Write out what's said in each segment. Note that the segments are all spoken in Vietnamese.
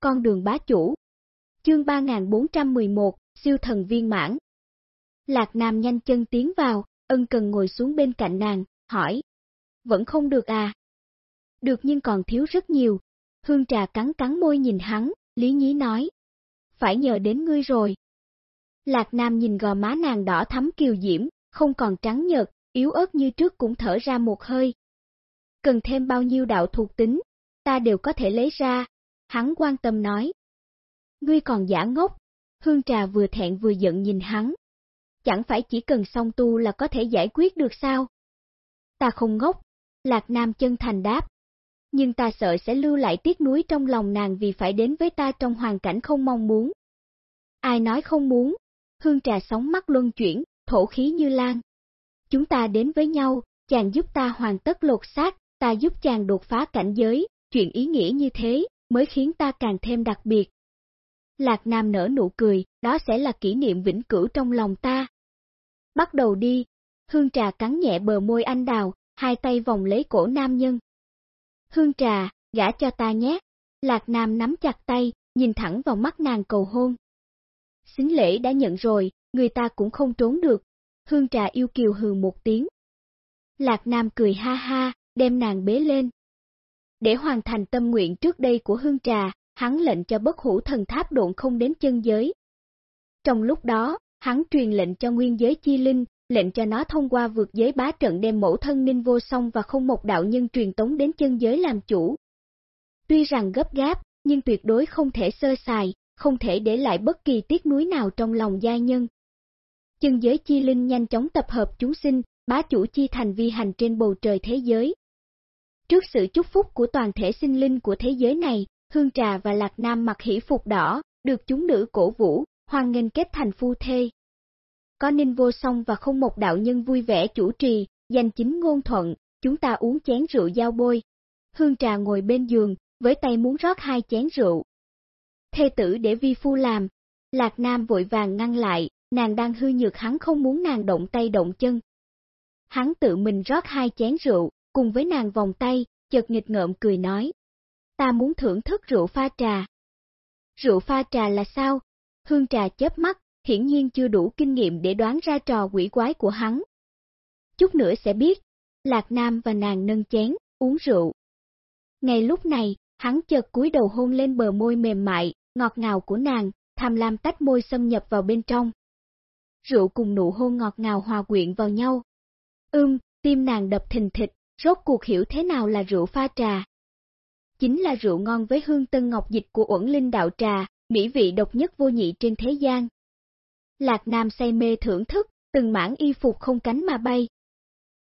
con đường bá chủ. Chương 3411, siêu thần viên mãn. Lạc Nam nhanh chân tiến vào, ân cần ngồi xuống bên cạnh nàng, hỏi. Vẫn không được à? Được nhưng còn thiếu rất nhiều. Hương trà cắn cắn môi nhìn hắn, lý nhí nói. Phải nhờ đến ngươi rồi. Lạc Nam nhìn gò má nàng đỏ thắm kiều diễm, không còn trắng nhợt, yếu ớt như trước cũng thở ra một hơi. Cần thêm bao nhiêu đạo thuộc tính, ta đều có thể lấy ra, hắn quan tâm nói. Ngươi còn giả ngốc, hương trà vừa thẹn vừa giận nhìn hắn. Chẳng phải chỉ cần song tu là có thể giải quyết được sao? Ta không ngốc, Lạc Nam chân thành đáp. Nhưng ta sợ sẽ lưu lại tiếc nuối trong lòng nàng vì phải đến với ta trong hoàn cảnh không mong muốn. Ai nói không muốn? Hương trà sóng mắt luân chuyển, thổ khí như lan. Chúng ta đến với nhau, chàng giúp ta hoàn tất lột xác, ta giúp chàng đột phá cảnh giới, chuyện ý nghĩa như thế, mới khiến ta càng thêm đặc biệt. Lạc Nam nở nụ cười, đó sẽ là kỷ niệm vĩnh cửu trong lòng ta. Bắt đầu đi, hương trà cắn nhẹ bờ môi anh đào, hai tay vòng lấy cổ nam nhân. Hương trà, gã cho ta nhé. Lạc Nam nắm chặt tay, nhìn thẳng vào mắt nàng cầu hôn. Xính lễ đã nhận rồi, người ta cũng không trốn được. Hương trà yêu kiều hừ một tiếng. Lạc Nam cười ha ha, đem nàng bế lên. Để hoàn thành tâm nguyện trước đây của Hương trà, hắn lệnh cho bất hủ thần tháp độn không đến chân giới. Trong lúc đó, hắn truyền lệnh cho nguyên giới chi linh, lệnh cho nó thông qua vượt giới bá trận đem mẫu thân ninh vô song và không một đạo nhân truyền tống đến chân giới làm chủ. Tuy rằng gấp gáp, nhưng tuyệt đối không thể sơ sài, không thể để lại bất kỳ tiếc nuối nào trong lòng gia nhân. Chân giới chi linh nhanh chóng tập hợp chúng sinh, bá chủ chi thành vi hành trên bầu trời thế giới. Trước sự chúc phúc của toàn thể sinh linh của thế giới này, Hương Trà và Lạc Nam mặc hỷ phục đỏ, được chúng nữ cổ vũ, hoan nghênh kết thành phu thê. Có ninh vô song và không một đạo nhân vui vẻ chủ trì, danh chính ngôn thuận, chúng ta uống chén rượu giao bôi. Hương Trà ngồi bên giường, với tay muốn rót hai chén rượu. Thê tử để vi phu làm, Lạc Nam vội vàng ngăn lại, nàng đang hư nhược hắn không muốn nàng động tay động chân. Hắn tự mình rót hai chén rượu, cùng với nàng vòng tay, chợt nghịch ngợm cười nói. Ta muốn thưởng thức rượu pha trà. Rượu pha trà là sao? Hương trà chớp mắt, hiển nhiên chưa đủ kinh nghiệm để đoán ra trò quỷ quái của hắn. Chút nữa sẽ biết, Lạc Nam và nàng nâng chén, uống rượu. Ngay lúc này, hắn chợt cúi đầu hôn lên bờ môi mềm mại, ngọt ngào của nàng, tham lam tách môi xâm nhập vào bên trong. Rượu cùng nụ hôn ngọt ngào hòa quyện vào nhau. Ưm, tim nàng đập thình thịch, rốt cuộc hiểu thế nào là rượu pha trà. Chính là rượu ngon với hương tân ngọc dịch của uẩn linh đạo trà, mỹ vị độc nhất vô nhị trên thế gian. Lạc Nam say mê thưởng thức, từng mảng y phục không cánh mà bay.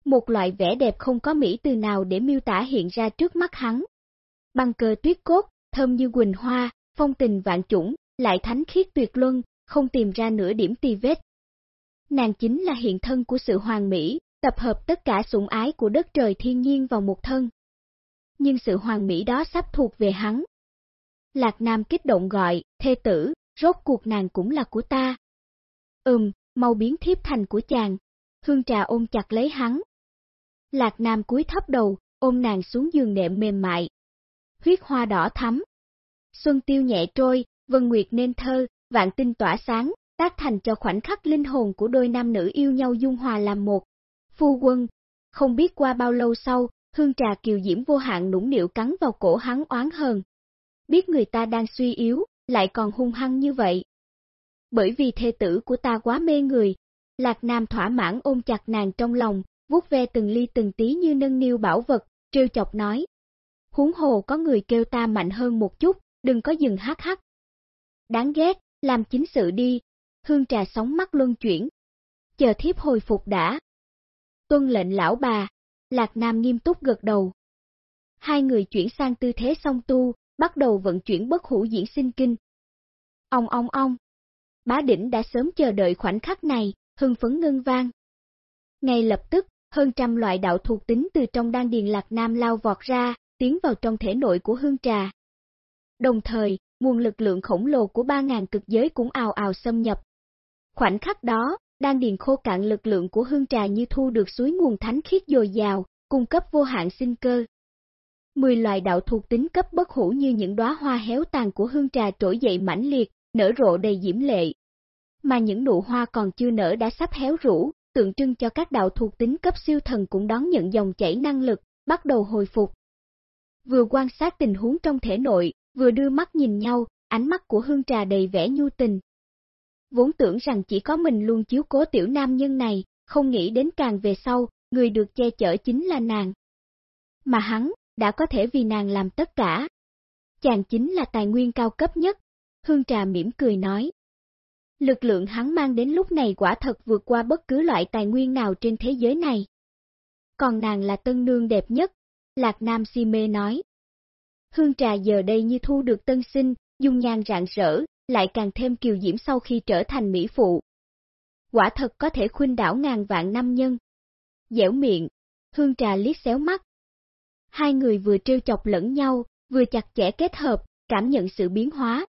Một loại vẻ đẹp không có mỹ từ nào để miêu tả hiện ra trước mắt hắn. Băng cơ tuyết cốt, thơm như quỳnh hoa, phong tình vạn chủng, lại thánh khiết tuyệt luân, không tìm ra nửa điểm tì vết. Nàng chính là hiện thân của sự hoàn mỹ, tập hợp tất cả sủng ái của đất trời thiên nhiên vào một thân. Nhưng sự hoàn mỹ đó sắp thuộc về hắn. Lạc Nam kích động gọi, thê tử, rốt cuộc nàng cũng là của ta. Ừm, mau biến thiếp thành của chàng. Hương trà ôm chặt lấy hắn. Lạc Nam cúi thấp đầu, ôm nàng xuống giường nệm mềm mại. Huyết hoa đỏ thắm. Xuân tiêu nhẹ trôi, vân nguyệt nên thơ, vạn tinh tỏa sáng, tác thành cho khoảnh khắc linh hồn của đôi nam nữ yêu nhau dung hòa làm một. Phu quân, không biết qua bao lâu sau, hương trà kiều diễm vô hạn nũng nịu cắn vào cổ hắn oán hờn. Biết người ta đang suy yếu, lại còn hung hăng như vậy. Bởi vì thê tử của ta quá mê người, Lạc Nam thỏa mãn ôm chặt nàng trong lòng, vuốt ve từng ly từng tí như nâng niu bảo vật, trêu chọc nói. Huống hồ có người kêu ta mạnh hơn một chút, đừng có dừng hát hát. Đáng ghét, làm chính sự đi, hương trà sóng mắt luân chuyển. Chờ thiếp hồi phục đã. Tuân lệnh lão bà, Lạc Nam nghiêm túc gật đầu. Hai người chuyển sang tư thế song tu, bắt đầu vận chuyển bất hủ diễn sinh kinh. Ông ông ông, bá đỉnh đã sớm chờ đợi khoảnh khắc này, hưng phấn ngân vang. Ngay lập tức, hơn trăm loại đạo thuộc tính từ trong đan điền Lạc Nam lao vọt ra, tiến vào trong thể nội của hương trà. Đồng thời, nguồn lực lượng khổng lồ của 3.000 cực giới cũng ào ào xâm nhập. Khoảnh khắc đó, đan điền khô cạn lực lượng của hương trà như thu được suối nguồn thánh khiết dồi dào, cung cấp vô hạn sinh cơ. Mười loài đạo thuộc tính cấp bất hủ như những đóa hoa héo tàn của hương trà trỗi dậy mãnh liệt, nở rộ đầy diễm lệ. Mà những nụ hoa còn chưa nở đã sắp héo rũ, tượng trưng cho các đạo thuộc tính cấp siêu thần cũng đón nhận dòng chảy năng lực, bắt đầu hồi phục. Vừa quan sát tình huống trong thể nội, vừa đưa mắt nhìn nhau, ánh mắt của hương trà đầy vẻ nhu tình. Vốn tưởng rằng chỉ có mình luôn chiếu cố tiểu nam nhân này, không nghĩ đến càng về sau, người được che chở chính là nàng. Mà hắn, đã có thể vì nàng làm tất cả. Chàng chính là tài nguyên cao cấp nhất, hương trà mỉm cười nói. Lực lượng hắn mang đến lúc này quả thật vượt qua bất cứ loại tài nguyên nào trên thế giới này. Còn nàng là tân nương đẹp nhất, Lạc Nam si mê nói. Hương trà giờ đây như thu được tân sinh, dung nhan rạng rỡ, lại càng thêm kiều diễm sau khi trở thành mỹ phụ. Quả thật có thể khuynh đảo ngàn vạn năm nhân. Dẻo miệng, hương trà liếc xéo mắt. Hai người vừa trêu chọc lẫn nhau, vừa chặt chẽ kết hợp, cảm nhận sự biến hóa.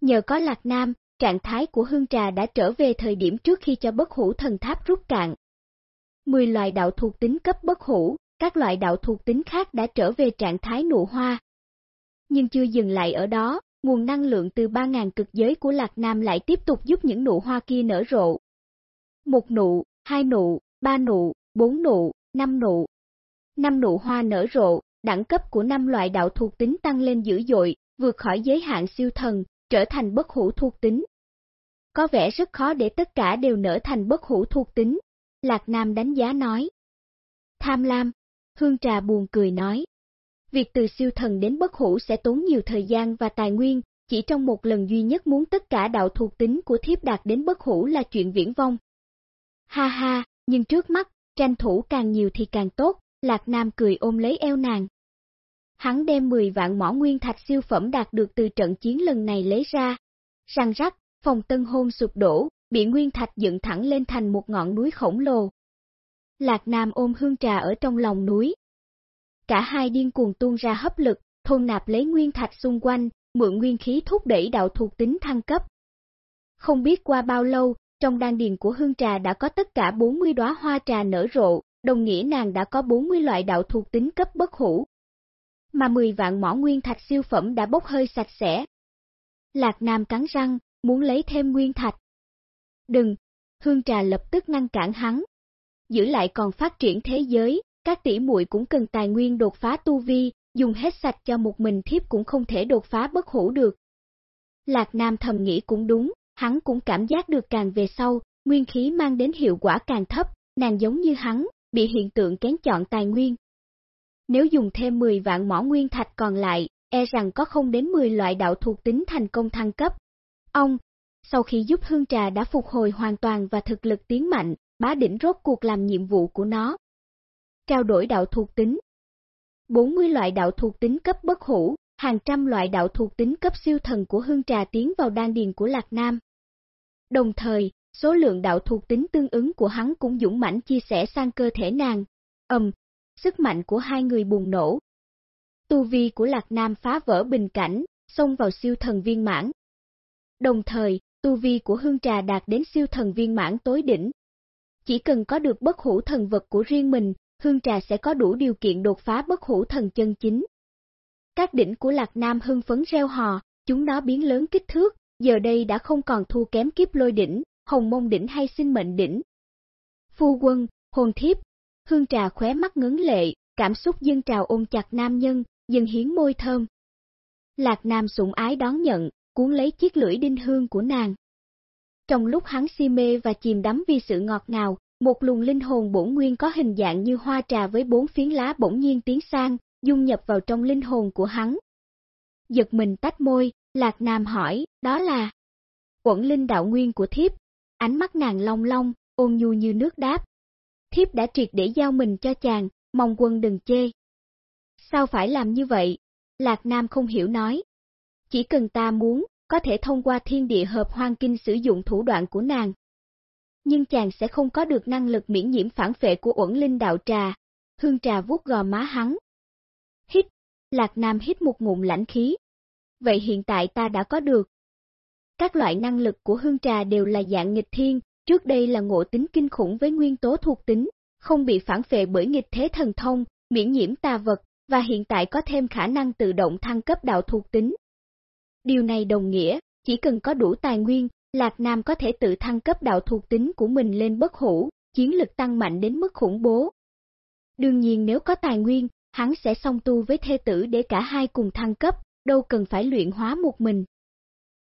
Nhờ có Lạc Nam, trạng thái của hương trà đã trở về thời điểm trước khi cho bất hủ thần tháp rút cạn. Mười loại đạo thuộc tính cấp bất hủ, các loại đạo thuộc tính khác đã trở về trạng thái nụ hoa. Nhưng chưa dừng lại ở đó, nguồn năng lượng từ 3.000 cực giới của Lạc Nam lại tiếp tục giúp những nụ hoa kia nở rộ. Một nụ, hai nụ, ba nụ, bốn nụ, năm nụ. Năm nụ hoa nở rộ, đẳng cấp của năm loại đạo thuộc tính tăng lên dữ dội, vượt khỏi giới hạn siêu thần, trở thành bất hủ thuộc tính. Có vẻ rất khó để tất cả đều nở thành bất hủ thuộc tính, Lạc Nam đánh giá nói. Tham lam, Hương Trà buồn cười nói. Việc từ siêu thần đến bất hủ sẽ tốn nhiều thời gian và tài nguyên, chỉ trong một lần duy nhất muốn tất cả đạo thuộc tính của thiếp đạt đến bất hủ là chuyện viễn vong. Ha ha, nhưng trước mắt, tranh thủ càng nhiều thì càng tốt, Lạc Nam cười ôm lấy eo nàng. Hắn đem 10 vạn mỏ nguyên thạch siêu phẩm đạt được từ trận chiến lần này lấy ra. Răng rắc, phòng tân hôn sụp đổ, bị nguyên thạch dựng thẳng lên thành một ngọn núi khổng lồ. Lạc Nam ôm hương trà ở trong lòng núi. Cả hai điên cuồng tuôn ra hấp lực, thôn nạp lấy nguyên thạch xung quanh, mượn nguyên khí thúc đẩy đạo thuộc tính thăng cấp. Không biết qua bao lâu, trong đan điền của hương trà đã có tất cả 40 đóa hoa trà nở rộ, đồng nghĩa nàng đã có 40 loại đạo thuộc tính cấp bất hủ. Mà 10 vạn mỏ nguyên thạch siêu phẩm đã bốc hơi sạch sẽ. Lạc Nam cắn răng, muốn lấy thêm nguyên thạch. Đừng, hương trà lập tức ngăn cản hắn. Giữ lại còn phát triển thế giới, các tỷ muội cũng cần tài nguyên đột phá tu vi, dùng hết sạch cho một mình thiếp cũng không thể đột phá bất hủ được. Lạc Nam thầm nghĩ cũng đúng, hắn cũng cảm giác được càng về sau, nguyên khí mang đến hiệu quả càng thấp, nàng giống như hắn, bị hiện tượng kén chọn tài nguyên. Nếu dùng thêm 10 vạn mỏ nguyên thạch còn lại, e rằng có không đến 10 loại đạo thuộc tính thành công thăng cấp. Ông, sau khi giúp hương trà đã phục hồi hoàn toàn và thực lực tiến mạnh, bá đỉnh rốt cuộc làm nhiệm vụ của nó. Trao đổi đạo thuộc tính 40 loại đạo thuộc tính cấp bất hủ, hàng trăm loại đạo thuộc tính cấp siêu thần của hương trà tiến vào đan điền của Lạc Nam. Đồng thời, số lượng đạo thuộc tính tương ứng của hắn cũng dũng mãnh chia sẻ sang cơ thể nàng. Ầm, sức mạnh của hai người bùng nổ. Tu vi của Lạc Nam phá vỡ bình cảnh, xông vào siêu thần viên mãn. Đồng thời, tu vi của Hương Trà đạt đến siêu thần viên mãn tối đỉnh. Chỉ cần có được bất hủ thần vật của riêng mình, Hương Trà sẽ có đủ điều kiện đột phá bất hủ thần chân chính. Các đỉnh của Lạc Nam hưng phấn reo hò, chúng nó biến lớn kích thước, giờ đây đã không còn thua kém kiếp lôi đỉnh, hồng mông đỉnh hay sinh mệnh đỉnh. Phu quân, hồn thiếp, hương trà khóe mắt ngấn lệ, cảm xúc dân trào ôm chặt nam nhân, dần hiến môi thơm. Lạc Nam sủng ái đón nhận, cuốn lấy chiếc lưỡi đinh hương của nàng. Trong lúc hắn si mê và chìm đắm vì sự ngọt ngào, một luồng linh hồn bổn nguyên có hình dạng như hoa trà với bốn phiến lá bỗng nhiên tiến sang, dung nhập vào trong linh hồn của hắn. Giật mình tách môi, Lạc Nam hỏi, đó là quẩn linh đạo nguyên của thiếp. Ánh mắt nàng long long, ôn nhu như nước đáp. Thiếp đã triệt để giao mình cho chàng, mong quân đừng chê. Sao phải làm như vậy? Lạc Nam không hiểu nói. Chỉ cần ta muốn, có thể thông qua thiên địa hợp hoang kinh sử dụng thủ đoạn của nàng. Nhưng chàng sẽ không có được năng lực miễn nhiễm phản phệ của uẩn linh đạo trà. Hương trà vuốt gò má hắn. Hít, Lạc Nam hít một ngụm lãnh khí. Vậy hiện tại ta đã có được. Các loại năng lực của hương trà đều là dạng nghịch thiên, trước đây là ngộ tính kinh khủng với nguyên tố thuộc tính, không bị phản phệ bởi nghịch thế thần thông, miễn nhiễm tà vật, và hiện tại có thêm khả năng tự động thăng cấp đạo thuộc tính. Điều này đồng nghĩa, chỉ cần có đủ tài nguyên, Lạc Nam có thể tự thăng cấp đạo thuộc tính của mình lên bất hủ, chiến lực tăng mạnh đến mức khủng bố. Đương nhiên nếu có tài nguyên, hắn sẽ song tu với thê tử để cả hai cùng thăng cấp, đâu cần phải luyện hóa một mình.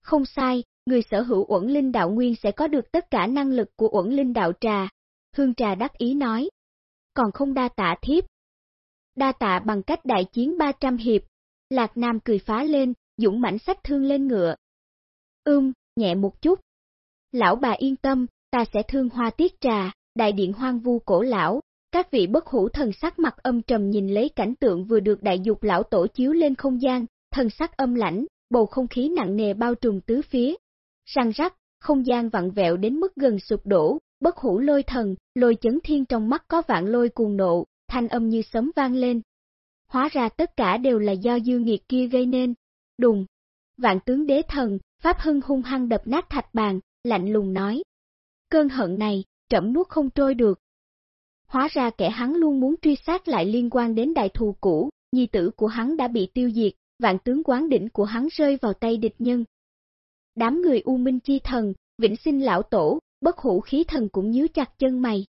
Không sai, người sở hữu uẩn linh đạo nguyên sẽ có được tất cả năng lực của uẩn linh đạo trà. Hương trà đắc ý nói. Còn không đa tạ thiếp. Đa tạ bằng cách đại chiến 300 hiệp. Lạc Nam cười phá lên, dũng mãnh sách thương lên ngựa. Ưm, nhẹ một chút. Lão bà yên tâm, ta sẽ thương hoa tiết trà, đại điện hoang vu cổ lão, các vị bất hủ thần sắc mặt âm trầm nhìn lấy cảnh tượng vừa được đại dục lão tổ chiếu lên không gian, thần sắc âm lãnh, bầu không khí nặng nề bao trùm tứ phía. Sang rắc, không gian vặn vẹo đến mức gần sụp đổ, bất hủ lôi thần, lôi chấn thiên trong mắt có vạn lôi cuồng nộ, thanh âm như sấm vang lên. Hóa ra tất cả đều là do dư nghiệt kia gây nên. Đùng. Vạn tướng đế thần, Pháp Hưng hung hăng đập nát thạch bàn, lạnh lùng nói. Cơn hận này, trẫm nuốt không trôi được. Hóa ra kẻ hắn luôn muốn truy sát lại liên quan đến đại thù cũ, nhi tử của hắn đã bị tiêu diệt, vạn tướng quán đỉnh của hắn rơi vào tay địch nhân. Đám người U Minh Chi Thần, Vĩnh Sinh Lão Tổ, bất hủ khí thần cũng nhíu chặt chân mày.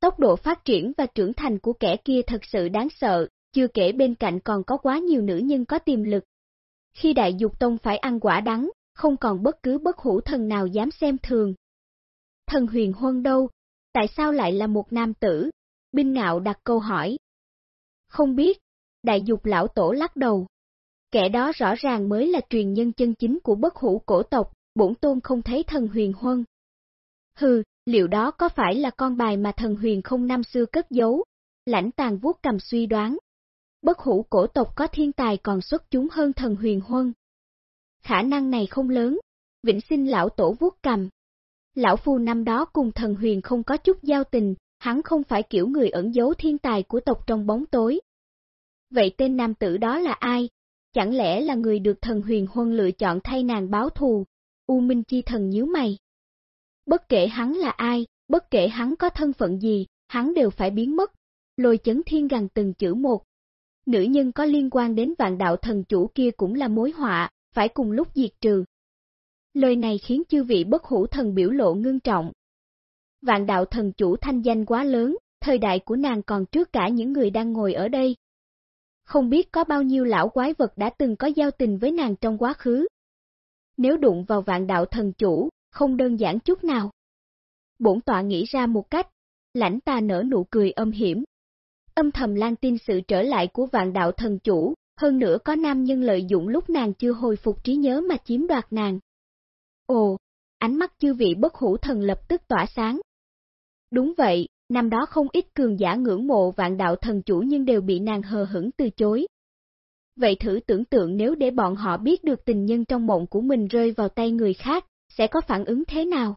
Tốc độ phát triển và trưởng thành của kẻ kia thật sự đáng sợ, chưa kể bên cạnh còn có quá nhiều nữ nhân có tiềm lực. Khi đại dục tông phải ăn quả đắng, không còn bất cứ bất hủ thần nào dám xem thường. Thần huyền huân đâu? Tại sao lại là một nam tử? Binh ngạo đặt câu hỏi. Không biết, đại dục lão tổ lắc đầu. Kẻ đó rõ ràng mới là truyền nhân chân chính của bất hủ cổ tộc, bổn tôn không thấy thần huyền huân. Hừ, liệu đó có phải là con bài mà thần huyền không năm xưa cất giấu? Lãnh tàn vuốt cầm suy đoán. Bất hủ cổ tộc có thiên tài còn xuất chúng hơn thần huyền huân. Khả năng này không lớn, vĩnh sinh lão tổ vuốt cầm. Lão phu năm đó cùng thần huyền không có chút giao tình, hắn không phải kiểu người ẩn giấu thiên tài của tộc trong bóng tối. Vậy tên nam tử đó là ai? Chẳng lẽ là người được thần huyền huân lựa chọn thay nàng báo thù? U Minh Chi thần nhíu mày. Bất kể hắn là ai, bất kể hắn có thân phận gì, hắn đều phải biến mất. Lôi chấn thiên gần từng chữ một. Nữ nhân có liên quan đến vạn đạo thần chủ kia cũng là mối họa, phải cùng lúc diệt trừ. Lời này khiến chư vị bất hủ thần biểu lộ ngưng trọng. Vạn đạo thần chủ thanh danh quá lớn, thời đại của nàng còn trước cả những người đang ngồi ở đây. Không biết có bao nhiêu lão quái vật đã từng có giao tình với nàng trong quá khứ. Nếu đụng vào vạn đạo thần chủ, không đơn giản chút nào. Bổn tọa nghĩ ra một cách, lãnh ta nở nụ cười âm hiểm. Âm thầm lan tin sự trở lại của vạn đạo thần chủ, hơn nữa có nam nhân lợi dụng lúc nàng chưa hồi phục trí nhớ mà chiếm đoạt nàng. Ồ, ánh mắt chư vị bất hủ thần lập tức tỏa sáng. Đúng vậy, năm đó không ít cường giả ngưỡng mộ vạn đạo thần chủ nhưng đều bị nàng hờ hững từ chối. Vậy thử tưởng tượng nếu để bọn họ biết được tình nhân trong mộng của mình rơi vào tay người khác, sẽ có phản ứng thế nào?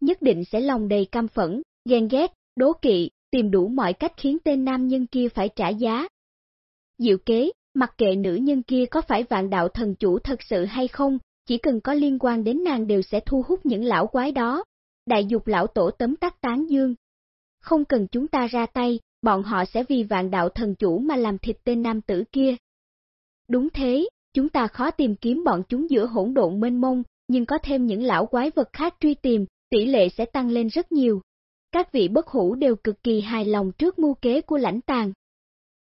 Nhất định sẽ lòng đầy căm phẫn, ghen ghét, đố kỵ, tìm đủ mọi cách khiến tên nam nhân kia phải trả giá. Diệu kế, mặc kệ nữ nhân kia có phải vạn đạo thần chủ thật sự hay không, chỉ cần có liên quan đến nàng đều sẽ thu hút những lão quái đó. Đại dục lão tổ tấm tắc tán dương. Không cần chúng ta ra tay, bọn họ sẽ vì vạn đạo thần chủ mà làm thịt tên nam tử kia. Đúng thế, chúng ta khó tìm kiếm bọn chúng giữa hỗn độn mênh mông, nhưng có thêm những lão quái vật khác truy tìm, tỷ lệ sẽ tăng lên rất nhiều. Các vị bất hủ đều cực kỳ hài lòng trước mưu kế của lãnh tàng.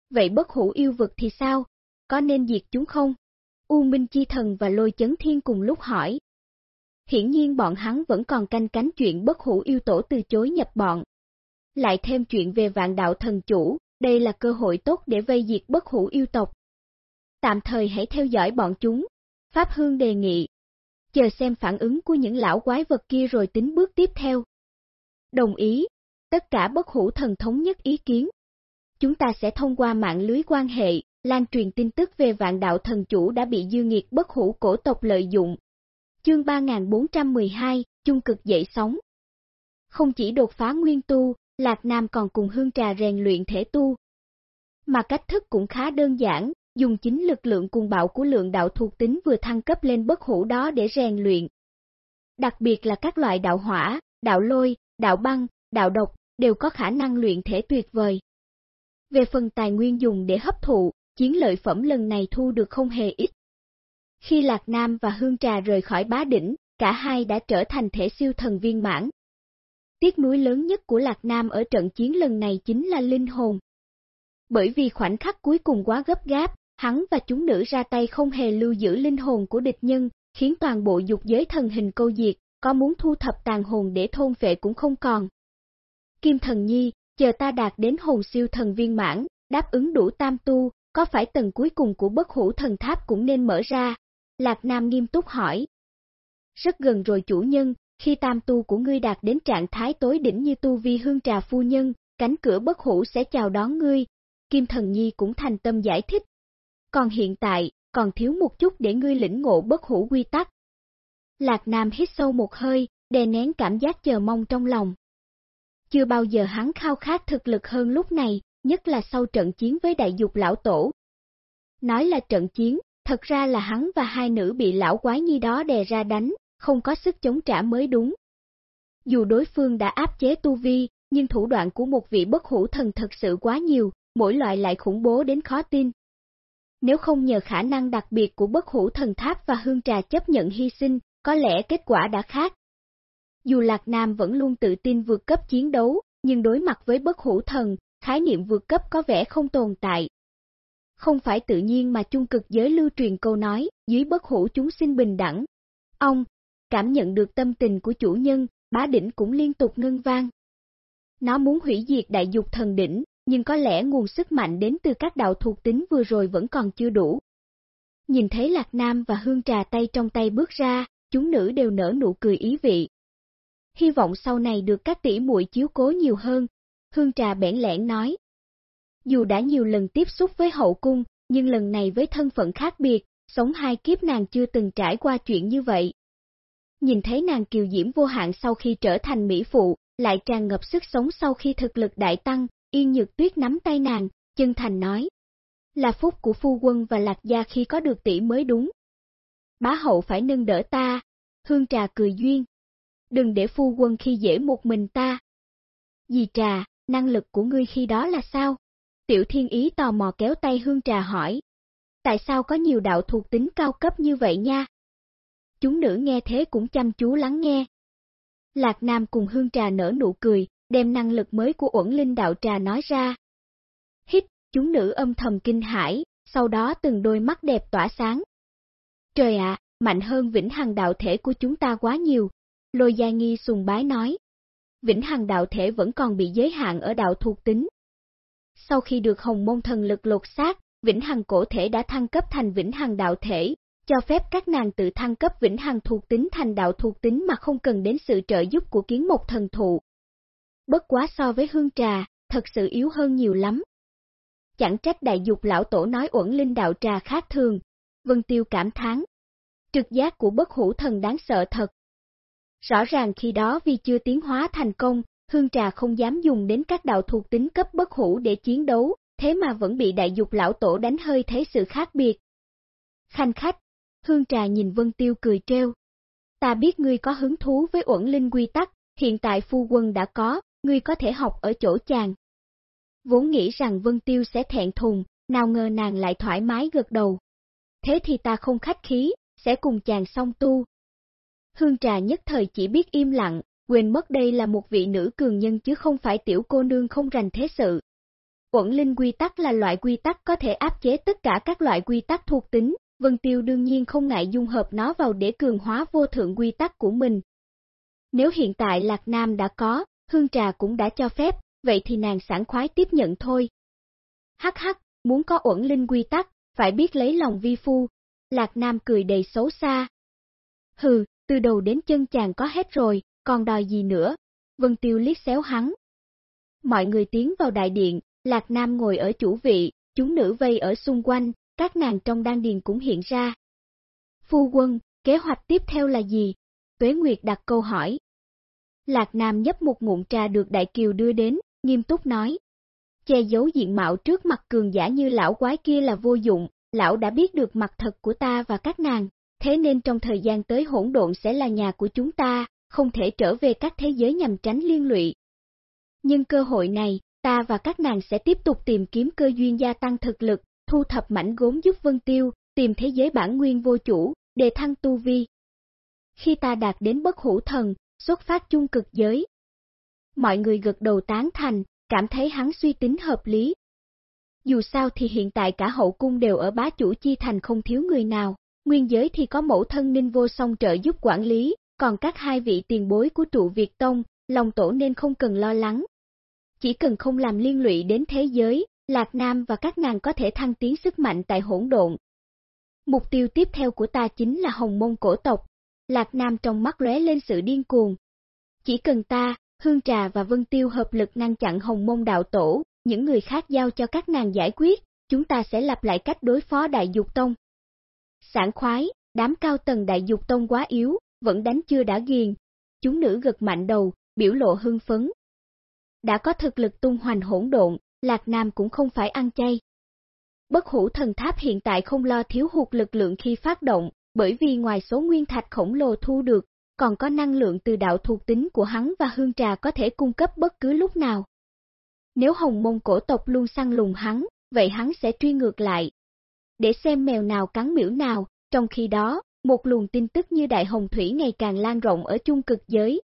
Vậy bất hủ yêu vực thì sao? Có nên diệt chúng không? U Minh Chi Thần và Lôi Chấn Thiên cùng lúc hỏi. Hiển nhiên bọn hắn vẫn còn canh cánh chuyện bất hủ yêu tổ từ chối nhập bọn. Lại thêm chuyện về vạn đạo thần chủ, đây là cơ hội tốt để vây diệt bất hủ yêu tộc. Tạm thời hãy theo dõi bọn chúng. Pháp Hương đề nghị. Chờ xem phản ứng của những lão quái vật kia rồi tính bước tiếp theo. Đồng ý, tất cả bất hủ thần thống nhất ý kiến. Chúng ta sẽ thông qua mạng lưới quan hệ, lan truyền tin tức về vạn đạo thần chủ đã bị dư nghiệt bất hủ cổ tộc lợi dụng. Chương 3412, chung cực dậy sóng. Không chỉ đột phá nguyên tu, Lạc Nam còn cùng hương trà rèn luyện thể tu. Mà cách thức cũng khá đơn giản, dùng chính lực lượng cuồng bạo của lượng đạo thuộc tính vừa thăng cấp lên bất hủ đó để rèn luyện. Đặc biệt là các loại đạo hỏa, đạo lôi, đạo băng, đạo độc, đều có khả năng luyện thể tuyệt vời. Về phần tài nguyên dùng để hấp thụ, chiến lợi phẩm lần này thu được không hề ít. Khi Lạc Nam và Hương Trà rời khỏi bá đỉnh, cả hai đã trở thành thể siêu thần viên mãn. Tiếc núi lớn nhất của Lạc Nam ở trận chiến lần này chính là linh hồn. Bởi vì khoảnh khắc cuối cùng quá gấp gáp, hắn và chúng nữ ra tay không hề lưu giữ linh hồn của địch nhân, khiến toàn bộ dục giới thần hình câu diệt, có muốn thu thập tàn hồn để thôn vệ cũng không còn. Kim thần nhi, chờ ta đạt đến hồn siêu thần viên mãn, đáp ứng đủ tam tu, có phải tầng cuối cùng của bất hủ thần tháp cũng nên mở ra? Lạc Nam nghiêm túc hỏi. Rất gần rồi chủ nhân, khi tam tu của ngươi đạt đến trạng thái tối đỉnh như tu vi hương trà phu nhân, cánh cửa bất hủ sẽ chào đón ngươi. Kim Thần Nhi cũng thành tâm giải thích. Còn hiện tại, còn thiếu một chút để ngươi lĩnh ngộ bất hủ quy tắc. Lạc Nam hít sâu một hơi, đè nén cảm giác chờ mong trong lòng. Chưa bao giờ hắn khao khát thực lực hơn lúc này, nhất là sau trận chiến với đại dục lão tổ. Nói là trận chiến, thật ra là hắn và hai nữ bị lão quái nhi đó đè ra đánh, không có sức chống trả mới đúng. Dù đối phương đã áp chế tu vi, nhưng thủ đoạn của một vị bất hủ thần thật sự quá nhiều, mỗi loại lại khủng bố đến khó tin. Nếu không nhờ khả năng đặc biệt của bất hủ thần tháp và hương trà chấp nhận hy sinh, có lẽ kết quả đã khác. Dù Lạc Nam vẫn luôn tự tin vượt cấp chiến đấu, nhưng đối mặt với bất hủ thần, khái niệm vượt cấp có vẻ không tồn tại. Không phải tự nhiên mà chung cực giới lưu truyền câu nói, dưới bất hủ chúng sinh bình đẳng. Ông, cảm nhận được tâm tình của chủ nhân, bá đỉnh cũng liên tục ngân vang. Nó muốn hủy diệt đại dục thần đỉnh, nhưng có lẽ nguồn sức mạnh đến từ các đạo thuộc tính vừa rồi vẫn còn chưa đủ. Nhìn thấy Lạc Nam và Hương Trà tay trong tay bước ra, chúng nữ đều nở nụ cười ý vị. Hy vọng sau này được các tỷ muội chiếu cố nhiều hơn, Hương Trà bẽn lẽn nói. Dù đã nhiều lần tiếp xúc với hậu cung, nhưng lần này với thân phận khác biệt, sống hai kiếp nàng chưa từng trải qua chuyện như vậy. Nhìn thấy nàng kiều diễm vô hạn sau khi trở thành mỹ phụ, lại tràn ngập sức sống sau khi thực lực đại tăng, yên nhược tuyết nắm tay nàng, chân thành nói. Là phúc của phu quân và lạc gia khi có được tỷ mới đúng. Bá hậu phải nâng đỡ ta, hương trà cười duyên. Đừng để phu quân khi dễ một mình ta. Dì trà, năng lực của ngươi khi đó là sao? Tiểu thiên ý tò mò kéo tay hương trà hỏi. Tại sao có nhiều đạo thuộc tính cao cấp như vậy nha? Chúng nữ nghe thế cũng chăm chú lắng nghe. Lạc Nam cùng hương trà nở nụ cười, đem năng lực mới của uẩn linh đạo trà nói ra. Hít, chúng nữ âm thầm kinh hãi, sau đó từng đôi mắt đẹp tỏa sáng. Trời ạ, mạnh hơn vĩnh hằng đạo thể của chúng ta quá nhiều, lôi gia nghi sùng bái nói. Vĩnh hằng đạo thể vẫn còn bị giới hạn ở đạo thuộc tính. Sau khi được hồng môn thần lực lột xác, vĩnh hằng cổ thể đã thăng cấp thành vĩnh hằng đạo thể, cho phép các nàng tự thăng cấp vĩnh hằng thuộc tính thành đạo thuộc tính mà không cần đến sự trợ giúp của kiến mộc thần thụ. Bất quá so với hương trà, thật sự yếu hơn nhiều lắm. Chẳng trách đại dục lão tổ nói uẩn linh đạo trà khác thường, Vân Tiêu cảm thán. Trực giác của bất hủ thần đáng sợ thật. Rõ ràng khi đó vì chưa tiến hóa thành công, hương trà không dám dùng đến các đạo thuộc tính cấp bất hủ để chiến đấu, thế mà vẫn bị đại dục lão tổ đánh hơi thấy sự khác biệt. Khanh khách, hương trà nhìn Vân Tiêu cười treo. Ta biết ngươi có hứng thú với uẩn linh quy tắc, hiện tại phu quân đã có, ngươi có thể học ở chỗ chàng. Vốn nghĩ rằng Vân Tiêu sẽ thẹn thùng, nào ngờ nàng lại thoải mái gật đầu. Thế thì ta không khách khí, sẽ cùng chàng song tu. Hương trà nhất thời chỉ biết im lặng, quên mất đây là một vị nữ cường nhân chứ không phải tiểu cô nương không rành thế sự. Uẩn linh quy tắc là loại quy tắc có thể áp chế tất cả các loại quy tắc thuộc tính, Vân Tiêu đương nhiên không ngại dung hợp nó vào để cường hóa vô thượng quy tắc của mình. Nếu hiện tại Lạc Nam đã có, Hương Trà cũng đã cho phép, vậy thì nàng sẵn khoái tiếp nhận thôi. Hắc hắc, muốn có ổn linh quy tắc, phải biết lấy lòng vi phu. Lạc Nam cười đầy xấu xa. Hừ, từ đầu đến chân chàng có hết rồi, còn đòi gì nữa? Vân Tiêu liếc xéo hắn. Mọi người tiến vào đại điện, Lạc Nam ngồi ở chủ vị, chúng nữ vây ở xung quanh, các nàng trong đan điền cũng hiện ra. Phu quân, kế hoạch tiếp theo là gì? Tuế Nguyệt đặt câu hỏi. Lạc Nam nhấp một ngụm trà được Đại Kiều đưa đến, nghiêm túc nói. Che giấu diện mạo trước mặt cường giả như lão quái kia là vô dụng, lão đã biết được mặt thật của ta và các nàng, thế nên trong thời gian tới hỗn độn sẽ là nhà của chúng ta, không thể trở về các thế giới nhằm tránh liên lụy. Nhưng cơ hội này, ta và các nàng sẽ tiếp tục tìm kiếm cơ duyên gia tăng thực lực, thu thập mảnh gốm giúp Vân Tiêu, tìm thế giới bản nguyên vô chủ, đề thăng tu vi. Khi ta đạt đến bất hữu thần, xuất phát chung cực giới. Mọi người gật đầu tán thành, cảm thấy hắn suy tính hợp lý. Dù sao thì hiện tại cả hậu cung đều ở bá chủ chi thành không thiếu người nào, nguyên giới thì có mẫu thân ninh vô song trợ giúp quản lý, còn các hai vị tiền bối của trụ Việt Tông, lòng tổ nên không cần lo lắng. Chỉ cần không làm liên lụy đến thế giới, Lạc Nam và các nàng có thể thăng tiến sức mạnh tại hỗn độn. Mục tiêu tiếp theo của ta chính là hồng môn cổ tộc. Lạc Nam trong mắt lóe lên sự điên cuồng. Chỉ cần ta, Hương Trà và Vân Tiêu hợp lực ngăn chặn hồng môn đạo tổ, những người khác giao cho các nàng giải quyết, chúng ta sẽ lặp lại cách đối phó đại dục tông. Sản khoái, đám cao tầng đại dục tông quá yếu, vẫn đánh chưa đã ghiền. Chúng nữ gật mạnh đầu, biểu lộ hưng phấn. Đã có thực lực tung hoành hỗn độn, Lạc Nam cũng không phải ăn chay. Bất hủ thần tháp hiện tại không lo thiếu hụt lực lượng khi phát động, bởi vì ngoài số nguyên thạch khổng lồ thu được, còn có năng lượng từ đạo thuộc tính của hắn và hương trà có thể cung cấp bất cứ lúc nào. Nếu hồng môn cổ tộc luôn săn lùng hắn, vậy hắn sẽ truy ngược lại. Để xem mèo nào cắn miễu nào, trong khi đó, một luồng tin tức như đại hồng thủy ngày càng lan rộng ở chung cực giới.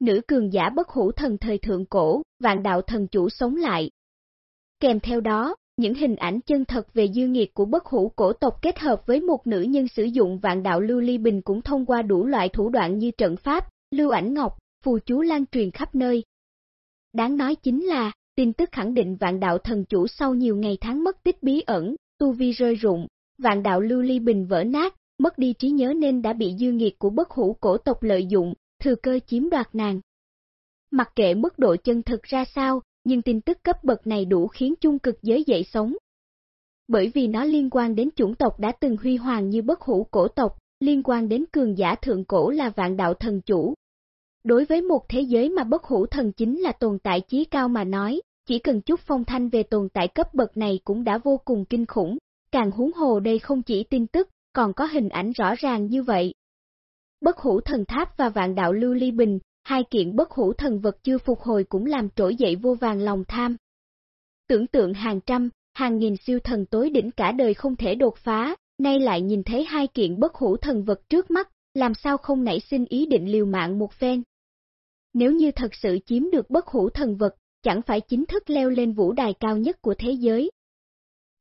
Nữ cường giả bất hủ thần thời thượng cổ, vạn đạo thần chủ sống lại. Kèm theo đó, những hình ảnh chân thật về dư nghiệt của bất hủ cổ tộc kết hợp với một nữ nhân sử dụng vạn đạo lưu ly bình cũng thông qua đủ loại thủ đoạn như trận pháp, lưu ảnh ngọc, phù chú lan truyền khắp nơi. Đáng nói chính là, tin tức khẳng định vạn đạo thần chủ sau nhiều ngày tháng mất tích bí ẩn, tu vi rơi rụng, vạn đạo lưu ly bình vỡ nát, mất đi trí nhớ nên đã bị dư nghiệt của bất hủ cổ tộc lợi dụng, thừa cơ chiếm đoạt nàng. Mặc kệ mức độ chân thực ra sao, nhưng tin tức cấp bậc này đủ khiến chung cực giới dậy sống. Bởi vì nó liên quan đến chủng tộc đã từng huy hoàng như bất hủ cổ tộc, liên quan đến cường giả thượng cổ là vạn đạo thần chủ. Đối với một thế giới mà bất hủ thần chính là tồn tại chí cao mà nói, chỉ cần chút phong thanh về tồn tại cấp bậc này cũng đã vô cùng kinh khủng, càng huống hồ đây không chỉ tin tức, còn có hình ảnh rõ ràng như vậy. Bất hủ thần tháp và vạn đạo lưu ly bình, hai kiện bất hủ thần vật chưa phục hồi cũng làm trỗi dậy vô vàng lòng tham. Tưởng tượng hàng trăm, hàng nghìn siêu thần tối đỉnh cả đời không thể đột phá, nay lại nhìn thấy hai kiện bất hủ thần vật trước mắt, làm sao không nảy sinh ý định liều mạng một phen. Nếu như thật sự chiếm được bất hủ thần vật, chẳng phải chính thức leo lên vũ đài cao nhất của thế giới.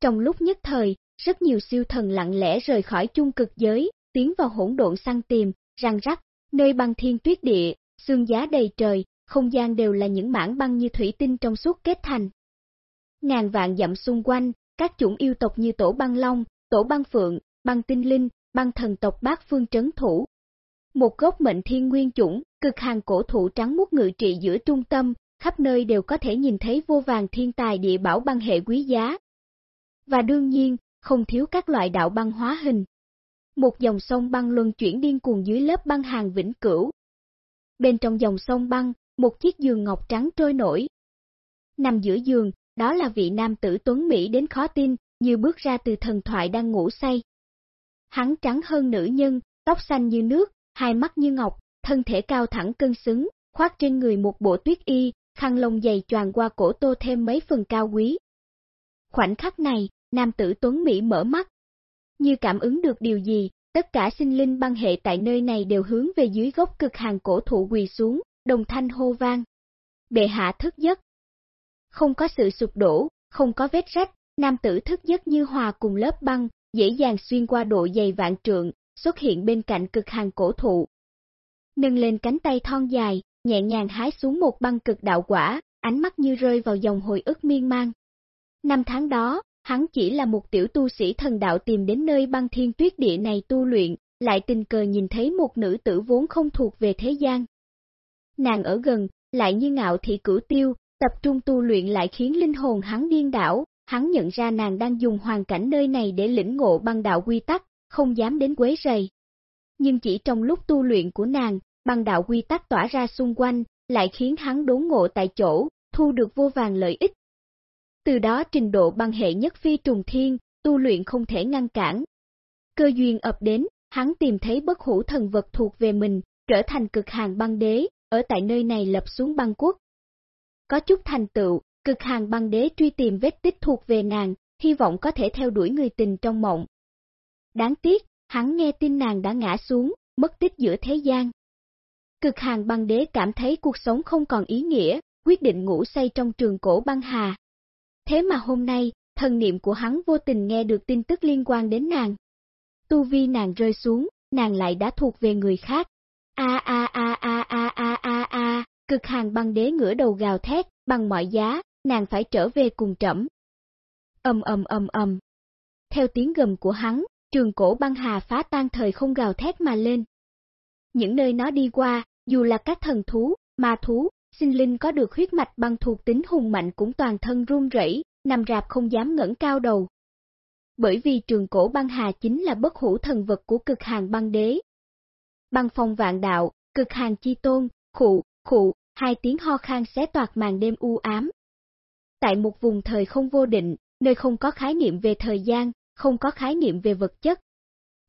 Trong lúc nhất thời, rất nhiều siêu thần lặng lẽ rời khỏi chung cực giới, tiến vào hỗn độn săn tìm, răng rắc, nơi băng thiên tuyết địa, xương giá đầy trời, không gian đều là những mảng băng như thủy tinh trong suốt kết thành. Ngàn vạn dặm xung quanh, các chủng yêu tộc như tổ băng long, tổ băng phượng, băng tinh linh, băng thần tộc bát phương trấn thủ. Một gốc mệnh thiên nguyên chủng, cực hàng cổ thụ trắng muốt ngự trị giữa trung tâm, khắp nơi đều có thể nhìn thấy vô vàng thiên tài địa bảo băng hệ quý giá. Và đương nhiên, không thiếu các loại đạo băng hóa hình. Một dòng sông băng luân chuyển điên cuồng dưới lớp băng hàng vĩnh cửu. Bên trong dòng sông băng, một chiếc giường ngọc trắng trôi nổi. Nằm giữa giường, đó là vị nam tử tuấn Mỹ đến khó tin, như bước ra từ thần thoại đang ngủ say. Hắn trắng hơn nữ nhân, tóc xanh như nước, hai mắt như ngọc, thân thể cao thẳng cân xứng, khoác trên người một bộ tuyết y, khăn lông dày choàng qua cổ tô thêm mấy phần cao quý. Khoảnh khắc này, nam tử Tuấn Mỹ mở mắt. Như cảm ứng được điều gì, tất cả sinh linh băng hệ tại nơi này đều hướng về dưới gốc cực hàng cổ thụ quỳ xuống, đồng thanh hô vang. Bệ hạ thức giấc. Không có sự sụp đổ, không có vết rách, nam tử thức giấc như hòa cùng lớp băng, dễ dàng xuyên qua độ dày vạn trượng, xuất hiện bên cạnh cực hàng cổ thụ. Nâng lên cánh tay thon dài, nhẹ nhàng hái xuống một băng cực đạo quả, ánh mắt như rơi vào dòng hồi ức miên man. Năm tháng đó, hắn chỉ là một tiểu tu sĩ thần đạo tìm đến nơi băng thiên tuyết địa này tu luyện, lại tình cờ nhìn thấy một nữ tử vốn không thuộc về thế gian. Nàng ở gần, lại như ngạo thị cửu tiêu, tập trung tu luyện lại khiến linh hồn hắn điên đảo, hắn nhận ra nàng đang dùng hoàn cảnh nơi này để lĩnh ngộ băng đạo quy tắc, không dám đến quấy rầy. Nhưng chỉ trong lúc tu luyện của nàng, băng đạo quy tắc tỏa ra xung quanh, lại khiến hắn đốn ngộ tại chỗ, thu được vô vàng lợi ích. Từ đó trình độ băng hệ nhất phi trùng thiên, tu luyện không thể ngăn cản. Cơ duyên ập đến, hắn tìm thấy bất hủ thần vật thuộc về mình, trở thành cực hàng băng đế, ở tại nơi này lập xuống băng quốc. Có chút thành tựu, cực hàng băng đế truy tìm vết tích thuộc về nàng, hy vọng có thể theo đuổi người tình trong mộng. Đáng tiếc, hắn nghe tin nàng đã ngã xuống, mất tích giữa thế gian. Cực hàng băng đế cảm thấy cuộc sống không còn ý nghĩa, quyết định ngủ say trong trường cổ băng hà. Thế mà hôm nay, thần niệm của hắn vô tình nghe được tin tức liên quan đến nàng. Tu vi nàng rơi xuống, nàng lại đã thuộc về người khác. A a a a a a a a, cực hàng băng đế ngửa đầu gào thét, bằng mọi giá, nàng phải trở về cùng trẫm. Ầm ầm ầm ầm. Theo tiếng gầm của hắn, trường cổ băng hà phá tan thời không gào thét mà lên. Những nơi nó đi qua, dù là các thần thú, ma thú, sinh linh có được huyết mạch băng thuộc tính hùng mạnh cũng toàn thân run rẩy, nằm rạp không dám ngẩng cao đầu. Bởi vì trường cổ băng hà chính là bất hủ thần vật của cực hàng băng đế. Băng phong vạn đạo, cực hàng chi tôn, khụ, khụ, hai tiếng ho khan xé toạc màn đêm u ám. Tại một vùng thời không vô định, nơi không có khái niệm về thời gian, không có khái niệm về vật chất.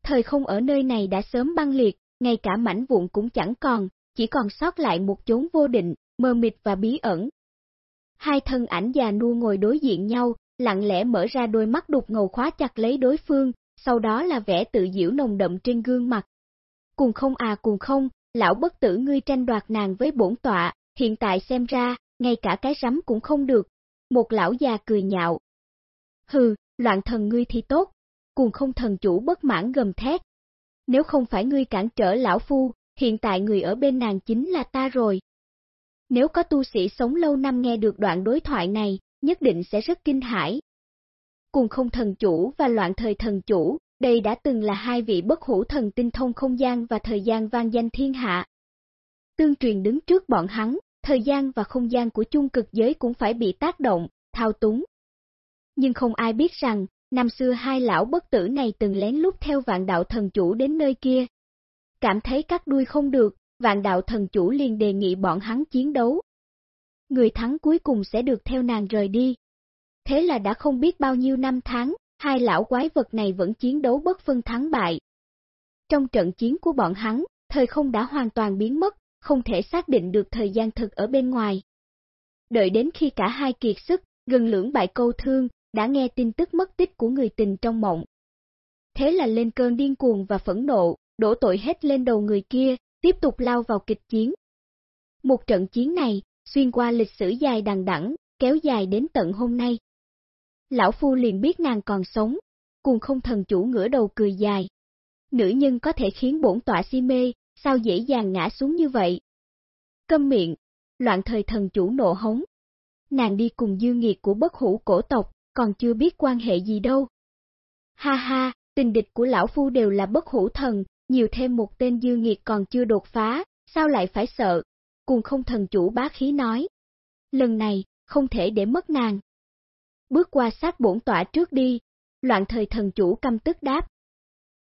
Thời không ở nơi này đã sớm băng liệt, ngay cả mảnh vụn cũng chẳng còn, chỉ còn sót lại một chốn vô định, mơ mịt và bí ẩn. Hai thân ảnh già nua ngồi đối diện nhau, lặng lẽ mở ra đôi mắt đục ngầu khóa chặt lấy đối phương, sau đó là vẻ tự diễu nồng đậm trên gương mặt. Cùng không à cùng không, lão bất tử ngươi tranh đoạt nàng với bổn tọa, hiện tại xem ra, ngay cả cái rắm cũng không được. Một lão già cười nhạo. Hừ, loạn thần ngươi thì tốt, cùng không thần chủ bất mãn gầm thét. Nếu không phải ngươi cản trở lão phu, hiện tại người ở bên nàng chính là ta rồi. Nếu có tu sĩ sống lâu năm nghe được đoạn đối thoại này, nhất định sẽ rất kinh hãi. Cùng không thần chủ và loạn thời thần chủ, đây đã từng là hai vị bất hủ thần tinh thông không gian và thời gian vang danh thiên hạ. Tương truyền đứng trước bọn hắn, thời gian và không gian của chung cực giới cũng phải bị tác động, thao túng. Nhưng không ai biết rằng, năm xưa hai lão bất tử này từng lén lút theo vạn đạo thần chủ đến nơi kia. Cảm thấy cắt đuôi không được, vạn đạo thần chủ liền đề nghị bọn hắn chiến đấu. Người thắng cuối cùng sẽ được theo nàng rời đi. Thế là đã không biết bao nhiêu năm tháng, hai lão quái vật này vẫn chiến đấu bất phân thắng bại. Trong trận chiến của bọn hắn, thời không đã hoàn toàn biến mất, không thể xác định được thời gian thực ở bên ngoài. Đợi đến khi cả hai kiệt sức, gần lưỡng bại câu thương, đã nghe tin tức mất tích của người tình trong mộng. Thế là lên cơn điên cuồng và phẫn nộ, đổ tội hết lên đầu người kia, tiếp tục lao vào kịch chiến. Một trận chiến này, xuyên qua lịch sử dài đằng đẵng, kéo dài đến tận hôm nay. Lão Phu liền biết nàng còn sống, cùng không thần chủ ngửa đầu cười dài. Nữ nhân có thể khiến bổn tọa si mê, sao dễ dàng ngã xuống như vậy? Câm miệng, loạn thời thần chủ nộ hống. Nàng đi cùng dư nghiệt của bất hủ cổ tộc, còn chưa biết quan hệ gì đâu. Ha ha, tình địch của lão phu đều là bất hủ thần, nhiều thêm một tên dư nghiệt còn chưa đột phá, sao lại phải sợ? Cùng không thần chủ bá khí nói. Lần này, không thể để mất nàng. Bước qua sát bổn tỏa trước đi, loạn thời thần chủ căm tức đáp.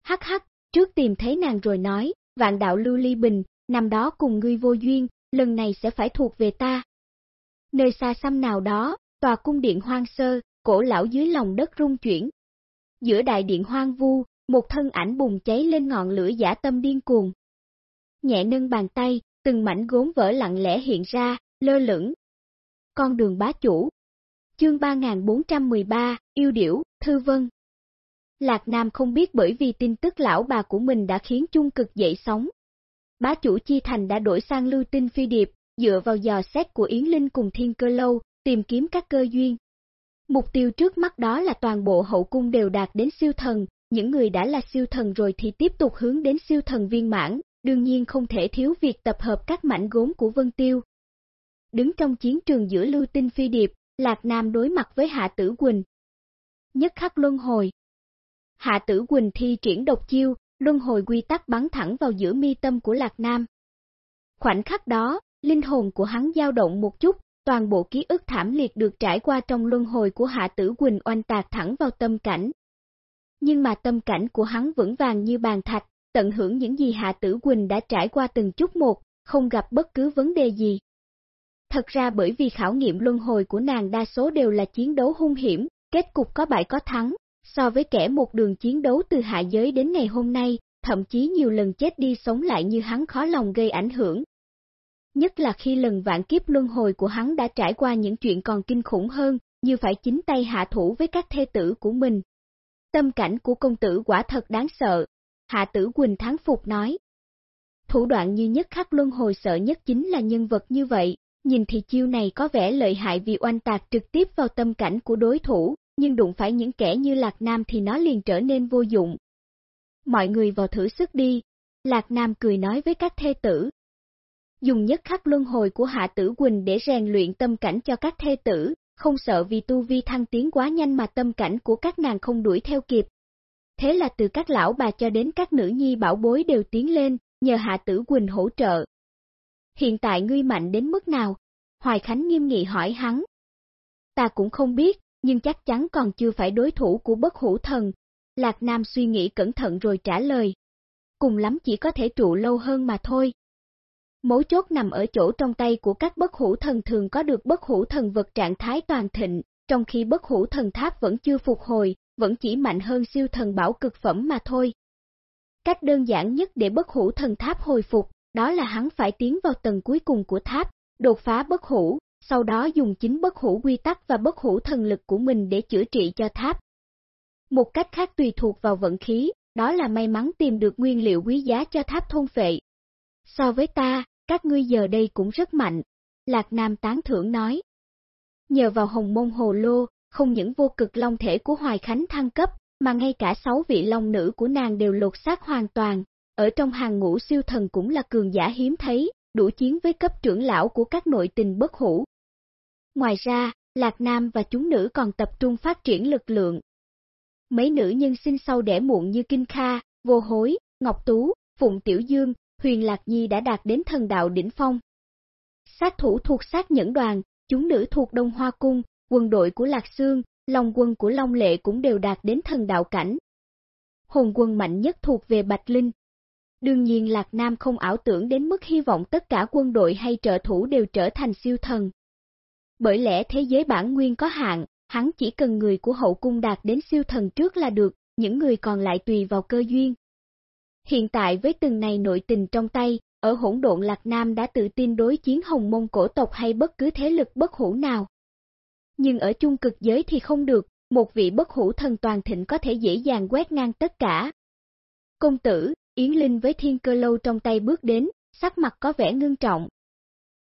Hắc hắc, trước tìm thấy nàng rồi nói, vạn đạo lưu ly bình, năm đó cùng ngươi vô duyên, lần này sẽ phải thuộc về ta. Nơi xa xăm nào đó, tòa cung điện hoang sơ, cổ lão dưới lòng đất rung chuyển. Giữa đại điện hoang vu, một thân ảnh bùng cháy lên ngọn lửa giả tâm điên cuồng. Nhẹ nâng bàn tay, từng mảnh gốm vỡ lặng lẽ hiện ra, lơ lửng. Con đường bá chủ Chương 3413, Yêu Điểu, Thư Vân Lạc Nam không biết bởi vì tin tức lão bà của mình đã khiến chung cực dậy sóng. Bá chủ Chi Thành đã đổi sang lưu tinh phi điệp, dựa vào dò xét của Yến Linh cùng Thiên Cơ Lâu, tìm kiếm các cơ duyên. Mục tiêu trước mắt đó là toàn bộ hậu cung đều đạt đến siêu thần, những người đã là siêu thần rồi thì tiếp tục hướng đến siêu thần viên mãn, đương nhiên không thể thiếu việc tập hợp các mảnh gốm của Vân Tiêu. Đứng trong chiến trường giữa Lưu Tinh Phi Điệp, Lạc Nam đối mặt với Hạ Tử Quỳnh. Nhất khắc luân hồi. Hạ Tử Quỳnh thi triển độc chiêu, luân hồi quy tắc bắn thẳng vào giữa mi tâm của Lạc Nam. Khoảnh khắc đó, linh hồn của hắn dao động một chút, toàn bộ ký ức thảm liệt được trải qua trong luân hồi của Hạ Tử Quỳnh oanh tạc thẳng vào tâm cảnh. Nhưng mà tâm cảnh của hắn vững vàng như bàn thạch, tận hưởng những gì Hạ Tử Quỳnh đã trải qua từng chút một, không gặp bất cứ vấn đề gì. Thật ra bởi vì khảo nghiệm luân hồi của nàng đa số đều là chiến đấu hung hiểm, kết cục có bại có thắng, so với kẻ một đường chiến đấu từ hạ giới đến ngày hôm nay, thậm chí nhiều lần chết đi sống lại như hắn khó lòng gây ảnh hưởng. Nhất là khi lần vạn kiếp luân hồi của hắn đã trải qua những chuyện còn kinh khủng hơn, như phải chính tay hạ thủ với các thê tử của mình. Tâm cảnh của công tử quả thật đáng sợ. Hạ tử Quỳnh thắng phục nói. Thủ đoạn như nhất khắc luân hồi sợ nhất chính là nhân vật như vậy, nhìn thì chiêu này có vẻ lợi hại vì oanh tạc trực tiếp vào tâm cảnh của đối thủ, nhưng đụng phải những kẻ như Lạc Nam thì nó liền trở nên vô dụng. Mọi người vào thử sức đi, Lạc Nam cười nói với các thê tử. Dùng nhất khắc luân hồi của Hạ Tử Quỳnh để rèn luyện tâm cảnh cho các thê tử, không sợ vì tu vi thăng tiến quá nhanh mà tâm cảnh của các nàng không đuổi theo kịp. Thế là từ các lão bà cho đến các nữ nhi bảo bối đều tiến lên, nhờ Hạ Tử Quỳnh hỗ trợ. Hiện tại ngươi mạnh đến mức nào? Hoài Khánh nghiêm nghị hỏi hắn. Ta cũng không biết, nhưng chắc chắn còn chưa phải đối thủ của bất hủ thần. Lạc Nam suy nghĩ cẩn thận rồi trả lời. Cùng lắm chỉ có thể trụ lâu hơn mà thôi. Mấu chốt nằm ở chỗ trong tay của các bất hủ thần thường có được bất hủ thần vật trạng thái toàn thịnh, trong khi bất hủ thần tháp vẫn chưa phục hồi, vẫn chỉ mạnh hơn siêu thần bảo cực phẩm mà thôi. Cách đơn giản nhất để bất hủ thần tháp hồi phục, đó là hắn phải tiến vào tầng cuối cùng của tháp, đột phá bất hủ, sau đó dùng chính bất hủ quy tắc và bất hủ thần lực của mình để chữa trị cho tháp. Một cách khác tùy thuộc vào vận khí, đó là may mắn tìm được nguyên liệu quý giá cho tháp thôn phệ. So với ta, các ngươi giờ đây cũng rất mạnh, Lạc Nam tán thưởng nói. Nhờ vào hồng môn hồ lô, không những vô cực long thể của Hoài Khánh thăng cấp, mà ngay cả sáu vị long nữ của nàng đều lột xác hoàn toàn, ở trong hàng ngũ siêu thần cũng là cường giả hiếm thấy, đủ chiến với cấp trưởng lão của các nội tình bất hủ. Ngoài ra, Lạc Nam và chúng nữ còn tập trung phát triển lực lượng. Mấy nữ nhân sinh sau đẻ muộn như Kinh Kha, Vô Hối, Ngọc Tú, Phụng Tiểu Dương, Huyền Lạc Nhi đã đạt đến thần đạo đỉnh phong. Sát thủ thuộc sát nhẫn đoàn, chúng nữ thuộc Đông Hoa Cung, quân đội của Lạc Sương, Long quân của Long Lệ cũng đều đạt đến thần đạo cảnh. Hồn quân mạnh nhất thuộc về Bạch Linh. Đương nhiên Lạc Nam không ảo tưởng đến mức hy vọng tất cả quân đội hay trợ thủ đều trở thành siêu thần. Bởi lẽ thế giới bản nguyên có hạn, hắn chỉ cần người của hậu cung đạt đến siêu thần trước là được, những người còn lại tùy vào cơ duyên. Hiện tại với từng này nội tình trong tay, ở hỗn độn Lạc Nam đã tự tin đối chiến hồng môn cổ tộc hay bất cứ thế lực bất hủ nào. Nhưng ở chung cực giới thì không được, một vị bất hủ thần toàn thịnh có thể dễ dàng quét ngang tất cả. Công tử, Yến Linh với thiên cơ lâu trong tay bước đến, sắc mặt có vẻ ngưng trọng.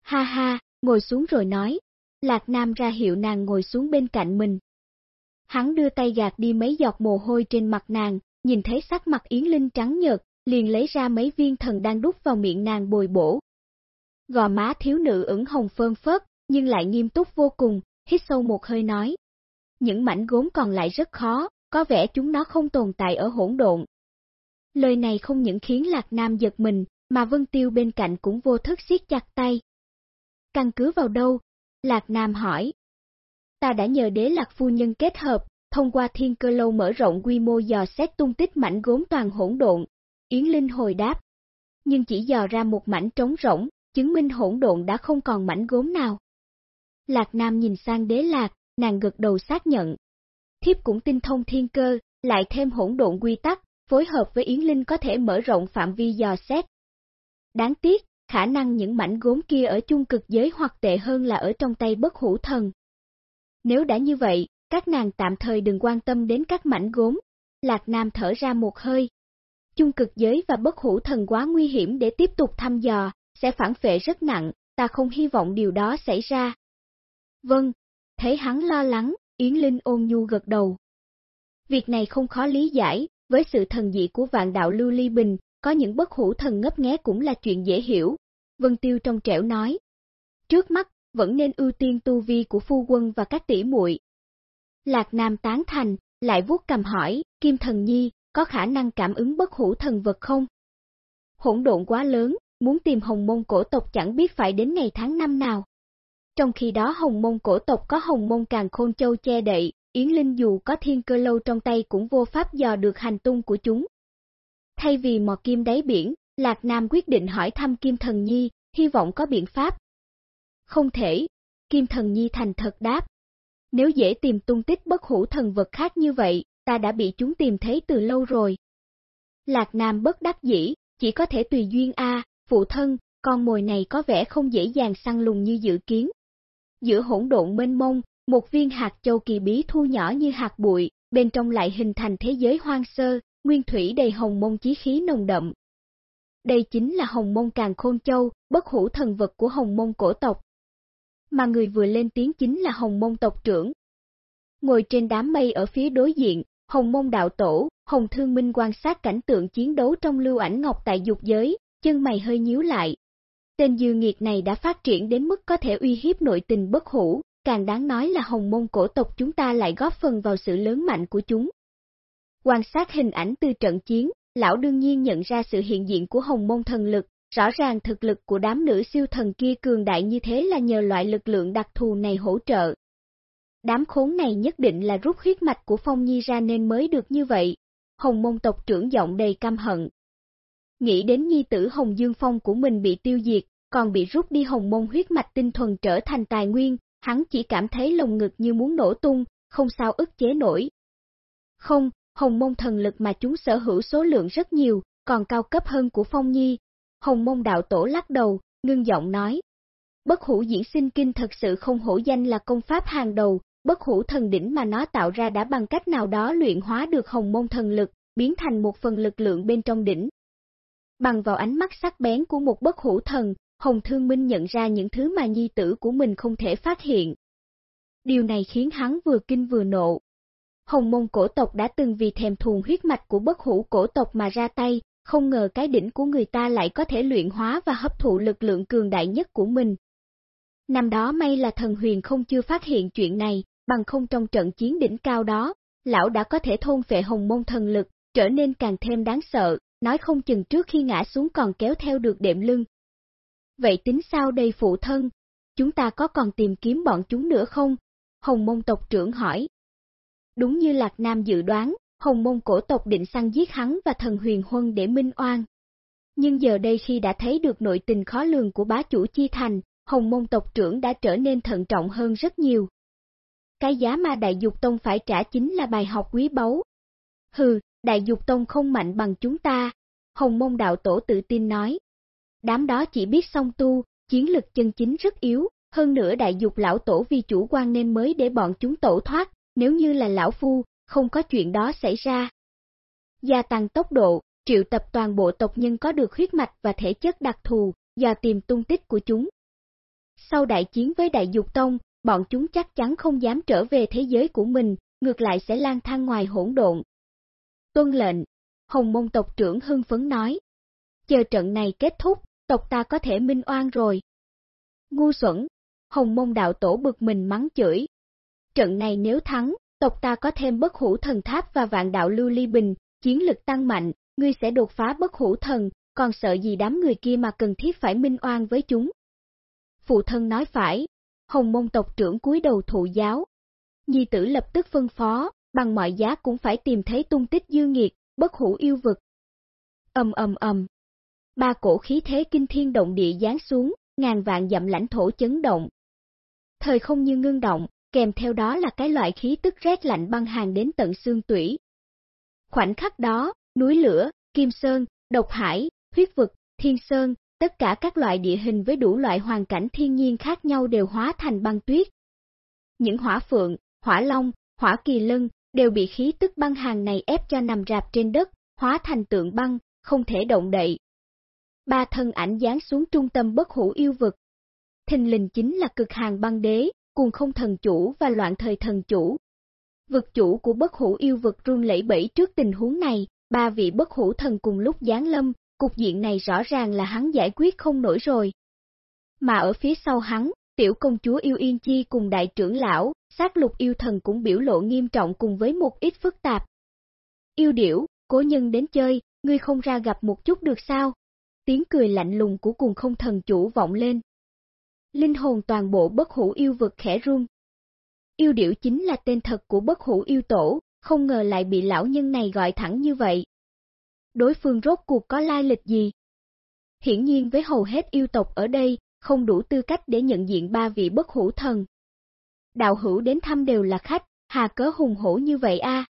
Ha ha, ngồi xuống rồi nói, Lạc Nam ra hiệu nàng ngồi xuống bên cạnh mình. Hắn đưa tay gạt đi mấy giọt mồ hôi trên mặt nàng, nhìn thấy sắc mặt Yến Linh trắng nhợt, liền lấy ra mấy viên thần đang đút vào miệng nàng bồi bổ. Gò má thiếu nữ ửng hồng phơn phớt, nhưng lại nghiêm túc vô cùng, hít sâu một hơi nói. Những mảnh gốm còn lại rất khó, có vẻ chúng nó không tồn tại ở hỗn độn. Lời này không những khiến Lạc Nam giật mình, mà Vân Tiêu bên cạnh cũng vô thức siết chặt tay. Căn cứ vào đâu? Lạc Nam hỏi. Ta đã nhờ đế lạc phu nhân kết hợp, thông qua thiên cơ lâu mở rộng quy mô dò xét tung tích mảnh gốm toàn hỗn độn. Yến Linh hồi đáp. Nhưng chỉ dò ra một mảnh trống rỗng, chứng minh hỗn độn đã không còn mảnh gốm nào. Lạc Nam nhìn sang đế lạc, nàng gật đầu xác nhận. Thiếp cũng tinh thông thiên cơ, lại thêm hỗn độn quy tắc, phối hợp với Yến Linh có thể mở rộng phạm vi dò xét. Đáng tiếc, khả năng những mảnh gốm kia ở chung cực giới hoặc tệ hơn là ở trong tay bất hủ thần. Nếu đã như vậy, các nàng tạm thời đừng quan tâm đến các mảnh gốm. Lạc Nam thở ra một hơi. Chung cực giới và bất hủ thần quá nguy hiểm để tiếp tục thăm dò, sẽ phản phệ rất nặng, ta không hy vọng điều đó xảy ra. Vâng, thấy hắn lo lắng, Yến Linh ôn nhu gật đầu. Việc này không khó lý giải, với sự thần dị của vạn đạo Lưu Ly Bình, có những bất hủ thần ngấp nghé cũng là chuyện dễ hiểu. Vân Tiêu trong trẻo nói. Trước mắt, vẫn nên ưu tiên tu vi của phu quân và các tỷ muội. Lạc Nam tán thành, lại vuốt cầm hỏi, Kim Thần Nhi, có khả năng cảm ứng bất hủ thần vật không? Hỗn độn quá lớn, muốn tìm hồng môn cổ tộc chẳng biết phải đến ngày tháng năm nào. Trong khi đó hồng môn cổ tộc có hồng môn càng khôn châu che đậy, Yến Linh dù có thiên cơ lâu trong tay cũng vô pháp dò được hành tung của chúng. Thay vì mò kim đáy biển, Lạc Nam quyết định hỏi thăm Kim Thần Nhi, hy vọng có biện pháp. Không thể, Kim Thần Nhi thành thật đáp. Nếu dễ tìm tung tích bất hủ thần vật khác như vậy, ta đã bị chúng tìm thấy từ lâu rồi. Lạc Nam bất đắc dĩ, chỉ có thể tùy duyên A, phụ thân, con mồi này có vẻ không dễ dàng săn lùng như dự kiến. Giữa hỗn độn mênh mông, một viên hạt châu kỳ bí thu nhỏ như hạt bụi, bên trong lại hình thành thế giới hoang sơ, nguyên thủy đầy hồng mông chí khí nồng đậm. Đây chính là hồng mông càng khôn châu, bất hủ thần vật của hồng mông cổ tộc. Mà người vừa lên tiếng chính là hồng mông tộc trưởng. Ngồi trên đám mây ở phía đối diện, hồng mông đạo tổ, hồng thương minh quan sát cảnh tượng chiến đấu trong lưu ảnh ngọc tại dục giới, chân mày hơi nhíu lại. Tên dư nghiệt này đã phát triển đến mức có thể uy hiếp nội tình bất hủ, càng đáng nói là hồng mông cổ tộc chúng ta lại góp phần vào sự lớn mạnh của chúng. Quan sát hình ảnh từ trận chiến, lão đương nhiên nhận ra sự hiện diện của hồng mông thần lực, rõ ràng thực lực của đám nữ siêu thần kia cường đại như thế là nhờ loại lực lượng đặc thù này hỗ trợ. Đám khốn này nhất định là rút huyết mạch của Phong Nhi ra nên mới được như vậy. Hồng mông tộc trưởng giọng đầy căm hận. Nghĩ đến nhi tử Hồng Dương Phong của mình bị tiêu diệt, còn bị rút đi hồng mông huyết mạch tinh thuần trở thành tài nguyên, hắn chỉ cảm thấy lồng ngực như muốn nổ tung, không sao ức chế nổi. Không, hồng mông thần lực mà chúng sở hữu số lượng rất nhiều, còn cao cấp hơn của Phong Nhi. Hồng mông đạo tổ lắc đầu, ngưng giọng nói. Bất hủ diễn sinh kinh thật sự không hổ danh là công pháp hàng đầu, bất hủ thần đỉnh mà nó tạo ra đã bằng cách nào đó luyện hóa được hồng mông thần lực, biến thành một phần lực lượng bên trong đỉnh. Bằng vào ánh mắt sắc bén của một bất hủ thần, Hồng Thương Minh nhận ra những thứ mà nhi tử của mình không thể phát hiện. Điều này khiến hắn vừa kinh vừa nộ. Hồng mông cổ tộc đã từng vì thèm thuồng huyết mạch của bất hủ cổ tộc mà ra tay, không ngờ cái đỉnh của người ta lại có thể luyện hóa và hấp thụ lực lượng cường đại nhất của mình. Năm đó may là thần huyền không chưa phát hiện chuyện này, bằng không trong trận chiến đỉnh cao đó, lão đã có thể thôn phệ hồng môn thần lực, trở nên càng thêm đáng sợ, nói không chừng trước khi ngã xuống còn kéo theo được đệm lưng, Vậy tính sao đây phụ thân? Chúng ta có còn tìm kiếm bọn chúng nữa không? Hồng mông tộc trưởng hỏi. Đúng như Lạc Nam dự đoán, Hồng mông cổ tộc định săn giết hắn và thần huyền huân để minh oan. Nhưng giờ đây khi đã thấy được nội tình khó lường của bá chủ chi thành, Hồng mông tộc trưởng đã trở nên thận trọng hơn rất nhiều. Cái giá mà Đại Dục Tông phải trả chính là bài học quý báu. Hừ, Đại Dục Tông không mạnh bằng chúng ta, Hồng mông đạo tổ tự tin nói, đám đó chỉ biết song tu, chiến lực chân chính rất yếu, hơn nữa đại dục lão tổ vì chủ quan nên mới để bọn chúng tổ thoát, nếu như là lão phu, không có chuyện đó xảy ra. Gia tăng tốc độ, triệu tập toàn bộ tộc nhân có được huyết mạch và thể chất đặc thù, và tìm tung tích của chúng. Sau đại chiến với đại dục tông, bọn chúng chắc chắn không dám trở về thế giới của mình, ngược lại sẽ lang thang ngoài hỗn độn. Tuân lệnh, Hồng mông tộc trưởng hưng phấn nói. Chờ trận này kết thúc, tộc ta có thể minh oan rồi. Ngu xuẩn, hồng mông đạo tổ bực mình mắng chửi. Trận này nếu thắng, tộc ta có thêm bất hủ thần tháp và vạn đạo lưu ly bình, chiến lực tăng mạnh, ngươi sẽ đột phá bất hủ thần, còn sợ gì đám người kia mà cần thiết phải minh oan với chúng. Phụ thân nói phải, hồng mông tộc trưởng cúi đầu thụ giáo. Nhi tử lập tức phân phó, bằng mọi giá cũng phải tìm thấy tung tích dư nghiệt, bất hủ yêu vực. Ầm ầm ầm, ba cổ khí thế kinh thiên động địa giáng xuống, ngàn vạn dặm lãnh thổ chấn động. Thời không như ngưng động, kèm theo đó là cái loại khí tức rét lạnh băng hàng đến tận xương tủy. Khoảnh khắc đó, núi lửa, kim sơn, độc hải, huyết vực, thiên sơn, tất cả các loại địa hình với đủ loại hoàn cảnh thiên nhiên khác nhau đều hóa thành băng tuyết. Những hỏa phượng, hỏa long, hỏa kỳ lân đều bị khí tức băng hàng này ép cho nằm rạp trên đất, hóa thành tượng băng, không thể động đậy, ba thân ảnh dán xuống trung tâm bất hủ yêu vực. Thình lình chính là cực hàng băng đế, cuồng không thần chủ và loạn thời thần chủ. Vực chủ của bất hủ yêu vực run lẩy bẩy trước tình huống này, ba vị bất hủ thần cùng lúc giáng lâm, cục diện này rõ ràng là hắn giải quyết không nổi rồi. Mà ở phía sau hắn, tiểu công chúa yêu yên chi cùng đại trưởng lão, sát lục yêu thần cũng biểu lộ nghiêm trọng cùng với một ít phức tạp. Yêu điểu, cố nhân đến chơi, ngươi không ra gặp một chút được sao? tiếng cười lạnh lùng của cùng không thần chủ vọng lên. Linh hồn toàn bộ bất hủ yêu vực khẽ run. Yêu điểu chính là tên thật của bất hủ yêu tổ, không ngờ lại bị lão nhân này gọi thẳng như vậy. Đối phương rốt cuộc có lai lịch gì? Hiển nhiên với hầu hết yêu tộc ở đây, không đủ tư cách để nhận diện ba vị bất hủ thần. Đạo hữu đến thăm đều là khách, hà cớ hùng hổ như vậy a?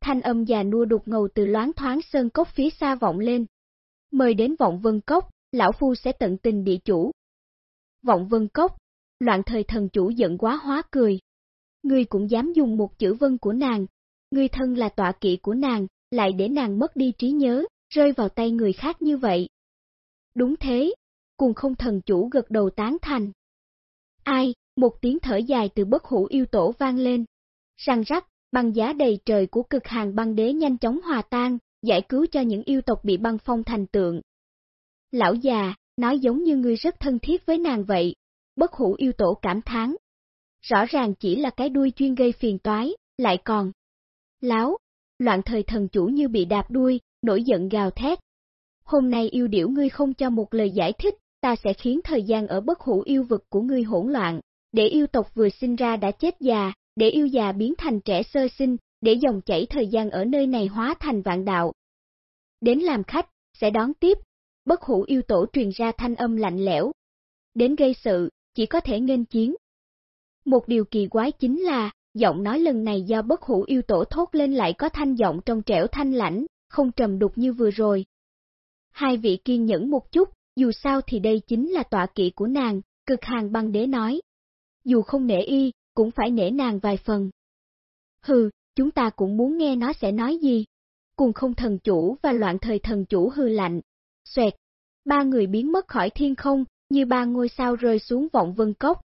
Thanh âm già nua đục ngầu từ loáng thoáng sơn cốc phía xa vọng lên mời đến vọng vân cốc, lão phu sẽ tận tình địa chủ. Vọng vân cốc, loạn thời thần chủ giận quá hóa cười. Ngươi cũng dám dùng một chữ vân của nàng, ngươi thân là tọa kỵ của nàng, lại để nàng mất đi trí nhớ, rơi vào tay người khác như vậy. Đúng thế, cùng không thần chủ gật đầu tán thành. Ai, một tiếng thở dài từ bất hủ yêu tổ vang lên. Răng rắc, băng giá đầy trời của cực hàng băng đế nhanh chóng hòa tan, giải cứu cho những yêu tộc bị băng phong thành tượng. Lão già, nói giống như ngươi rất thân thiết với nàng vậy, bất hủ yêu tổ cảm thán. Rõ ràng chỉ là cái đuôi chuyên gây phiền toái, lại còn. Láo, loạn thời thần chủ như bị đạp đuôi, nổi giận gào thét. Hôm nay yêu điểu ngươi không cho một lời giải thích, ta sẽ khiến thời gian ở bất hủ yêu vực của ngươi hỗn loạn, để yêu tộc vừa sinh ra đã chết già, để yêu già biến thành trẻ sơ sinh, để dòng chảy thời gian ở nơi này hóa thành vạn đạo. Đến làm khách, sẽ đón tiếp, bất hủ yêu tổ truyền ra thanh âm lạnh lẽo. Đến gây sự, chỉ có thể nghênh chiến. Một điều kỳ quái chính là, giọng nói lần này do bất hủ yêu tổ thốt lên lại có thanh giọng trong trẻo thanh lãnh, không trầm đục như vừa rồi. Hai vị kiên nhẫn một chút, dù sao thì đây chính là tọa kỵ của nàng, cực hàng băng đế nói. Dù không nể y, cũng phải nể nàng vài phần. Hừ, chúng ta cũng muốn nghe nó sẽ nói gì. Cùng không thần chủ và loạn thời thần chủ hư lạnh. Xoẹt, ba người biến mất khỏi thiên không, như ba ngôi sao rơi xuống vọng vân cốc.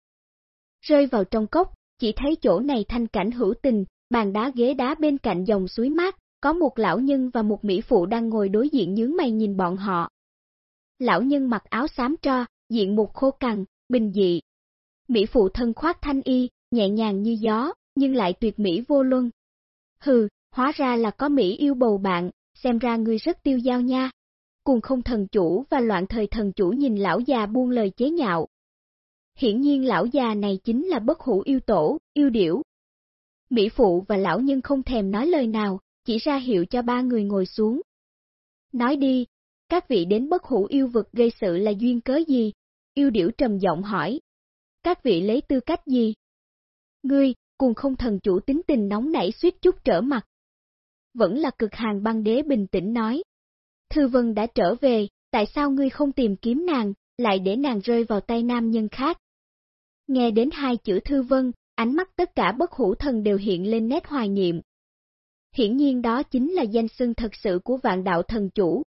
Rơi vào trong cốc, chỉ thấy chỗ này thanh cảnh hữu tình, bàn đá ghế đá bên cạnh dòng suối mát, có một lão nhân và một mỹ phụ đang ngồi đối diện nhướng mày nhìn bọn họ. Lão nhân mặc áo xám tro, diện một khô cằn, bình dị. Mỹ phụ thân khoác thanh y, nhẹ nhàng như gió, nhưng lại tuyệt mỹ vô luân. Hừ, hóa ra là có Mỹ yêu bầu bạn, xem ra ngươi rất tiêu giao nha. Cùng không thần chủ và loạn thời thần chủ nhìn lão già buông lời chế nhạo. Hiển nhiên lão già này chính là bất hủ yêu tổ, yêu điểu. Mỹ phụ và lão nhân không thèm nói lời nào, chỉ ra hiệu cho ba người ngồi xuống. Nói đi, các vị đến bất hủ yêu vực gây sự là duyên cớ gì? Yêu điểu trầm giọng hỏi. Các vị lấy tư cách gì? Ngươi, cùng không thần chủ tính tình nóng nảy suýt chút trở mặt. Vẫn là cực hàng băng đế bình tĩnh nói. Thư Vân đã trở về, tại sao ngươi không tìm kiếm nàng, lại để nàng rơi vào tay nam nhân khác? Nghe đến hai chữ Thư Vân, ánh mắt tất cả bất hủ thần đều hiện lên nét hoài niệm. Hiển nhiên đó chính là danh xưng thật sự của vạn đạo thần chủ.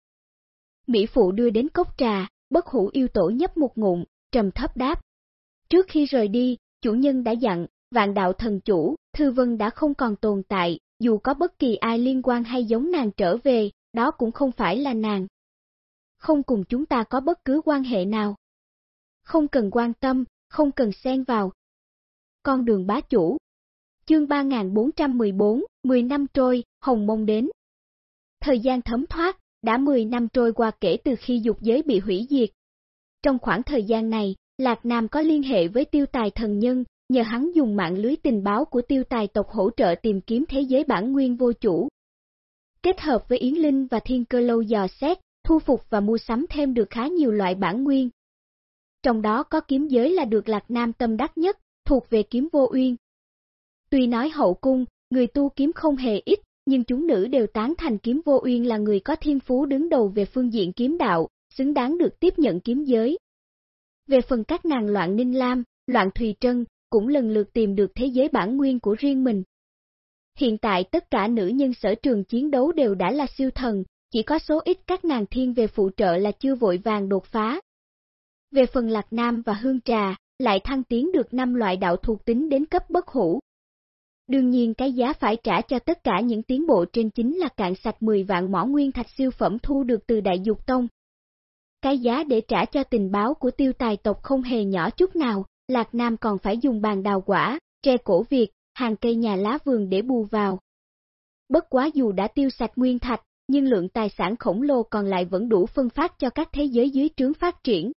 Mỹ Phụ đưa đến cốc trà, bất hủ yêu tổ nhấp một ngụm, trầm thấp đáp. Trước khi rời đi, chủ nhân đã dặn, vạn đạo thần chủ, Thư Vân đã không còn tồn tại, dù có bất kỳ ai liên quan hay giống nàng trở về, đó cũng không phải là nàng. Không cùng chúng ta có bất cứ quan hệ nào. Không cần quan tâm, không cần xen vào. Con đường bá chủ. Chương 3414, 10 năm trôi, Hồng Mông đến. Thời gian thấm thoát, đã 10 năm trôi qua kể từ khi dục giới bị hủy diệt. Trong khoảng thời gian này, Lạc Nam có liên hệ với tiêu tài thần nhân, nhờ hắn dùng mạng lưới tình báo của tiêu tài tộc hỗ trợ tìm kiếm thế giới bản nguyên vô chủ. Kết hợp với Yến Linh và Thiên Cơ Lâu dò xét, thu phục và mua sắm thêm được khá nhiều loại bản nguyên. Trong đó có kiếm giới là được Lạc Nam tâm đắc nhất, thuộc về kiếm vô uyên. Tuy nói hậu cung, người tu kiếm không hề ít, nhưng chúng nữ đều tán thành kiếm vô uyên là người có thiên phú đứng đầu về phương diện kiếm đạo, xứng đáng được tiếp nhận kiếm giới. Về phần các nàng loạn Ninh Lam, loạn Thùy Trân, cũng lần lượt tìm được thế giới bản nguyên của riêng mình. Hiện tại tất cả nữ nhân sở trường chiến đấu đều đã là siêu thần, chỉ có số ít các nàng thiên về phụ trợ là chưa vội vàng đột phá. Về phần Lạc Nam và Hương Trà, lại thăng tiến được 5 loại đạo thuộc tính đến cấp bất hủ. Đương nhiên cái giá phải trả cho tất cả những tiến bộ trên chính là cạn sạch 10 vạn mỏ nguyên thạch siêu phẩm thu được từ Đại Dục Tông. Cái giá để trả cho tình báo của tiêu tài tộc không hề nhỏ chút nào. Lạc Nam còn phải dùng bàn đào quả, tre cổ Việt, hàng cây nhà lá vườn để bù vào. Bất quá dù đã tiêu sạch nguyên thạch, nhưng lượng tài sản khổng lồ còn lại vẫn đủ phân phát cho các thế giới dưới trướng phát triển.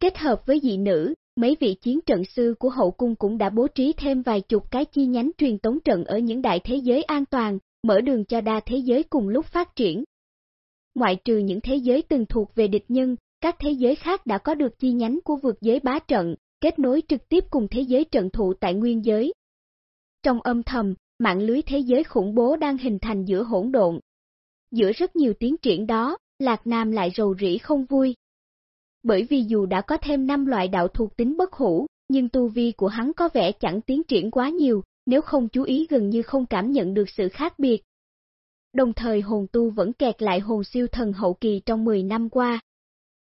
Kết hợp với dị nữ, mấy vị chiến trận sư của hậu cung cũng đã bố trí thêm vài chục cái chi nhánh truyền tống trận ở những đại thế giới an toàn, mở đường cho đa thế giới cùng lúc phát triển. Ngoại trừ những thế giới từng thuộc về địch nhân, các thế giới khác đã có được chi nhánh của vượt giới bá trận, kết nối trực tiếp cùng thế giới trận thụ tại nguyên giới. Trong âm thầm, mạng lưới thế giới khủng bố đang hình thành giữa hỗn độn. Giữa rất nhiều tiến triển đó, Lạc Nam lại rầu rĩ không vui. Bởi vì dù đã có thêm 5 loại đạo thuộc tính bất hủ, nhưng tu vi của hắn có vẻ chẳng tiến triển quá nhiều, nếu không chú ý gần như không cảm nhận được sự khác biệt. Đồng thời hồn tu vẫn kẹt lại hồn siêu thần hậu kỳ trong 10 năm qua.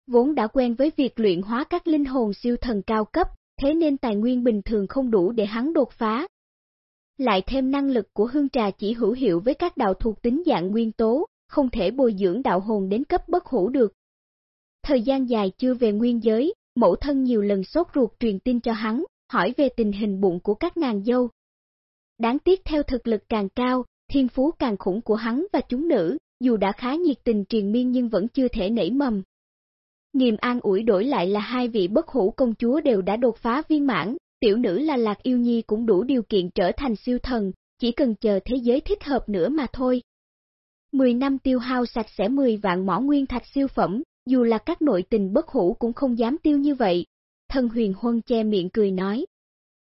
Vốn đã quen với việc luyện hóa các linh hồn siêu thần cao cấp, thế nên tài nguyên bình thường không đủ để hắn đột phá. Lại thêm năng lực của hương trà chỉ hữu hiệu với các đạo thuộc tính dạng nguyên tố, không thể bồi dưỡng đạo hồn đến cấp bất hủ được. Thời gian dài chưa về nguyên giới, mẫu thân nhiều lần sốt ruột truyền tin cho hắn, hỏi về tình hình bụng của các nàng dâu. Đáng tiếc theo thực lực càng cao, thiên phú càng khủng của hắn và chúng nữ, dù đã khá nhiệt tình truyền miên nhưng vẫn chưa thể nảy mầm. Niềm an ủi đổi lại là hai vị bất hủ công chúa đều đã đột phá viên mãn, tiểu nữ là Lạc Yêu Nhi cũng đủ điều kiện trở thành siêu thần, chỉ cần chờ thế giới thích hợp nữa mà thôi. Mười năm tiêu hao sạch sẽ 10 vạn mỏ nguyên thạch siêu phẩm, dù là các nội tình bất hủ cũng không dám tiêu như vậy. Thân huyền huân che miệng cười nói.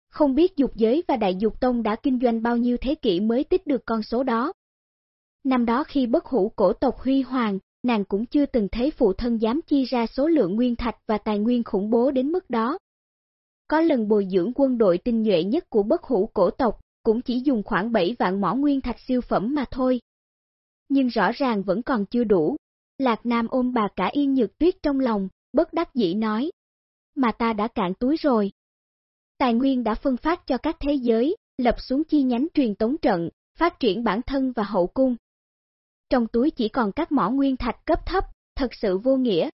Không biết dục giới và đại dục tông đã kinh doanh bao nhiêu thế kỷ mới tích được con số đó. Năm đó khi bất hủ cổ tộc huy hoàng, nàng cũng chưa từng thấy phụ thân dám chi ra số lượng nguyên thạch và tài nguyên khủng bố đến mức đó. Có lần bồi dưỡng quân đội tinh nhuệ nhất của bất hủ cổ tộc, cũng chỉ dùng khoảng 7 vạn mỏ nguyên thạch siêu phẩm mà thôi. Nhưng rõ ràng vẫn còn chưa đủ, Lạc Nam ôm bà cả yên nhược tuyết trong lòng, bất đắc dĩ nói. Mà ta đã cạn túi rồi. Tài nguyên đã phân phát cho các thế giới, lập xuống chi nhánh truyền tống trận, phát triển bản thân và hậu cung. Trong túi chỉ còn các mỏ nguyên thạch cấp thấp, thật sự vô nghĩa.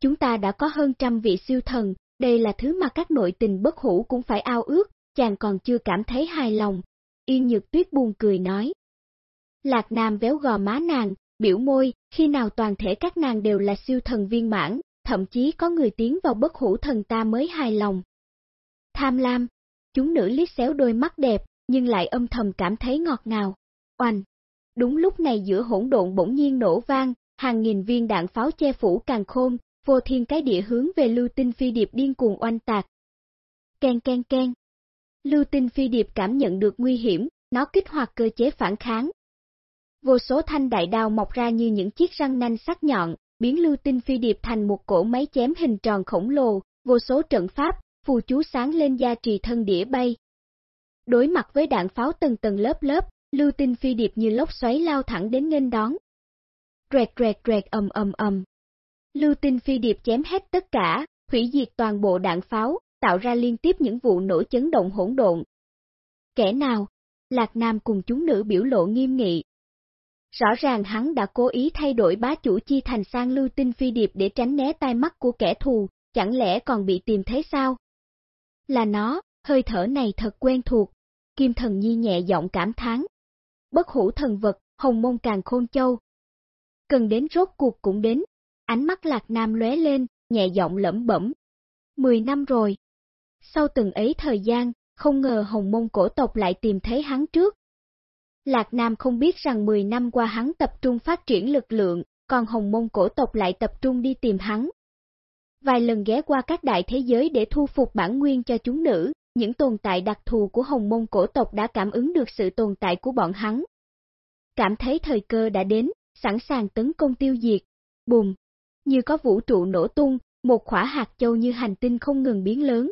Chúng ta đã có hơn trăm vị siêu thần, đây là thứ mà các nội tình bất hủ cũng phải ao ước, chàng còn chưa cảm thấy hài lòng. Yên Nhược Tuyết buồn cười nói. Lạc Nam véo gò má nàng, biểu môi, khi nào toàn thể các nàng đều là siêu thần viên mãn, thậm chí có người tiến vào bất hủ thần ta mới hài lòng. Tham lam, chúng nữ liếc xéo đôi mắt đẹp, nhưng lại âm thầm cảm thấy ngọt ngào. Oanh! Đúng lúc này giữa hỗn độn bỗng nhiên nổ vang, hàng nghìn viên đạn pháo che phủ càng khôn, vô thiên cái địa hướng về lưu tinh phi điệp điên cuồng oanh tạc. Ken ken ken. Lưu tinh phi điệp cảm nhận được nguy hiểm, nó kích hoạt cơ chế phản kháng, vô số thanh đại đao mọc ra như những chiếc răng nanh sắc nhọn, biến lưu tinh phi điệp thành một cổ máy chém hình tròn khổng lồ, vô số trận pháp, phù chú sáng lên gia trì thân đĩa bay. Đối mặt với đạn pháo tầng tầng lớp lớp, lưu tinh phi điệp như lốc xoáy lao thẳng đến nghênh đón. Rẹt rẹt rẹt ầm ầm ầm. Lưu tinh phi điệp chém hết tất cả, hủy diệt toàn bộ đạn pháo, tạo ra liên tiếp những vụ nổ chấn động hỗn độn. Kẻ nào? Lạc Nam cùng chúng nữ biểu lộ nghiêm nghị, Rõ ràng hắn đã cố ý thay đổi bá chủ chi thành sang lưu tinh phi điệp để tránh né tai mắt của kẻ thù, chẳng lẽ còn bị tìm thấy sao? Là nó, hơi thở này thật quen thuộc. Kim thần nhi nhẹ giọng cảm thán. Bất hủ thần vật, hồng môn càng khôn châu. Cần đến rốt cuộc cũng đến. Ánh mắt lạc nam lóe lên, nhẹ giọng lẩm bẩm. Mười năm rồi. Sau từng ấy thời gian, không ngờ hồng môn cổ tộc lại tìm thấy hắn trước, Lạc Nam không biết rằng 10 năm qua hắn tập trung phát triển lực lượng, còn Hồng Mông cổ tộc lại tập trung đi tìm hắn. Vài lần ghé qua các đại thế giới để thu phục bản nguyên cho chúng nữ, những tồn tại đặc thù của Hồng Mông cổ tộc đã cảm ứng được sự tồn tại của bọn hắn. Cảm thấy thời cơ đã đến, sẵn sàng tấn công tiêu diệt. Bùm! Như có vũ trụ nổ tung, một khỏa hạt châu như hành tinh không ngừng biến lớn.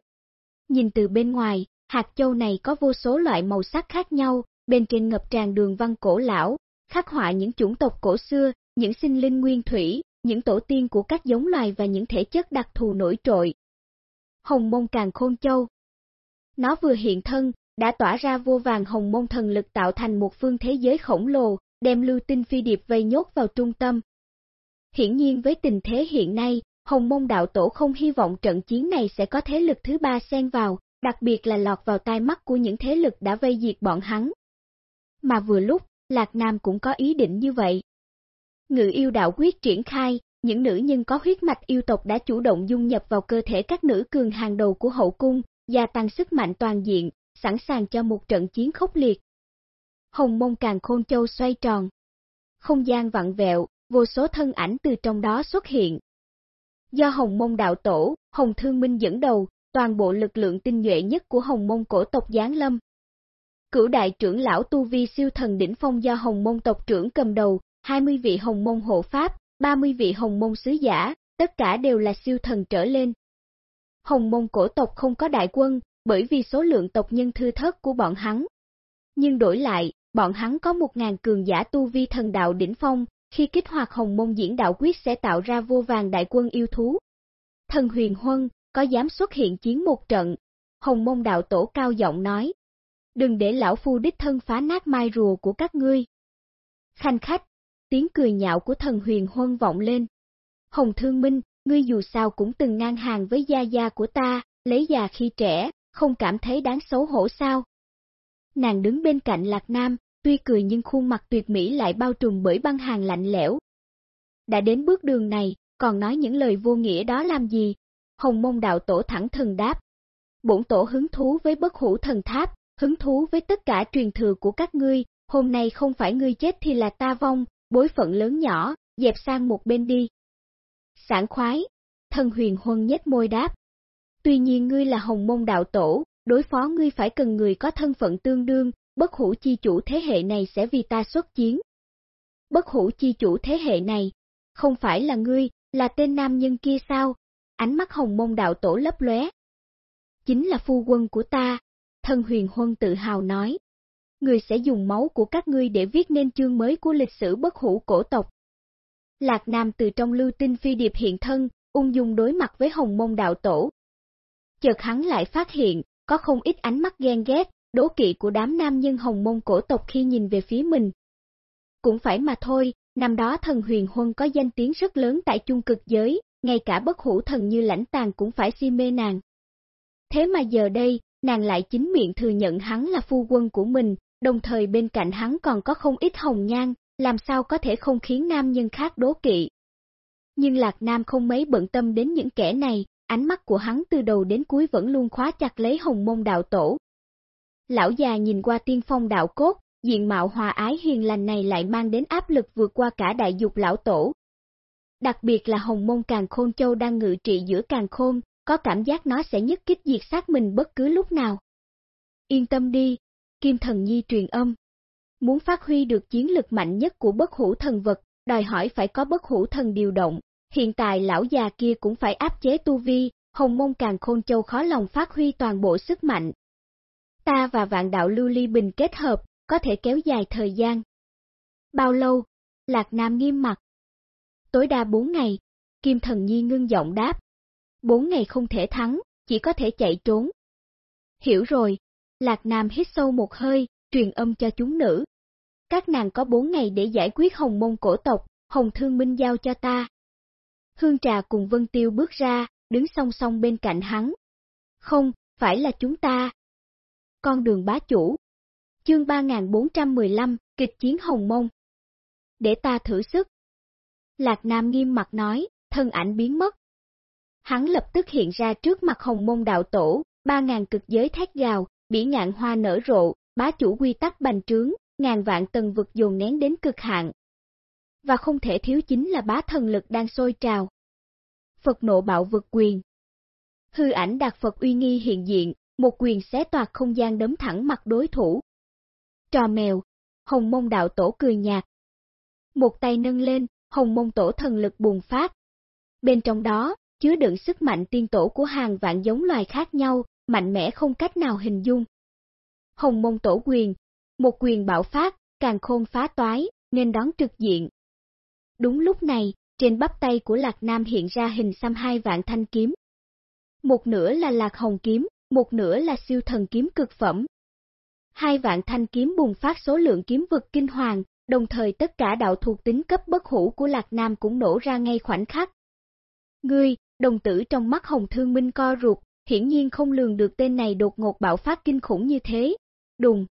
Nhìn từ bên ngoài, hạt châu này có vô số loại màu sắc khác nhau, bên trên ngập tràn đường văn cổ lão, khắc họa những chủng tộc cổ xưa, những sinh linh nguyên thủy, những tổ tiên của các giống loài và những thể chất đặc thù nổi trội. Hồng mông càng khôn châu Nó vừa hiện thân, đã tỏa ra vô vàng hồng mông thần lực tạo thành một phương thế giới khổng lồ, đem lưu tinh phi điệp vây nhốt vào trung tâm. Hiển nhiên với tình thế hiện nay, Hồng mông đạo tổ không hy vọng trận chiến này sẽ có thế lực thứ ba xen vào, đặc biệt là lọt vào tai mắt của những thế lực đã vây diệt bọn hắn mà vừa lúc, Lạc Nam cũng có ý định như vậy. Ngự yêu đạo quyết triển khai, những nữ nhân có huyết mạch yêu tộc đã chủ động dung nhập vào cơ thể các nữ cường hàng đầu của hậu cung, gia tăng sức mạnh toàn diện, sẵn sàng cho một trận chiến khốc liệt. Hồng mông càng khôn châu xoay tròn. Không gian vặn vẹo, vô số thân ảnh từ trong đó xuất hiện. Do Hồng mông đạo tổ, Hồng Thương Minh dẫn đầu, toàn bộ lực lượng tinh nhuệ nhất của Hồng mông cổ tộc Giáng Lâm, Cửu đại trưởng lão tu vi siêu thần đỉnh phong do Hồng Mông tộc trưởng cầm đầu, 20 vị Hồng Mông hộ pháp, 30 vị Hồng Mông sứ giả, tất cả đều là siêu thần trở lên. Hồng mông cổ tộc không có đại quân, bởi vì số lượng tộc nhân thư thớt của bọn hắn. Nhưng đổi lại, bọn hắn có một ngàn cường giả tu vi thần đạo đỉnh phong, khi kích hoạt hồng mông diễn đạo quyết sẽ tạo ra vô vàng đại quân yêu thú. Thần huyền huân, có dám xuất hiện chiến một trận? Hồng mông đạo tổ cao giọng nói. Đừng để lão phu đích thân phá nát mai rùa của các ngươi. Khanh khách, tiếng cười nhạo của thần huyền huân vọng lên. Hồng Thương Minh, ngươi dù sao cũng từng ngang hàng với gia gia của ta, lấy già khi trẻ, không cảm thấy đáng xấu hổ sao? Nàng đứng bên cạnh Lạc Nam, tuy cười nhưng khuôn mặt tuyệt mỹ lại bao trùm bởi băng hàng lạnh lẽo. Đã đến bước đường này, còn nói những lời vô nghĩa đó làm gì? Hồng mông đạo tổ thẳng thần đáp. Bổn tổ hứng thú với bất hủ thần tháp, hứng thú với tất cả truyền thừa của các ngươi, hôm nay không phải ngươi chết thì là ta vong, bối phận lớn nhỏ, dẹp sang một bên đi. Sảng khoái, thần huyền huân nhếch môi đáp. Tuy nhiên ngươi là hồng mông đạo tổ, đối phó ngươi phải cần người có thân phận tương đương, bất hủ chi chủ thế hệ này sẽ vì ta xuất chiến. Bất hủ chi chủ thế hệ này, không phải là ngươi, là tên nam nhân kia sao? Ánh mắt hồng mông đạo tổ lấp lóe. Chính là phu quân của ta, thân huyền huân tự hào nói. Người sẽ dùng máu của các ngươi để viết nên chương mới của lịch sử bất hủ cổ tộc. Lạc Nam từ trong lưu tinh phi điệp hiện thân, ung dung đối mặt với hồng mông đạo tổ. Chợt hắn lại phát hiện, có không ít ánh mắt ghen ghét, đố kỵ của đám nam nhân hồng mông cổ tộc khi nhìn về phía mình. Cũng phải mà thôi, năm đó thần huyền huân có danh tiếng rất lớn tại chung cực giới, ngay cả bất hủ thần như lãnh tàng cũng phải si mê nàng. Thế mà giờ đây, nàng lại chính miệng thừa nhận hắn là phu quân của mình, đồng thời bên cạnh hắn còn có không ít hồng nhan, làm sao có thể không khiến nam nhân khác đố kỵ. Nhưng Lạc Nam không mấy bận tâm đến những kẻ này, ánh mắt của hắn từ đầu đến cuối vẫn luôn khóa chặt lấy hồng mông đạo tổ. Lão già nhìn qua tiên phong đạo cốt, diện mạo hòa ái hiền lành này lại mang đến áp lực vượt qua cả đại dục lão tổ. Đặc biệt là hồng mông càng khôn châu đang ngự trị giữa càng khôn, có cảm giác nó sẽ nhất kích diệt sát mình bất cứ lúc nào. Yên tâm đi, Kim Thần Nhi truyền âm. Muốn phát huy được chiến lực mạnh nhất của bất hủ thần vật, đòi hỏi phải có bất hủ thần điều động, hiện tại lão già kia cũng phải áp chế tu vi, hồng mông càng khôn châu khó lòng phát huy toàn bộ sức mạnh. Ta và vạn đạo lưu ly bình kết hợp, có thể kéo dài thời gian. Bao lâu? Lạc Nam nghiêm mặt. Tối đa 4 ngày, Kim Thần Nhi ngưng giọng đáp. 4 ngày không thể thắng, chỉ có thể chạy trốn. Hiểu rồi, Lạc Nam hít sâu một hơi, truyền âm cho chúng nữ. Các nàng có 4 ngày để giải quyết hồng mông cổ tộc, hồng thương minh giao cho ta. Hương Trà cùng Vân Tiêu bước ra, đứng song song bên cạnh hắn. Không, phải là chúng ta. Con đường bá chủ. Chương 3415, kịch chiến hồng mông. Để ta thử sức. Lạc Nam nghiêm mặt nói, thân ảnh biến mất. Hắn lập tức hiện ra trước mặt hồng mông đạo tổ, ba ngàn cực giới thét gào, bỉ ngạn hoa nở rộ, bá chủ quy tắc bành trướng, ngàn vạn tầng vực dồn nén đến cực hạn. Và không thể thiếu chính là bá thần lực đang sôi trào. Phật nộ bạo vực quyền. Hư ảnh đạt Phật uy nghi hiện diện, một quyền xé toạc không gian đấm thẳng mặt đối thủ. Trò mèo, hồng mông đạo tổ cười nhạt. Một tay nâng lên, hồng mông tổ thần lực bùng phát. Bên trong đó, chứa đựng sức mạnh tiên tổ của hàng vạn giống loài khác nhau, mạnh mẽ không cách nào hình dung. Hồng mông tổ quyền, một quyền bạo phát, càng khôn phá toái, nên đón trực diện. Đúng lúc này, trên bắp tay của Lạc Nam hiện ra hình xăm hai vạn thanh kiếm. Một nửa là Lạc Hồng kiếm, một nửa là siêu thần kiếm cực phẩm. Hai vạn thanh kiếm bùng phát số lượng kiếm vực kinh hoàng, đồng thời tất cả đạo thuộc tính cấp bất hủ của Lạc Nam cũng nổ ra ngay khoảnh khắc. Ngươi, đồng tử trong mắt Hồng Thương Minh co ruột, hiển nhiên không lường được tên này đột ngột bạo phát kinh khủng như thế. Đùng,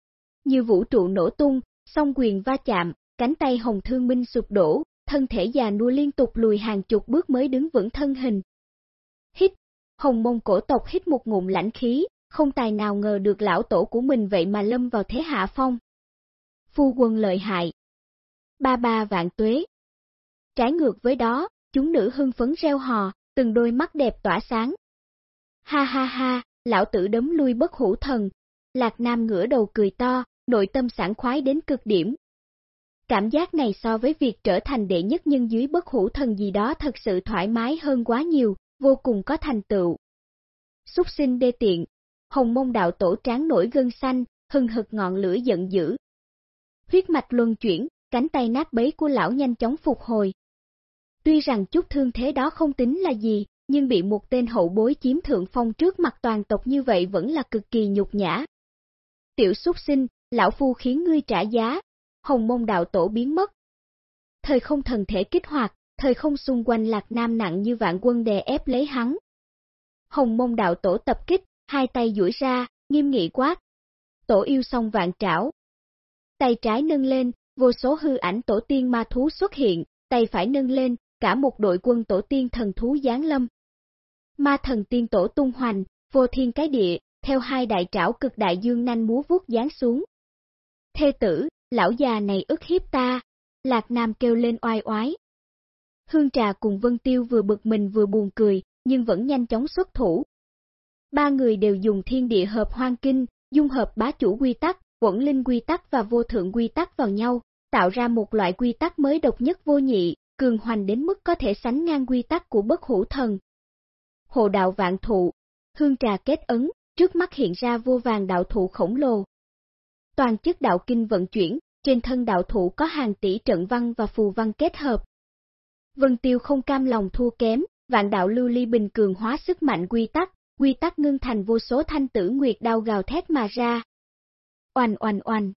như vũ trụ nổ tung, song quyền va chạm, cánh tay Hồng Thương Minh sụp đổ, thân thể già nua liên tục lùi hàng chục bước mới đứng vững thân hình. Hồng Mông cổ tộc hít một ngụm lãnh khí, không tài nào ngờ được lão tổ của mình vậy mà lâm vào thế hạ phong. Phu quân lợi hại. Ba ba vạn tuế. Trái ngược với đó, chúng nữ hưng phấn reo hò, từng đôi mắt đẹp tỏa sáng, Ha ha ha, lão tử đấm lui bất hủ thần. Lạc Nam ngửa đầu cười to, nội tâm sảng khoái đến cực điểm. Cảm giác này so với việc trở thành đệ nhất nhân dưới bất hủ thần gì đó thật sự thoải mái hơn quá nhiều, vô cùng có thành tựu. Xúc sinh đê tiện, hồng mông đạo tổ tráng nổi gân xanh, hừng hực ngọn lửa giận dữ. Huyết mạch luân chuyển, cánh tay nát bấy của lão nhanh chóng phục hồi. Tuy rằng chút thương thế đó không tính là gì, nhưng bị một tên hậu bối chiếm thượng phong trước mặt toàn tộc như vậy vẫn là cực kỳ nhục nhã. Tiểu xúc sinh, lão phu khiến ngươi trả giá, hồng mông đạo tổ biến mất. Thời không thần thể kích hoạt, thời không xung quanh lạc nam nặng như vạn quân đè ép lấy hắn. Hồng mông đạo tổ tập kích, hai tay duỗi ra, nghiêm nghị quát. Tổ yêu song vạn trảo. Tay trái nâng lên, vô số hư ảnh tổ tiên ma thú xuất hiện, tay phải nâng lên, cả một đội quân tổ tiên thần thú giáng lâm. Ma thần tiên tổ tung hoành, vô thiên cái địa, theo hai đại trảo cực đại dương nanh múa vuốt giáng xuống. Thê tử, lão già này ức hiếp ta, Lạc Nam kêu lên oai oái. Hương Trà cùng Vân Tiêu vừa bực mình vừa buồn cười, nhưng vẫn nhanh chóng xuất thủ. Ba người đều dùng thiên địa hợp hoang kinh, dung hợp bá chủ quy tắc, quẩn linh quy tắc và vô thượng quy tắc vào nhau, tạo ra một loại quy tắc mới độc nhất vô nhị, cường hoành đến mức có thể sánh ngang quy tắc của bất hủ thần. Hồ đạo vạn thụ, hương trà kết ấn, trước mắt hiện ra vô vàng đạo thụ khổng lồ. Toàn chức đạo kinh vận chuyển, trên thân đạo thụ có hàng tỷ trận văn và phù văn kết hợp. Vân Tiêu không cam lòng thua kém, vạn đạo lưu ly bình cường hóa sức mạnh quy tắc, quy tắc ngưng thành vô số thanh tử nguyệt đao gào thét mà ra. Oanh oanh oanh.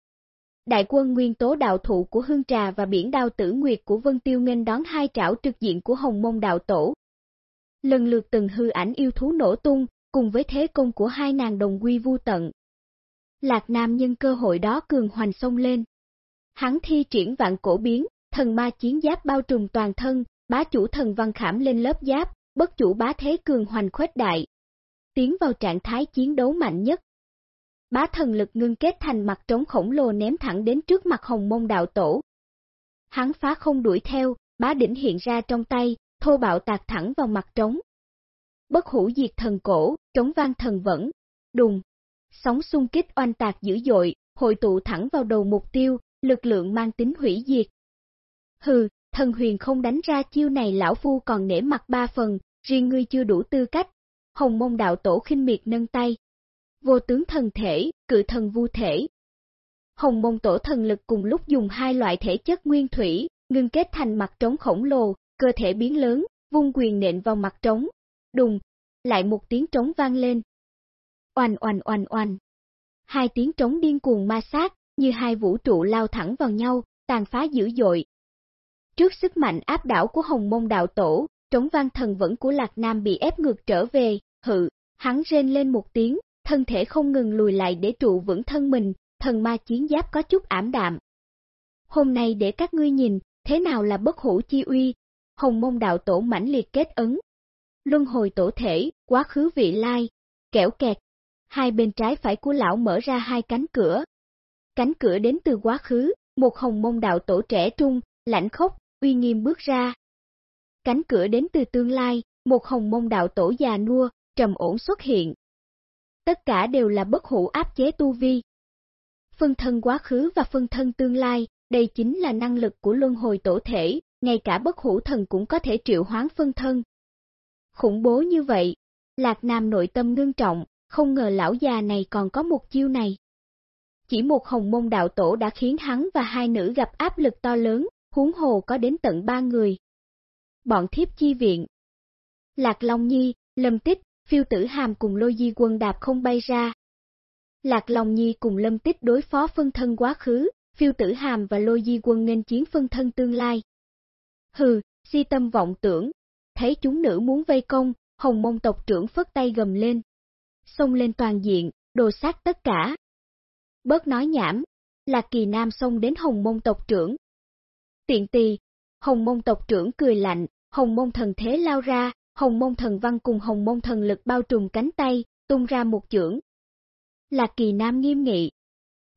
Đại quân nguyên tố đạo thụ của Hương Trà và biển đao tử nguyệt của Vân Tiêu nghênh đón hai trảo trực diện của Hồng Mông đạo tổ. Lần lượt từng hư ảnh yêu thú nổ tung, cùng với thế công của hai nàng đồng quy vu tận. Lạc Nam nhân cơ hội đó cường hoành sông lên. Hắn thi triển vạn cổ biến, thần ma chiến giáp bao trùm toàn thân, bá chủ thần văn khảm lên lớp giáp, bất chủ bá thế cường hoành khuếch đại. Tiến vào trạng thái chiến đấu mạnh nhất. Bá thần lực ngưng kết thành mặt trống khổng lồ ném thẳng đến trước mặt hồng mông đạo tổ. Hắn phá không đuổi theo, bá đỉnh hiện ra trong tay, thô bạo tạc thẳng vào mặt trống. Bất hủ diệt thần cổ, trống vang thần vẫn, đùng. Sóng xung kích oanh tạc dữ dội, hội tụ thẳng vào đầu mục tiêu, lực lượng mang tính hủy diệt. Hừ, thần huyền không đánh ra chiêu này lão phu còn nể mặt ba phần, riêng ngươi chưa đủ tư cách. Hồng mông đạo tổ khinh miệt nâng tay. Vô tướng thần thể, cự thần vu thể. Hồng mông tổ thần lực cùng lúc dùng hai loại thể chất nguyên thủy, ngưng kết thành mặt trống khổng lồ, cơ thể biến lớn, vung quyền nện vào mặt trống. Đùng, lại một tiếng trống vang lên. Oanh oanh oanh oanh. Hai tiếng trống điên cuồng ma sát, như hai vũ trụ lao thẳng vào nhau, tàn phá dữ dội. Trước sức mạnh áp đảo của hồng mông đạo tổ, trống vang thần vẫn của Lạc Nam bị ép ngược trở về, hự, hắn rên lên một tiếng, thân thể không ngừng lùi lại để trụ vững thân mình, thần ma chiến giáp có chút ảm đạm. Hôm nay để các ngươi nhìn, thế nào là bất hủ chi uy, hồng mông đạo tổ mãnh liệt kết ấn. Luân hồi tổ thể, quá khứ vị lai, kẻo kẹt. Hai bên trái phải của lão mở ra hai cánh cửa, Cánh cửa đến từ quá khứ, một hồng mông đạo tổ trẻ trung, lạnh khốc, uy nghiêm bước ra. Cánh cửa đến từ tương lai, một hồng mông đạo tổ già nua, trầm ổn xuất hiện. Tất cả đều là bất hủ áp chế tu vi. Phân thân quá khứ và phân thân tương lai, đây chính là năng lực của luân hồi tổ thể, ngay cả bất hủ thần cũng có thể triệu hoán phân thân. Khủng bố như vậy, Lạc Nam nội tâm ngưng trọng, không ngờ lão già này còn có một chiêu này. Chỉ một hồng môn đạo tổ đã khiến hắn và hai nữ gặp áp lực to lớn, huống hồ có đến tận ba người. Bọn thiếp chi viện Lạc Long Nhi, Lâm Tích, phiêu tử hàm cùng lôi di quân đạp không bay ra. Lạc Long Nhi cùng Lâm Tích đối phó phân thân quá khứ, phiêu tử hàm và lôi di quân nên chiến phân thân tương lai. Hừ, si tâm vọng tưởng, thấy chúng nữ muốn vây công, hồng mông tộc trưởng phất tay gầm lên. Xông lên toàn diện, đồ sát tất cả bớt nói nhảm, là kỳ nam xông đến hồng mông tộc trưởng. Tiện tì, hồng mông tộc trưởng cười lạnh, hồng mông thần thế lao ra, hồng mông thần văn cùng hồng mông thần lực bao trùm cánh tay, tung ra một chưởng. Lạc kỳ nam nghiêm nghị.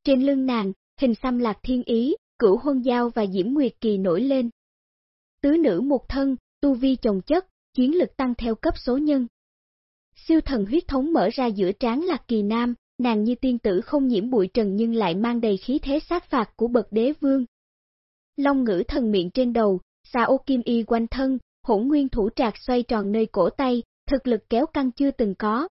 Trên lưng nàng, hình xăm lạc thiên ý, cửu huân giao và diễm nguyệt kỳ nổi lên. Tứ nữ một thân, tu vi chồng chất, chiến lực tăng theo cấp số nhân. Siêu thần huyết thống mở ra giữa trán lạc kỳ nam, nàng như tiên tử không nhiễm bụi trần nhưng lại mang đầy khí thế sát phạt của bậc đế vương. Long ngữ thần miệng trên đầu, xà ô kim y quanh thân, hỗn nguyên thủ trạc xoay tròn nơi cổ tay, thực lực kéo căng chưa từng có.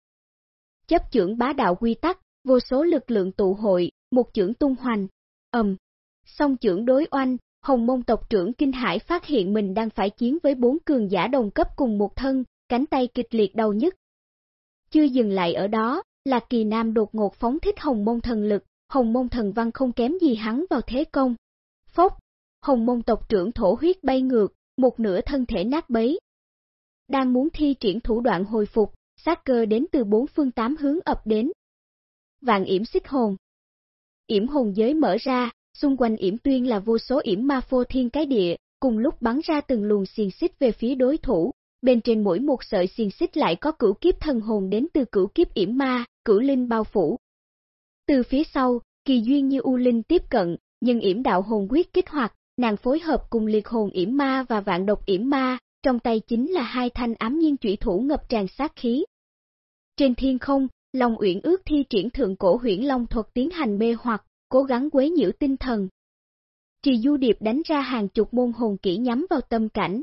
Chấp trưởng bá đạo quy tắc, vô số lực lượng tụ hội, một trưởng tung hoành, ầm. Song trưởng đối oanh, Hồng Mông tộc trưởng kinh hải phát hiện mình đang phải chiến với bốn cường giả đồng cấp cùng một thân, cánh tay kịch liệt đau nhất. Chưa dừng lại ở đó, là Kỳ Nam đột ngột phóng thích Hồng Mông thần lực, Hồng Mông thần văn không kém gì hắn vào thế công. Phốc, Hồng Mông tộc trưởng thổ huyết bay ngược, một nửa thân thể nát bấy. Đang muốn thi triển thủ đoạn hồi phục, sát cơ đến từ bốn phương tám hướng ập đến. Vạn yểm xích hồn. Yểm hồn giới mở ra, xung quanh yểm tuyên là vô số yểm ma phô thiên cái địa, cùng lúc bắn ra từng luồng xiềng xích về phía đối thủ, bên trên mỗi một sợi xiềng xích lại có cửu kiếp thần hồn đến từ cửu kiếp yểm ma, cửu linh bao phủ. Từ phía sau, kỳ duyên như u linh tiếp cận, nhưng yểm đạo hồn quyết kích hoạt, nàng phối hợp cùng liệt hồn yểm ma và vạn độc yểm ma, trong tay chính là hai thanh ám nhiên chủy thủ ngập tràn sát khí. Trên thiên không, Long Uyển ước thi triển thượng cổ huyễn long thuật tiến hành mê hoặc, cố gắng quấy nhiễu tinh thần. Trì Du Điệp đánh ra hàng chục môn hồn kỹ nhắm vào tâm cảnh.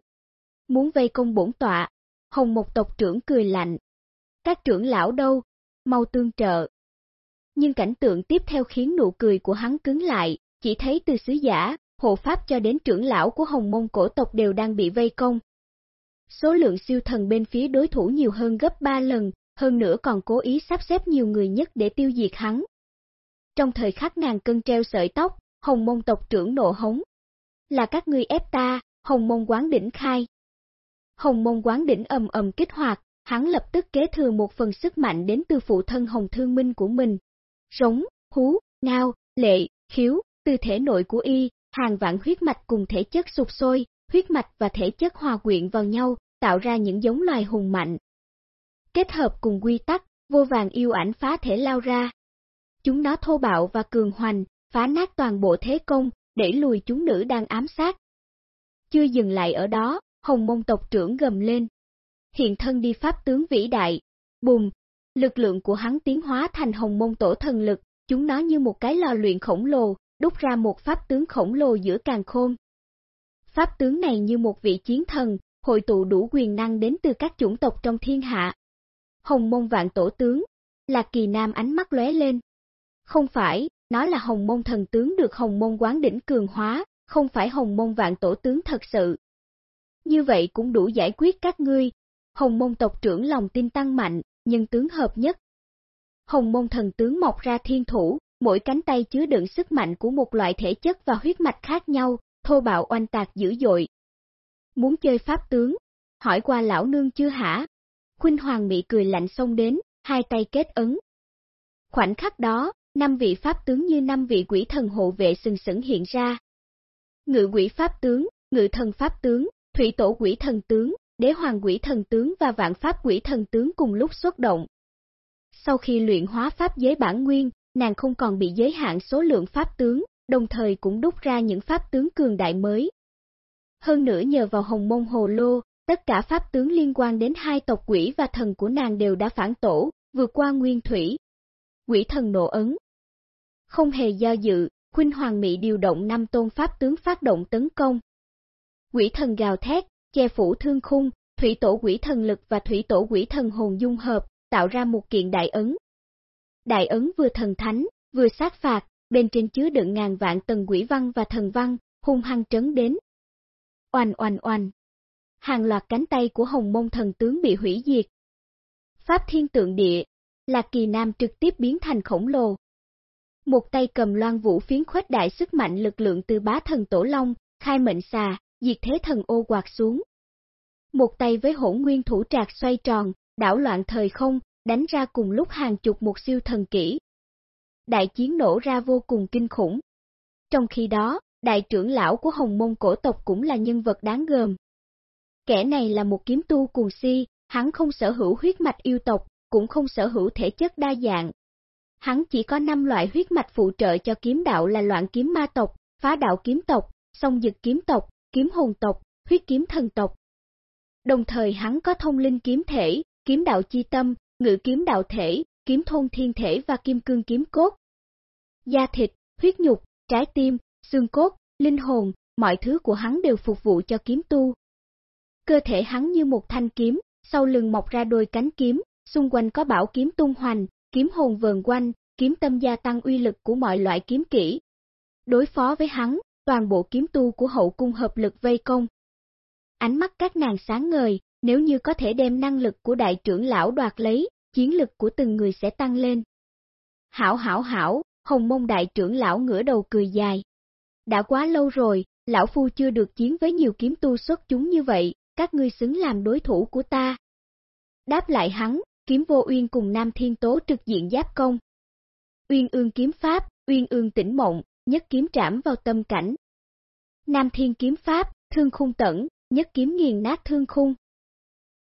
Muốn vây công bổn tọa, Hồng một tộc trưởng cười lạnh. Các trưởng lão đâu, mau tương trợ. Nhưng cảnh tượng tiếp theo khiến nụ cười của hắn cứng lại, chỉ thấy từ sứ giả, hộ pháp cho đến trưởng lão của Hồng Mông cổ tộc đều đang bị vây công. Số lượng siêu thần bên phía đối thủ nhiều hơn gấp 3 lần, hơn nữa còn cố ý sắp xếp nhiều người nhất để tiêu diệt hắn. Trong thời khắc ngàn cân treo sợi tóc, Hồng Mông tộc trưởng nộ hống. Là các ngươi ép ta, Hồng Mông quán đỉnh khai. Hồng Mông quán đỉnh ầm ầm kích hoạt, hắn lập tức kế thừa một phần sức mạnh đến từ phụ thân Hồng Thương Minh của mình. Rống, hú, ngao, lệ, khiếu, từ thể nội của y, hàng vạn huyết mạch cùng thể chất sụp sôi, huyết mạch và thể chất hòa quyện vào nhau, tạo ra những giống loài hùng mạnh. Kết hợp cùng quy tắc, vô vàng yêu ảnh phá thể lao ra. Chúng nó thô bạo và cường hoành, phá nát toàn bộ thế công, để lùi chúng nữ đang ám sát. Chưa dừng lại ở đó, hồng mông tộc trưởng gầm lên. Hiện thân đi pháp tướng vĩ đại, bùm, lực lượng của hắn tiến hóa thành hồng mông tổ thần lực, chúng nó như một cái lò luyện khổng lồ, đúc ra một pháp tướng khổng lồ giữa càng khôn. Pháp tướng này như một vị chiến thần, hội tụ đủ quyền năng đến từ các chủng tộc trong thiên hạ. Hồng mông vạn tổ tướng, Lạc Kỳ Nam ánh mắt lóe lên. Không phải, nó là hồng mông thần tướng được hồng mông quán đỉnh cường hóa, không phải hồng mông vạn tổ tướng thật sự. Như vậy cũng đủ giải quyết các ngươi. Hồng mông tộc trưởng lòng tin tăng mạnh, nhưng tướng hợp nhất. Hồng mông thần tướng mọc ra thiên thủ, mỗi cánh tay chứa đựng sức mạnh của một loại thể chất và huyết mạch khác nhau, thô bạo oanh tạc dữ dội. Muốn chơi pháp tướng? Hỏi qua lão nương chưa hả? Khuynh Hoàng Mỹ cười lạnh xông đến, hai tay kết ấn. Khoảnh khắc đó, năm vị pháp tướng như năm vị quỷ thần hộ vệ sừng sững hiện ra. Ngự quỷ pháp tướng, ngự thần pháp tướng, thủy tổ quỷ thần tướng, đế hoàng quỷ thần tướng và vạn pháp quỷ thần tướng cùng lúc xuất động. Sau khi luyện hóa pháp giới bản nguyên, nàng không còn bị giới hạn số lượng pháp tướng, đồng thời cũng đúc ra những pháp tướng cường đại mới. Hơn nữa nhờ vào hồng mông hồ lô, tất cả pháp tướng liên quan đến hai tộc quỷ và thần của nàng đều đã phản tổ, vượt qua nguyên thủy. Quỷ thần nộ ấn. Không hề do dự, Khuynh Hoàng Mỹ điều động năm tôn pháp tướng phát động tấn công. Quỷ thần gào thét, che phủ thương khung, thủy tổ quỷ thần lực và thủy tổ quỷ thần hồn dung hợp, tạo ra một kiện đại ấn, Đại ấn vừa thần thánh, vừa sát phạt, bên trên chứa đựng ngàn vạn tầng quỷ văn và thần văn, hung hăng trấn đến. Oanh oanh oanh. Hàng loạt cánh tay của hồng mông thần tướng bị hủy diệt. Pháp thiên tượng địa, Lạc Kỳ Nam trực tiếp biến thành khổng lồ. Một tay cầm loan vũ phiến khuếch đại sức mạnh lực lượng từ bá thần tổ long, khai mệnh xà, diệt thế thần ô quạt xuống. Một tay với hỗn nguyên thủ trạc xoay tròn, đảo loạn thời không, đánh ra cùng lúc hàng chục một siêu thần kỹ. Đại chiến nổ ra vô cùng kinh khủng. Trong khi đó, đại trưởng lão của Hồng Mông cổ tộc cũng là nhân vật đáng gờm. Kẻ này là một kiếm tu cuồng si, hắn không sở hữu huyết mạch yêu tộc, cũng không sở hữu thể chất đa dạng. Hắn chỉ có 5 loại huyết mạch phụ trợ cho kiếm đạo là loạn kiếm ma tộc, phá đạo kiếm tộc, song dực kiếm tộc, kiếm hồn tộc, huyết kiếm thần tộc. Đồng thời hắn có thông linh kiếm thể, kiếm đạo chi tâm, ngự kiếm đạo thể, kiếm thôn thiên thể và kim cương kiếm cốt. Da thịt, huyết nhục, trái tim, xương cốt, linh hồn, mọi thứ của hắn đều phục vụ cho kiếm tu. Cơ thể hắn như một thanh kiếm, sau lưng mọc ra đôi cánh kiếm, xung quanh có bảo kiếm tung hoành, kiếm hồn vờn quanh, kiếm tâm gia tăng uy lực của mọi loại kiếm kỹ. Đối phó với hắn, toàn bộ kiếm tu của hậu cung hợp lực vây công. Ánh mắt các nàng sáng ngời, nếu như có thể đem năng lực của đại trưởng lão đoạt lấy, chiến lực của từng người sẽ tăng lên. Hảo hảo hảo, hồng mông đại trưởng lão ngửa đầu cười dài. Đã quá lâu rồi, lão phu chưa được chiến với nhiều kiếm tu xuất chúng như vậy, các ngươi xứng làm đối thủ của ta. Đáp lại hắn, kiếm vô uyên cùng Nam Thiên Tố trực diện giáp công. Uyên ương kiếm pháp, uyên ương tỉnh mộng, nhất kiếm trảm vào tâm cảnh. Nam Thiên kiếm pháp, thương khung tẩn, nhất kiếm nghiền nát thương khung.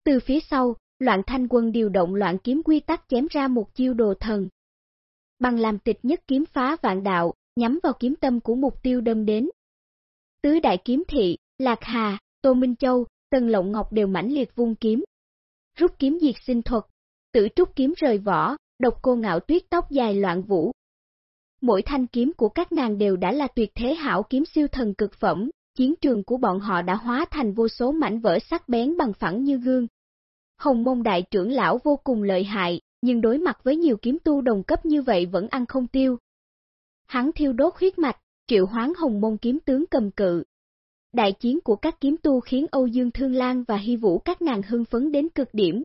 Từ phía sau, loạn thanh quân điều động loạn kiếm quy tắc chém ra một chiêu đồ thần. Bằng làm tịch nhất kiếm phá vạn đạo, nhắm vào kiếm tâm của mục tiêu đâm đến. Tứ đại kiếm thị, Lạc Hà, Tô Minh Châu, Tần Lộng Ngọc đều mãnh liệt vung kiếm. Rút kiếm diệt sinh thuật, tử trúc kiếm rời vỏ, độc cô ngạo tuyết tóc dài loạn vũ. Mỗi thanh kiếm của các nàng đều đã là tuyệt thế hảo kiếm siêu thần cực phẩm, chiến trường của bọn họ đã hóa thành vô số mảnh vỡ sắc bén bằng phẳng như gương. Hồng môn đại trưởng lão vô cùng lợi hại, nhưng đối mặt với nhiều kiếm tu đồng cấp như vậy vẫn ăn không tiêu. Hắn thiêu đốt huyết mạch, triệu hoán hồng môn kiếm tướng cầm cự. Đại chiến của các kiếm tu khiến Âu Dương Thương Lan và Hy Vũ các nàng hưng phấn đến cực điểm.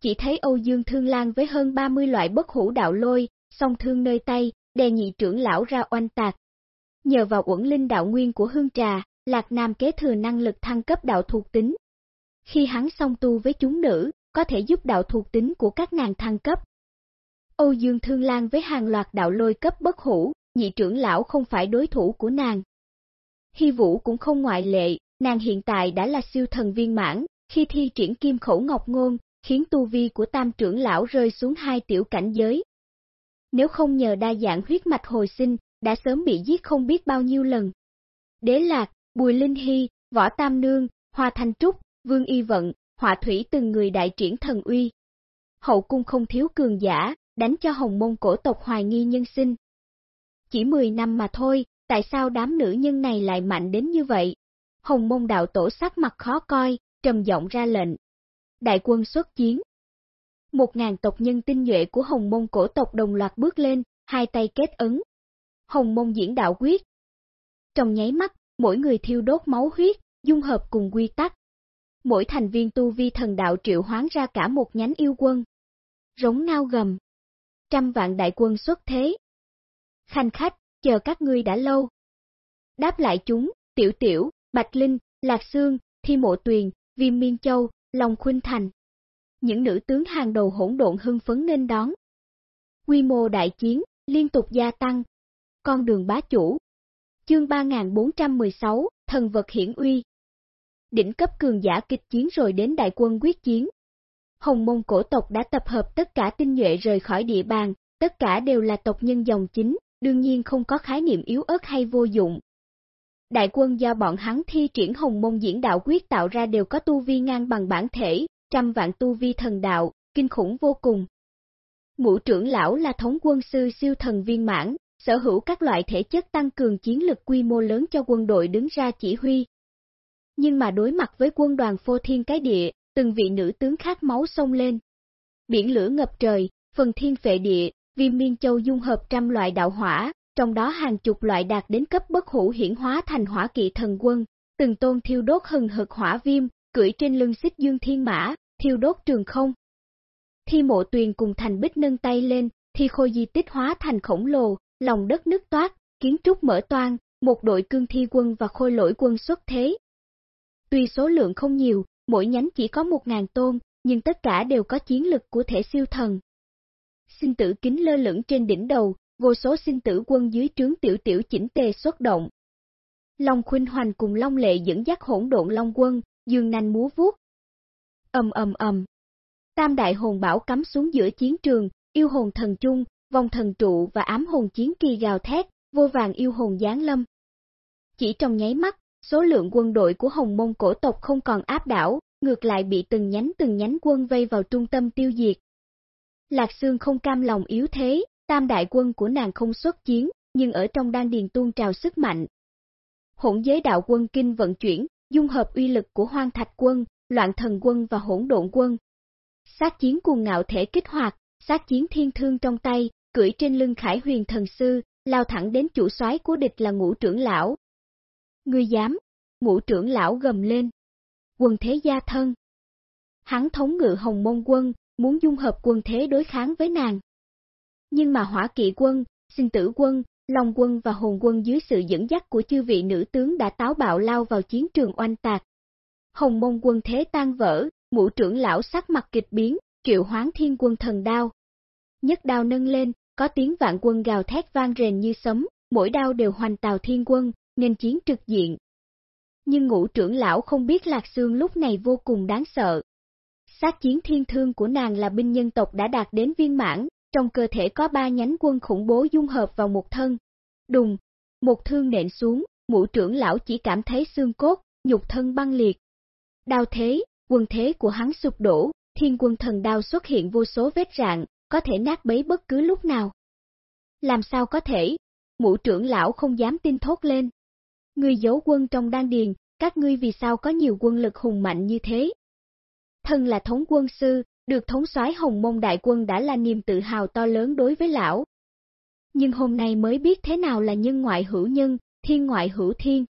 Chỉ thấy Âu Dương Thương Lan với hơn 30 loại bất hủ đạo lôi, song thương nơi tay, đè nhị trưởng lão ra oanh tạc. Nhờ vào uẩn linh đạo nguyên của hương trà, Lạc Nam kế thừa năng lực thăng cấp đạo thuộc tính. Khi hắn song tu với chúng nữ, có thể giúp đạo thuộc tính của các nàng thăng cấp. Âu Dương Thương Lan với hàng loạt đạo lôi cấp bất hủ, nhị trưởng lão không phải đối thủ của nàng. Hy Vũ cũng không ngoại lệ, nàng hiện tại đã là siêu thần viên mãn, khi thi triển kim khẩu ngọc ngôn, khiến tu vi của tam trưởng lão rơi xuống hai tiểu cảnh giới. Nếu không nhờ đa dạng huyết mạch hồi sinh, đã sớm bị giết không biết bao nhiêu lần. Đế Lạc, Bùi Linh Hy, Võ Tam Nương, Hoa Thanh Trúc, Vương Y Vận, Họa Thủy từng người đại triển thần uy. Hậu cung không thiếu cường giả, đánh cho hồng môn cổ tộc hoài nghi nhân sinh. Chỉ 10 năm mà thôi, tại sao đám nữ nhân này lại mạnh đến như vậy? Hồng môn đạo tổ sắc mặt khó coi, trầm giọng ra lệnh. Đại quân xuất chiến. Một ngàn tộc nhân tinh nhuệ của hồng môn cổ tộc đồng loạt bước lên, hai tay kết ấn. Hồng môn diễn đạo quyết. Trong nháy mắt, mỗi người thiêu đốt máu huyết, dung hợp cùng quy tắc. Mỗi thành viên tu vi thần đạo triệu hoán ra cả một nhánh yêu quân. Rống ngao gầm. Trăm vạn đại quân xuất thế. Khanh khách, chờ các ngươi đã lâu. Đáp lại chúng, Tiểu Tiểu, Bạch Linh, Lạc Sương, Thi Mộ Tuyền, Viêm Miên Châu, Long Khuynh Thành. Những nữ tướng hàng đầu hỗn độn hưng phấn nên đón. Quy mô đại chiến, liên tục gia tăng. Con đường bá chủ. Chương 3416, Thần vật hiển uy. Đỉnh cấp cường giả kịch chiến rồi đến đại quân quyết chiến. Hồng mông cổ tộc đã tập hợp tất cả tinh nhuệ rời khỏi địa bàn, tất cả đều là tộc nhân dòng chính, đương nhiên không có khái niệm yếu ớt hay vô dụng. Đại quân do bọn hắn thi triển hồng môn diễn đạo quyết tạo ra đều có tu vi ngang bằng bản thể, trăm vạn tu vi thần đạo, kinh khủng vô cùng. Ngũ trưởng lão là thống quân sư siêu thần viên mãn, sở hữu các loại thể chất tăng cường chiến lực quy mô lớn cho quân đội đứng ra chỉ huy. Nhưng mà đối mặt với quân đoàn phô thiên cái địa, từng vị nữ tướng khát máu sông lên. Biển lửa ngập trời, phần thiên phệ địa, viêm miên châu dung hợp trăm loại đạo hỏa, trong đó hàng chục loại đạt đến cấp bất hủ hiển hóa thành hỏa kỵ thần quân, từng tôn thiêu đốt hừng hực hỏa viêm, cưỡi trên lưng xích dương thiên mã, thiêu đốt trường không. Thi mộ tuyền cùng thành bích nâng tay lên, thi khôi di tích hóa thành khổng lồ, lòng đất nứt toát, kiến trúc mở toan, một đội cương thi quân và khôi lỗi quân xuất thế. Tuy số lượng không nhiều, mỗi nhánh chỉ có một ngàn tôn, nhưng tất cả đều có chiến lực của thể siêu thần. Sinh tử kính lơ lửng trên đỉnh đầu, vô số sinh tử quân dưới trướng tiểu tiểu chỉnh tề xuất động. Long Khuynh Hoành cùng Long Lệ dẫn dắt hỗn độn Long quân, dương nanh múa vuốt. Ầm ầm ầm. Tam đại hồn bảo cắm xuống giữa chiến trường, yêu hồn thần chung, vong thần trụ và ám hồn chiến kỳ gào thét, vô vàng yêu hồn giáng lâm. Chỉ trong nháy mắt, số lượng quân đội của Hồng Mông cổ tộc không còn áp đảo, ngược lại bị từng nhánh từng nhánh quân vây vào trung tâm tiêu diệt. Lạc Sương không cam lòng yếu thế, tam đại quân của nàng không xuất chiến, nhưng ở trong đan điền tuôn trào sức mạnh. hỗn giới đạo quân kinh vận chuyển, dung hợp uy lực của hoang thạch quân, loạn thần quân và hỗn độn quân. Sát chiến cuồng ngạo thể kích hoạt, sát chiến thiên thương trong tay, cưỡi trên lưng khải huyền thần sư, lao thẳng đến chủ soái của địch là ngũ trưởng lão. Ngươi dám, ngũ trưởng lão gầm lên. Quân thế gia thân. Hắn thống ngự hồng môn quân, muốn dung hợp quân thế đối kháng với nàng. Nhưng mà hỏa kỵ quân, sinh tử quân, long quân và hồn quân dưới sự dẫn dắt của chư vị nữ tướng đã táo bạo lao vào chiến trường oanh tạc. Hồng môn quân thế tan vỡ, ngũ trưởng lão sắc mặt kịch biến, triệu hoán thiên quân thần đao. Nhất đao nâng lên, có tiếng vạn quân gào thét vang rền như sấm, mỗi đao đều hoành tàu thiên quân, nên chiến trực diện. Nhưng ngũ trưởng lão không biết Lạc Sương lúc này vô cùng đáng sợ. Sát chiến thiên thương của nàng là binh nhân tộc đã đạt đến viên mãn, trong cơ thể có ba nhánh quân khủng bố dung hợp vào một thân. Đùng, một thương nện xuống, ngũ trưởng lão chỉ cảm thấy xương cốt, nhục thân băng liệt. Đao thế, quân thế của hắn sụp đổ, thiên quân thần đao xuất hiện vô số vết rạn, có thể nát bấy bất cứ lúc nào. Làm sao có thể? Ngũ trưởng lão không dám tin thốt lên. Ngươi giấu quân trong đan điền, các ngươi vì sao có nhiều quân lực hùng mạnh như thế? Thân là thống quân sư, được thống soái hồng mông đại quân đã là niềm tự hào to lớn đối với lão. Nhưng hôm nay mới biết thế nào là nhân ngoại hữu nhân, thiên ngoại hữu thiên.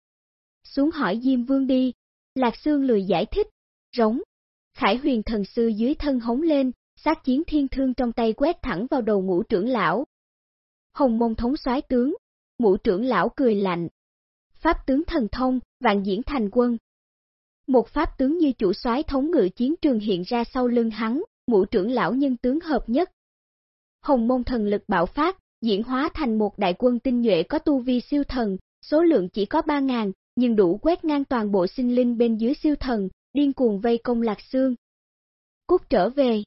Xuống hỏi Diêm Vương đi, Lạc Sương lười giải thích, rống. Khải huyền thần sư dưới thân hống lên, sát chiến thiên thương trong tay quét thẳng vào đầu ngũ trưởng lão. Hồng mông thống soái tướng, ngũ trưởng lão cười lạnh. Pháp tướng thần thông, vạn diễn thành quân. Một pháp tướng như chủ soái thống ngự chiến trường hiện ra sau lưng hắn, ngũ trưởng lão nhân tướng hợp nhất. Hồng mông thần lực bạo phát, diễn hóa thành một đại quân tinh nhuệ có tu vi siêu thần, số lượng chỉ có 3.000, nhưng đủ quét ngang toàn bộ sinh linh bên dưới siêu thần, điên cuồng vây công lạc xương. Cút trở về.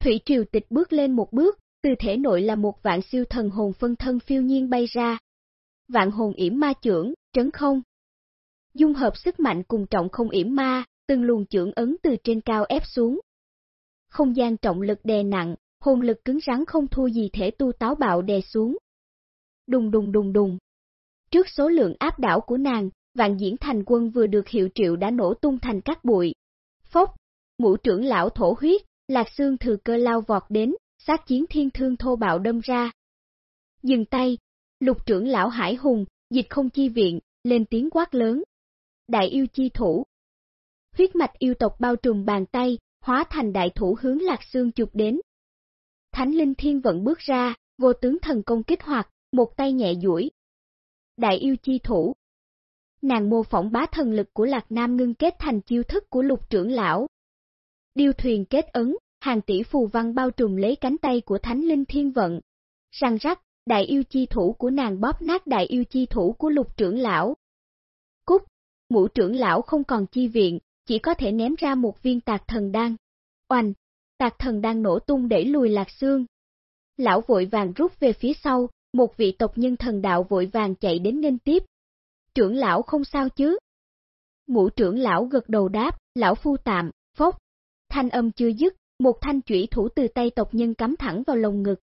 Thủy triều tịch bước lên một bước, từ thể nội là một vạn siêu thần hồn phân thân phiêu nhiên bay ra. Vạn hồn yểm ma trưởng, trấn không. Dung hợp sức mạnh cùng trọng không yểm ma, từng luồng trưởng ấn từ trên cao ép xuống. Không gian trọng lực đè nặng, hồn lực cứng rắn không thua gì thể tu táo bạo đè xuống. Đùng đùng đùng đùng. Trước số lượng áp đảo của nàng, vạn diễn thành quân vừa được hiệu triệu đã nổ tung thành các bụi. Phốc, ngũ trưởng lão thổ huyết, lạc xương thừa cơ lao vọt đến, sát chiến thiên thương thô bạo đâm ra. Dừng tay, lục trưởng lão hải hùng, dịch không chi viện, lên tiếng quát lớn. Đại yêu chi thủ. Huyết mạch yêu tộc bao trùm bàn tay, hóa thành đại thủ hướng lạc xương chụp đến. Thánh linh thiên vận bước ra, vô tướng thần công kích hoạt, một tay nhẹ duỗi. Đại yêu chi thủ, nàng mô phỏng bá thần lực của Lạc Nam ngưng kết thành chiêu thức của lục trưởng lão. Điêu thuyền kết ấn, hàng tỷ phù văn bao trùm lấy cánh tay của Thánh Linh Thiên Vận. Răng rắc, đại yêu chi thủ của nàng bóp nát đại yêu chi thủ của lục trưởng lão. Cúc, ngũ trưởng lão không còn chi viện, chỉ có thể ném ra một viên tạc thần đan. Oanh, tạc thần đan nổ tung để lùi lạc xương. Lão vội vàng rút về phía sau, một vị tộc nhân thần đạo vội vàng chạy đến nghênh tiếp, trưởng lão không sao chứ? Ngũ trưởng lão gật đầu đáp, lão phu tạm, phốc. Thanh âm chưa dứt, một thanh chủy thủ từ tay tộc nhân cắm thẳng vào lồng ngực.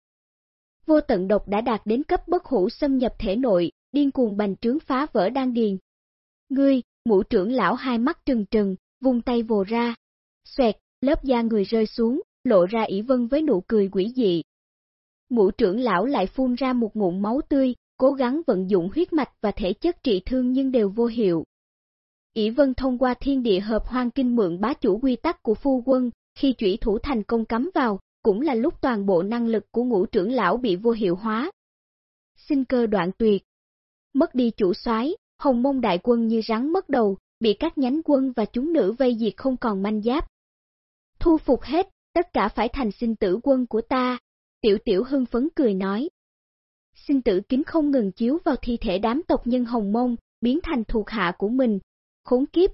Vô tận độc đã đạt đến cấp bất hủ xâm nhập thể nội, điên cuồng bành trướng phá vỡ đan điền. Ngươi, mũ trưởng lão hai mắt trừng trừng, vung tay vồ ra. Xoẹt, lớp da người rơi xuống, lộ ra ỷ vân với nụ cười quỷ dị. Mũ trưởng lão lại phun ra một ngụm máu tươi, cố gắng vận dụng huyết mạch và thể chất trị thương nhưng đều vô hiệu ỷ Vân thông qua thiên địa hợp hoang kinh mượn bá chủ quy tắc của phu quân, khi chủy thủ thành công cắm vào, cũng là lúc toàn bộ năng lực của ngũ trưởng lão bị vô hiệu hóa. Sinh cơ đoạn tuyệt. Mất đi chủ soái, hồng mông đại quân như rắn mất đầu, bị các nhánh quân và chúng nữ vây diệt không còn manh giáp. Thu phục hết, tất cả phải thành sinh tử quân của ta. Tiểu tiểu hưng phấn cười nói, sinh tử kính không ngừng chiếu vào thi thể đám tộc nhân Hồng Mông, biến thành thuộc hạ của mình. Khốn kiếp!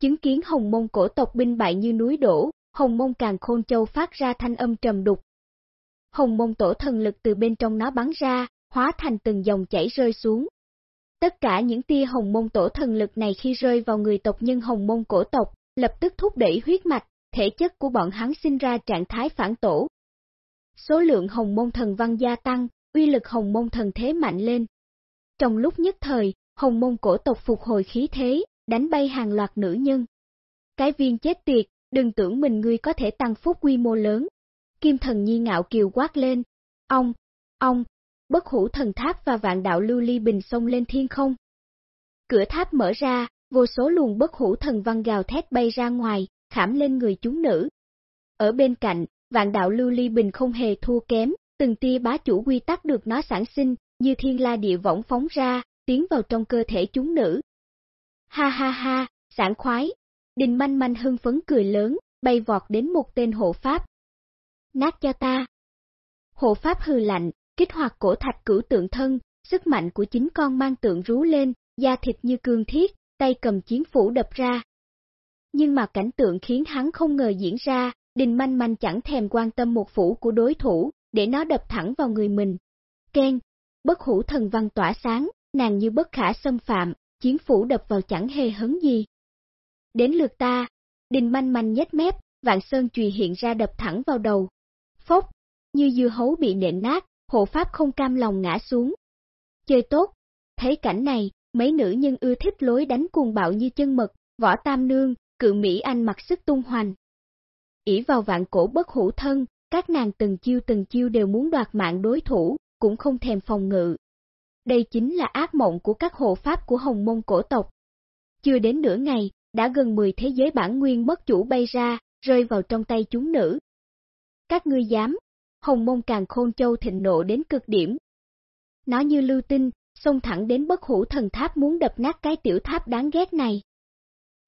Chứng kiến Hồng Mông cổ tộc binh bại như núi đổ, Hồng Mông càng khôn châu phát ra thanh âm trầm đục. Hồng Mông tổ thần lực từ bên trong nó bắn ra, hóa thành từng dòng chảy rơi xuống. Tất cả những tia Hồng Mông tổ thần lực này khi rơi vào người tộc nhân Hồng Mông cổ tộc, lập tức thúc đẩy huyết mạch, thể chất của bọn hắn sinh ra trạng thái phản tổ. Số lượng Hồng Mông thần văn gia tăng, uy lực hồng môn thần thế mạnh lên. Trong lúc nhất thời, hồng mông cổ tộc phục hồi khí thế, đánh bay hàng loạt nữ nhân. Cái viên chết tiệt, đừng tưởng mình ngươi có thể tăng phúc quy mô lớn. Kim thần nhi ngạo kiều quát lên. Ông, ông, bất hủ thần tháp và vạn đạo lưu ly bình sông lên thiên không. Cửa tháp mở ra, vô số luồng bất hủ thần văn gào thét bay ra ngoài, khảm lên người chúng nữ. Ở bên cạnh, vạn đạo lưu ly bình không hề thua kém, từng tia bá chủ quy tắc được nó sản sinh, như thiên la địa võng phóng ra, tiến vào trong cơ thể chúng nữ. Ha ha ha, sảng khoái. Đình manh manh hưng phấn cười lớn, bay vọt đến một tên hộ pháp. Nát cho ta. Hộ pháp hừ lạnh, kích hoạt cổ thạch cửu tượng thân, sức mạnh của chính con mang tượng rú lên, da thịt như cương thiết, tay cầm chiến phủ đập ra. Nhưng mà cảnh tượng khiến hắn không ngờ diễn ra, đình manh manh chẳng thèm quan tâm một phủ của đối thủ, để nó đập thẳng vào người mình. Ken, bất hủ thần văn tỏa sáng, nàng như bất khả xâm phạm, chiến phủ đập vào chẳng hề hấn gì. Đến lượt ta, đình manh manh nhếch mép, vạn sơn chùy hiện ra đập thẳng vào đầu. Phốc, như dưa hấu bị nện nát, hộ pháp không cam lòng ngã xuống. Chơi tốt, thấy cảnh này, mấy nữ nhân ưa thích lối đánh cuồng bạo như chân mật, võ tam nương, cự Mỹ Anh mặc sức tung hoành. ỷ vào vạn cổ bất hữu thân, các nàng từng chiêu từng chiêu đều muốn đoạt mạng đối thủ, cũng không thèm phòng ngự. Đây chính là ác mộng của các hộ pháp của hồng mông cổ tộc. Chưa đến nửa ngày, đã gần 10 thế giới bản nguyên mất chủ bay ra, rơi vào trong tay chúng nữ. Các ngươi dám, hồng mông càng khôn châu thịnh nộ đến cực điểm. Nó như lưu tinh, xông thẳng đến bất hủ thần tháp muốn đập nát cái tiểu tháp đáng ghét này.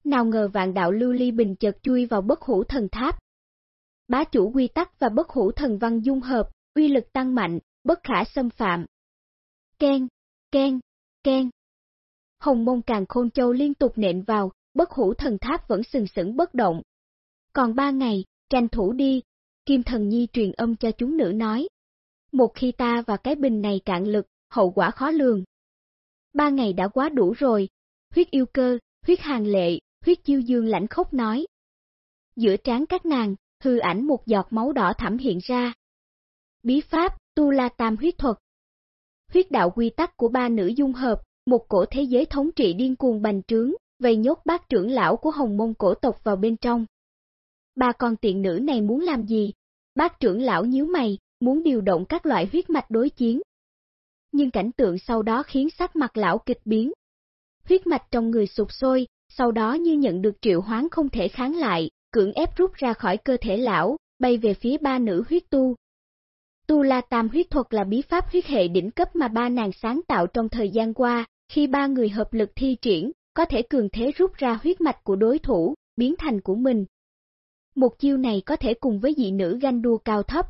Nào ngờ vạn đạo lưu ly bình chợt chui vào bất hủ thần tháp. Bá chủ quy tắc và bất hủ thần văn dung hợp, uy lực tăng mạnh, bất khả xâm phạm. Ken, Ken, Ken. Hồng mông càng khôn châu liên tục nện vào, bất hủ thần tháp vẫn sừng sững bất động. Còn ba ngày, tranh thủ đi, Kim Thần Nhi truyền âm cho chúng nữ nói. Một khi ta và cái bình này cạn lực, hậu quả khó lường. Ba ngày đã quá đủ rồi, huyết yêu cơ, huyết hàng lệ, huyết chiêu dương lãnh khốc nói. Giữa trán các nàng, hư ảnh một giọt máu đỏ thẳm hiện ra. Bí pháp, tu la tam huyết thuật. Huyết đạo quy tắc của ba nữ dung hợp, một cổ thế giới thống trị điên cuồng bành trướng, vây nhốt bác trưởng lão của hồng mông cổ tộc vào bên trong. Ba con tiện nữ này muốn làm gì? Bác trưởng lão nhíu mày, muốn điều động các loại huyết mạch đối chiến. Nhưng cảnh tượng sau đó khiến sắc mặt lão kịch biến. Huyết mạch trong người sụp sôi, sau đó như nhận được triệu hoán không thể kháng lại, cưỡng ép rút ra khỏi cơ thể lão, bay về phía ba nữ huyết tu. Tu La Tam huyết thuật là bí pháp huyết hệ đỉnh cấp mà ba nàng sáng tạo trong thời gian qua, khi ba người hợp lực thi triển, có thể cường thế rút ra huyết mạch của đối thủ, biến thành của mình. Một chiêu này có thể cùng với dị nữ ganh đua cao thấp.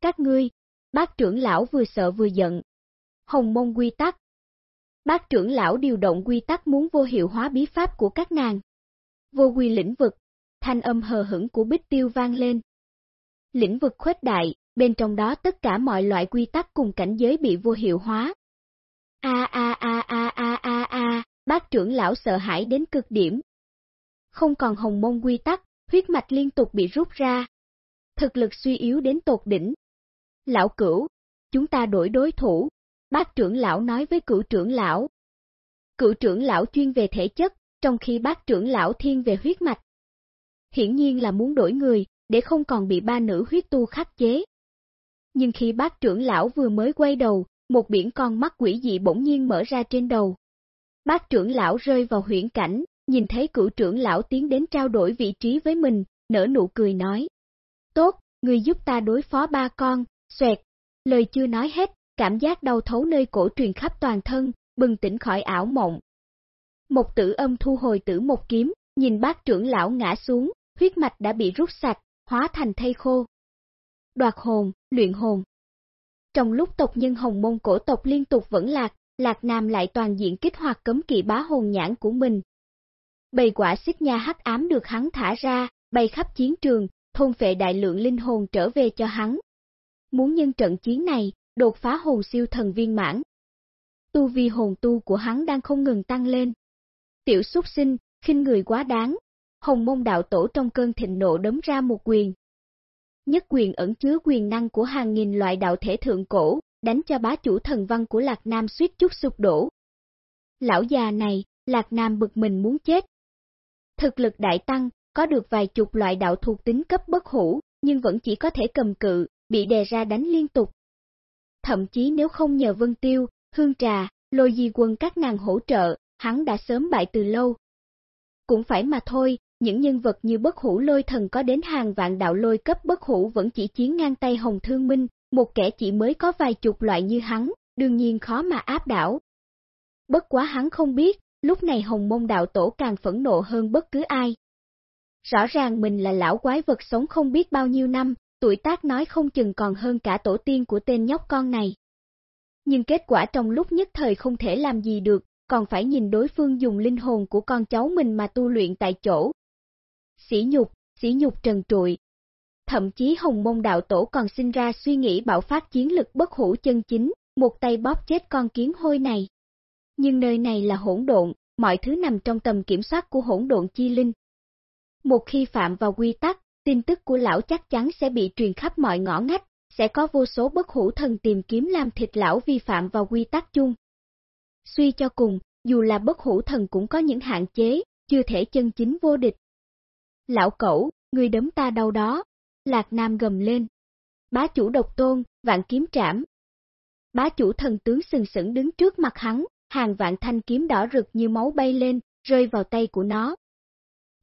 Các ngươi, bác trưởng lão vừa sợ vừa giận. Hồng môn quy tắc. Bác trưởng lão điều động quy tắc muốn vô hiệu hóa bí pháp của các nàng. Vô quy lĩnh vực, thanh âm hờ hững của bích tiêu vang lên. Lĩnh vực khuếch đại, bên trong đó tất cả mọi loại quy tắc cùng cảnh giới bị vô hiệu hóa. A a a a a a a, bác trưởng lão sợ hãi đến cực điểm. Không còn hồng môn quy tắc, huyết mạch liên tục bị rút ra. Thực lực suy yếu đến tột đỉnh. Lão cửu, chúng ta đổi đối thủ, bác trưởng lão nói với cửu trưởng lão. Cửu trưởng lão chuyên về thể chất, trong khi bác trưởng lão thiên về huyết mạch. Hiển nhiên là muốn đổi người, để không còn bị ba nữ huyết tu khắc chế. Nhưng khi bác trưởng lão vừa mới quay đầu, một biển con mắt quỷ dị bỗng nhiên mở ra trên đầu. Bác trưởng lão rơi vào huyễn cảnh, nhìn thấy cửu trưởng lão tiến đến trao đổi vị trí với mình, nở nụ cười nói. Tốt, người giúp ta đối phó ba con, xoẹt. Lời chưa nói hết, cảm giác đau thấu nơi cổ truyền khắp toàn thân, bừng tỉnh khỏi ảo mộng. Một tử âm thu hồi tử một kiếm, nhìn bác trưởng lão ngã xuống, huyết mạch đã bị rút sạch, hóa thành thây khô. Đoạt hồn, luyện hồn. Trong lúc tộc nhân hồng môn cổ tộc liên tục vẫn lạc, Lạc Nam lại toàn diện kích hoạt cấm kỵ bá hồn nhãn của mình. Bầy quả xích nha hắc ám được hắn thả ra, bay khắp chiến trường, thôn phệ đại lượng linh hồn trở về cho hắn. Muốn nhân trận chiến này, đột phá hồn siêu thần viên mãn. Tu vi hồn tu của hắn đang không ngừng tăng lên. Tiểu xuất sinh, khinh người quá đáng. Hồng mông đạo tổ trong cơn thịnh nộ đấm ra một quyền. Nhất quyền ẩn chứa quyền năng của hàng nghìn loại đạo thể thượng cổ, đánh cho bá chủ thần văn của Lạc Nam suýt chút sụp đổ. Lão già này, Lạc Nam bực mình muốn chết. Thực lực đại tăng, có được vài chục loại đạo thuộc tính cấp bất hủ, nhưng vẫn chỉ có thể cầm cự, bị đè ra đánh liên tục. Thậm chí nếu không nhờ Vân Tiêu, Hương Trà, Lôi Di Quân các nàng hỗ trợ, hắn đã sớm bại từ lâu. Cũng phải mà thôi, những nhân vật như bất hủ lôi thần có đến hàng vạn đạo lôi cấp bất hủ vẫn chỉ chiến ngang tay Hồng Thương Minh, một kẻ chỉ mới có vài chục loại như hắn, đương nhiên khó mà áp đảo. Bất quá hắn không biết, lúc này Hồng Mông Đạo Tổ càng phẫn nộ hơn bất cứ ai. Rõ ràng mình là lão quái vật sống không biết bao nhiêu năm, tuổi tác nói không chừng còn hơn cả tổ tiên của tên nhóc con này. Nhưng kết quả trong lúc nhất thời không thể làm gì được, còn phải nhìn đối phương dùng linh hồn của con cháu mình mà tu luyện tại chỗ. Sỉ nhục, sỉ nhục trần trụi. Thậm chí Hồng Mông Đạo Tổ còn sinh ra suy nghĩ bạo phát chiến lực bất hủ chân chính, một tay bóp chết con kiến hôi này. Nhưng nơi này là hỗn độn, mọi thứ nằm trong tầm kiểm soát của hỗn độn chi linh. Một khi phạm vào quy tắc, tin tức của lão chắc chắn sẽ bị truyền khắp mọi ngõ ngách, sẽ có vô số bất hủ thần tìm kiếm làm thịt lão vi phạm vào quy tắc chung. Suy cho cùng, dù là bất hủ thần cũng có những hạn chế, chưa thể chân chính vô địch. Lão cẩu, người đấm ta đâu đó, Lạc Nam gầm lên. Bá chủ độc tôn, vạn kiếm trảm. Bá chủ thần tướng sừng sững đứng trước mặt hắn, hàng vạn thanh kiếm đỏ rực như máu bay lên, rơi vào tay của nó.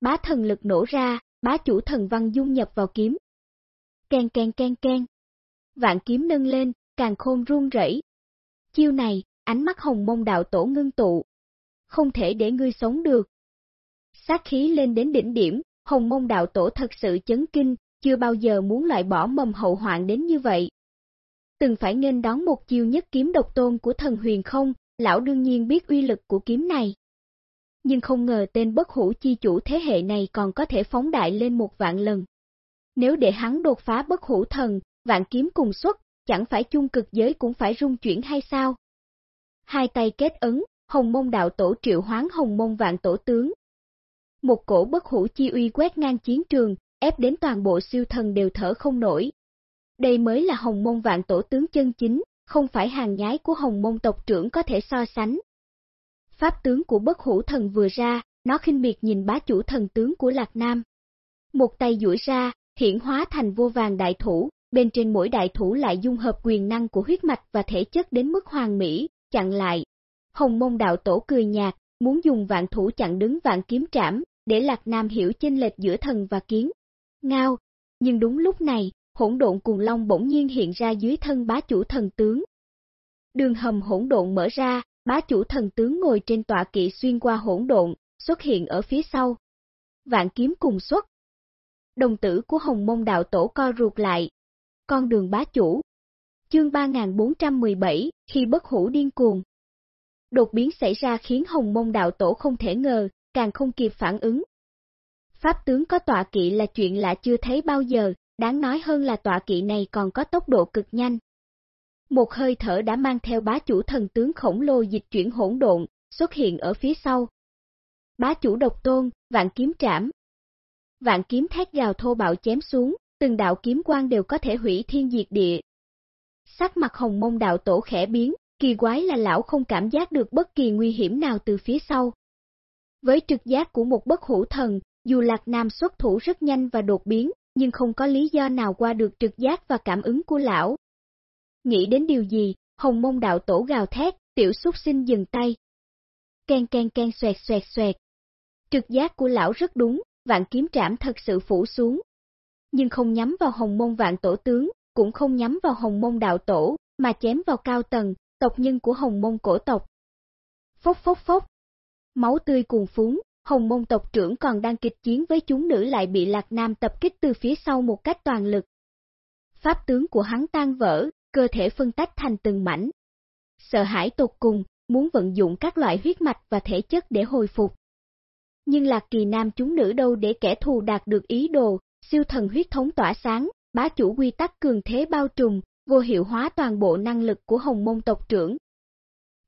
Bá thần lực nổ ra, bá chủ thần văn dung nhập vào kiếm. Ken ken ken ken. Vạn kiếm nâng lên, càng khôn run rẩy. Chiêu này, ánh mắt hồng mông đạo tổ ngưng tụ. Không thể để ngươi sống được. Sát khí lên đến đỉnh điểm, hồng mông đạo tổ thật sự chấn kinh, chưa bao giờ muốn loại bỏ mầm hậu hoạn đến như vậy. Từng phải nên đón một chiêu nhất kiếm độc tôn của thần huyền không, lão đương nhiên biết uy lực của kiếm này. Nhưng không ngờ tên bất hủ chi chủ thế hệ này còn có thể phóng đại lên một vạn lần. Nếu để hắn đột phá bất hủ thần, vạn kiếm cùng xuất, chẳng phải chung cực giới cũng phải rung chuyển hay sao? Hai tay kết ấn, hồng mông đạo tổ triệu hoán hồng mông vạn tổ tướng. Một cổ bất hủ chi uy quét ngang chiến trường, ép đến toàn bộ siêu thần đều thở không nổi. Đây mới là hồng mông vạn tổ tướng chân chính, không phải hàng nhái của hồng mông tộc trưởng có thể so sánh. Pháp tướng của bất hủ thần vừa ra, nó khinh biệt nhìn bá chủ thần tướng của Lạc Nam. Một tay duỗi ra, hiện hóa thành vô vàng đại thủ, bên trên mỗi đại thủ lại dung hợp quyền năng của huyết mạch và thể chất đến mức hoàn mỹ, chặn lại. Hồng mông đạo tổ cười nhạt, muốn dùng vạn thủ chặn đứng vạn kiếm trảm, để Lạc Nam hiểu chênh lệch giữa thần và kiến. Ngao, nhưng đúng lúc này, hỗn độn cùng long bỗng nhiên hiện ra dưới thân bá chủ thần tướng. Đường hầm hỗn độn mở ra, bá chủ thần tướng ngồi trên tọa kỵ xuyên qua hỗn độn, xuất hiện ở phía sau. Vạn kiếm cùng xuất. Đồng tử của hồng mông đạo tổ co ruột lại. Con đường bá chủ. Chương 3417, khi bất hủ điên cuồng. Đột biến xảy ra khiến hồng mông đạo tổ không thể ngờ, càng không kịp phản ứng. Pháp tướng có tọa kỵ là chuyện lạ chưa thấy bao giờ, đáng nói hơn là tọa kỵ này còn có tốc độ cực nhanh. Một hơi thở đã mang theo bá chủ thần tướng khổng lồ dịch chuyển hỗn độn, xuất hiện ở phía sau. Bá chủ độc tôn, vạn kiếm trảm. Vạn kiếm thét gào thô bạo chém xuống, từng đạo kiếm quang đều có thể hủy thiên diệt địa. Sắc mặt hồng mông đạo tổ khẽ biến, kỳ quái là lão không cảm giác được bất kỳ nguy hiểm nào từ phía sau. Với trực giác của một bất hủ thần, dù Lạc Nam xuất thủ rất nhanh và đột biến, nhưng không có lý do nào qua được trực giác và cảm ứng của lão. Nghĩ đến điều gì, hồng mông đạo tổ gào thét, tiểu xúc sinh dừng tay. Ken ken ken xoẹt xoẹt xoẹt. Trực giác của lão rất đúng, vạn kiếm trảm thật sự phủ xuống. Nhưng không nhắm vào hồng mông vạn tổ tướng, cũng không nhắm vào hồng mông đạo tổ, mà chém vào cao tầng, tộc nhân của hồng mông cổ tộc. Phốc phốc phốc. Máu tươi cuồn phúng, hồng môn tộc trưởng còn đang kịch chiến với chúng nữ lại bị Lạc Nam tập kích từ phía sau một cách toàn lực. Pháp tướng của hắn tan vỡ, cơ thể phân tách thành từng mảnh. Sợ hãi tột cùng, muốn vận dụng các loại huyết mạch và thể chất để hồi phục. Nhưng Lạc Kỳ Nam chúng nữ đâu để kẻ thù đạt được ý đồ, siêu thần huyết thống tỏa sáng, bá chủ quy tắc cường thế bao trùm, vô hiệu hóa toàn bộ năng lực của hồng môn tộc trưởng.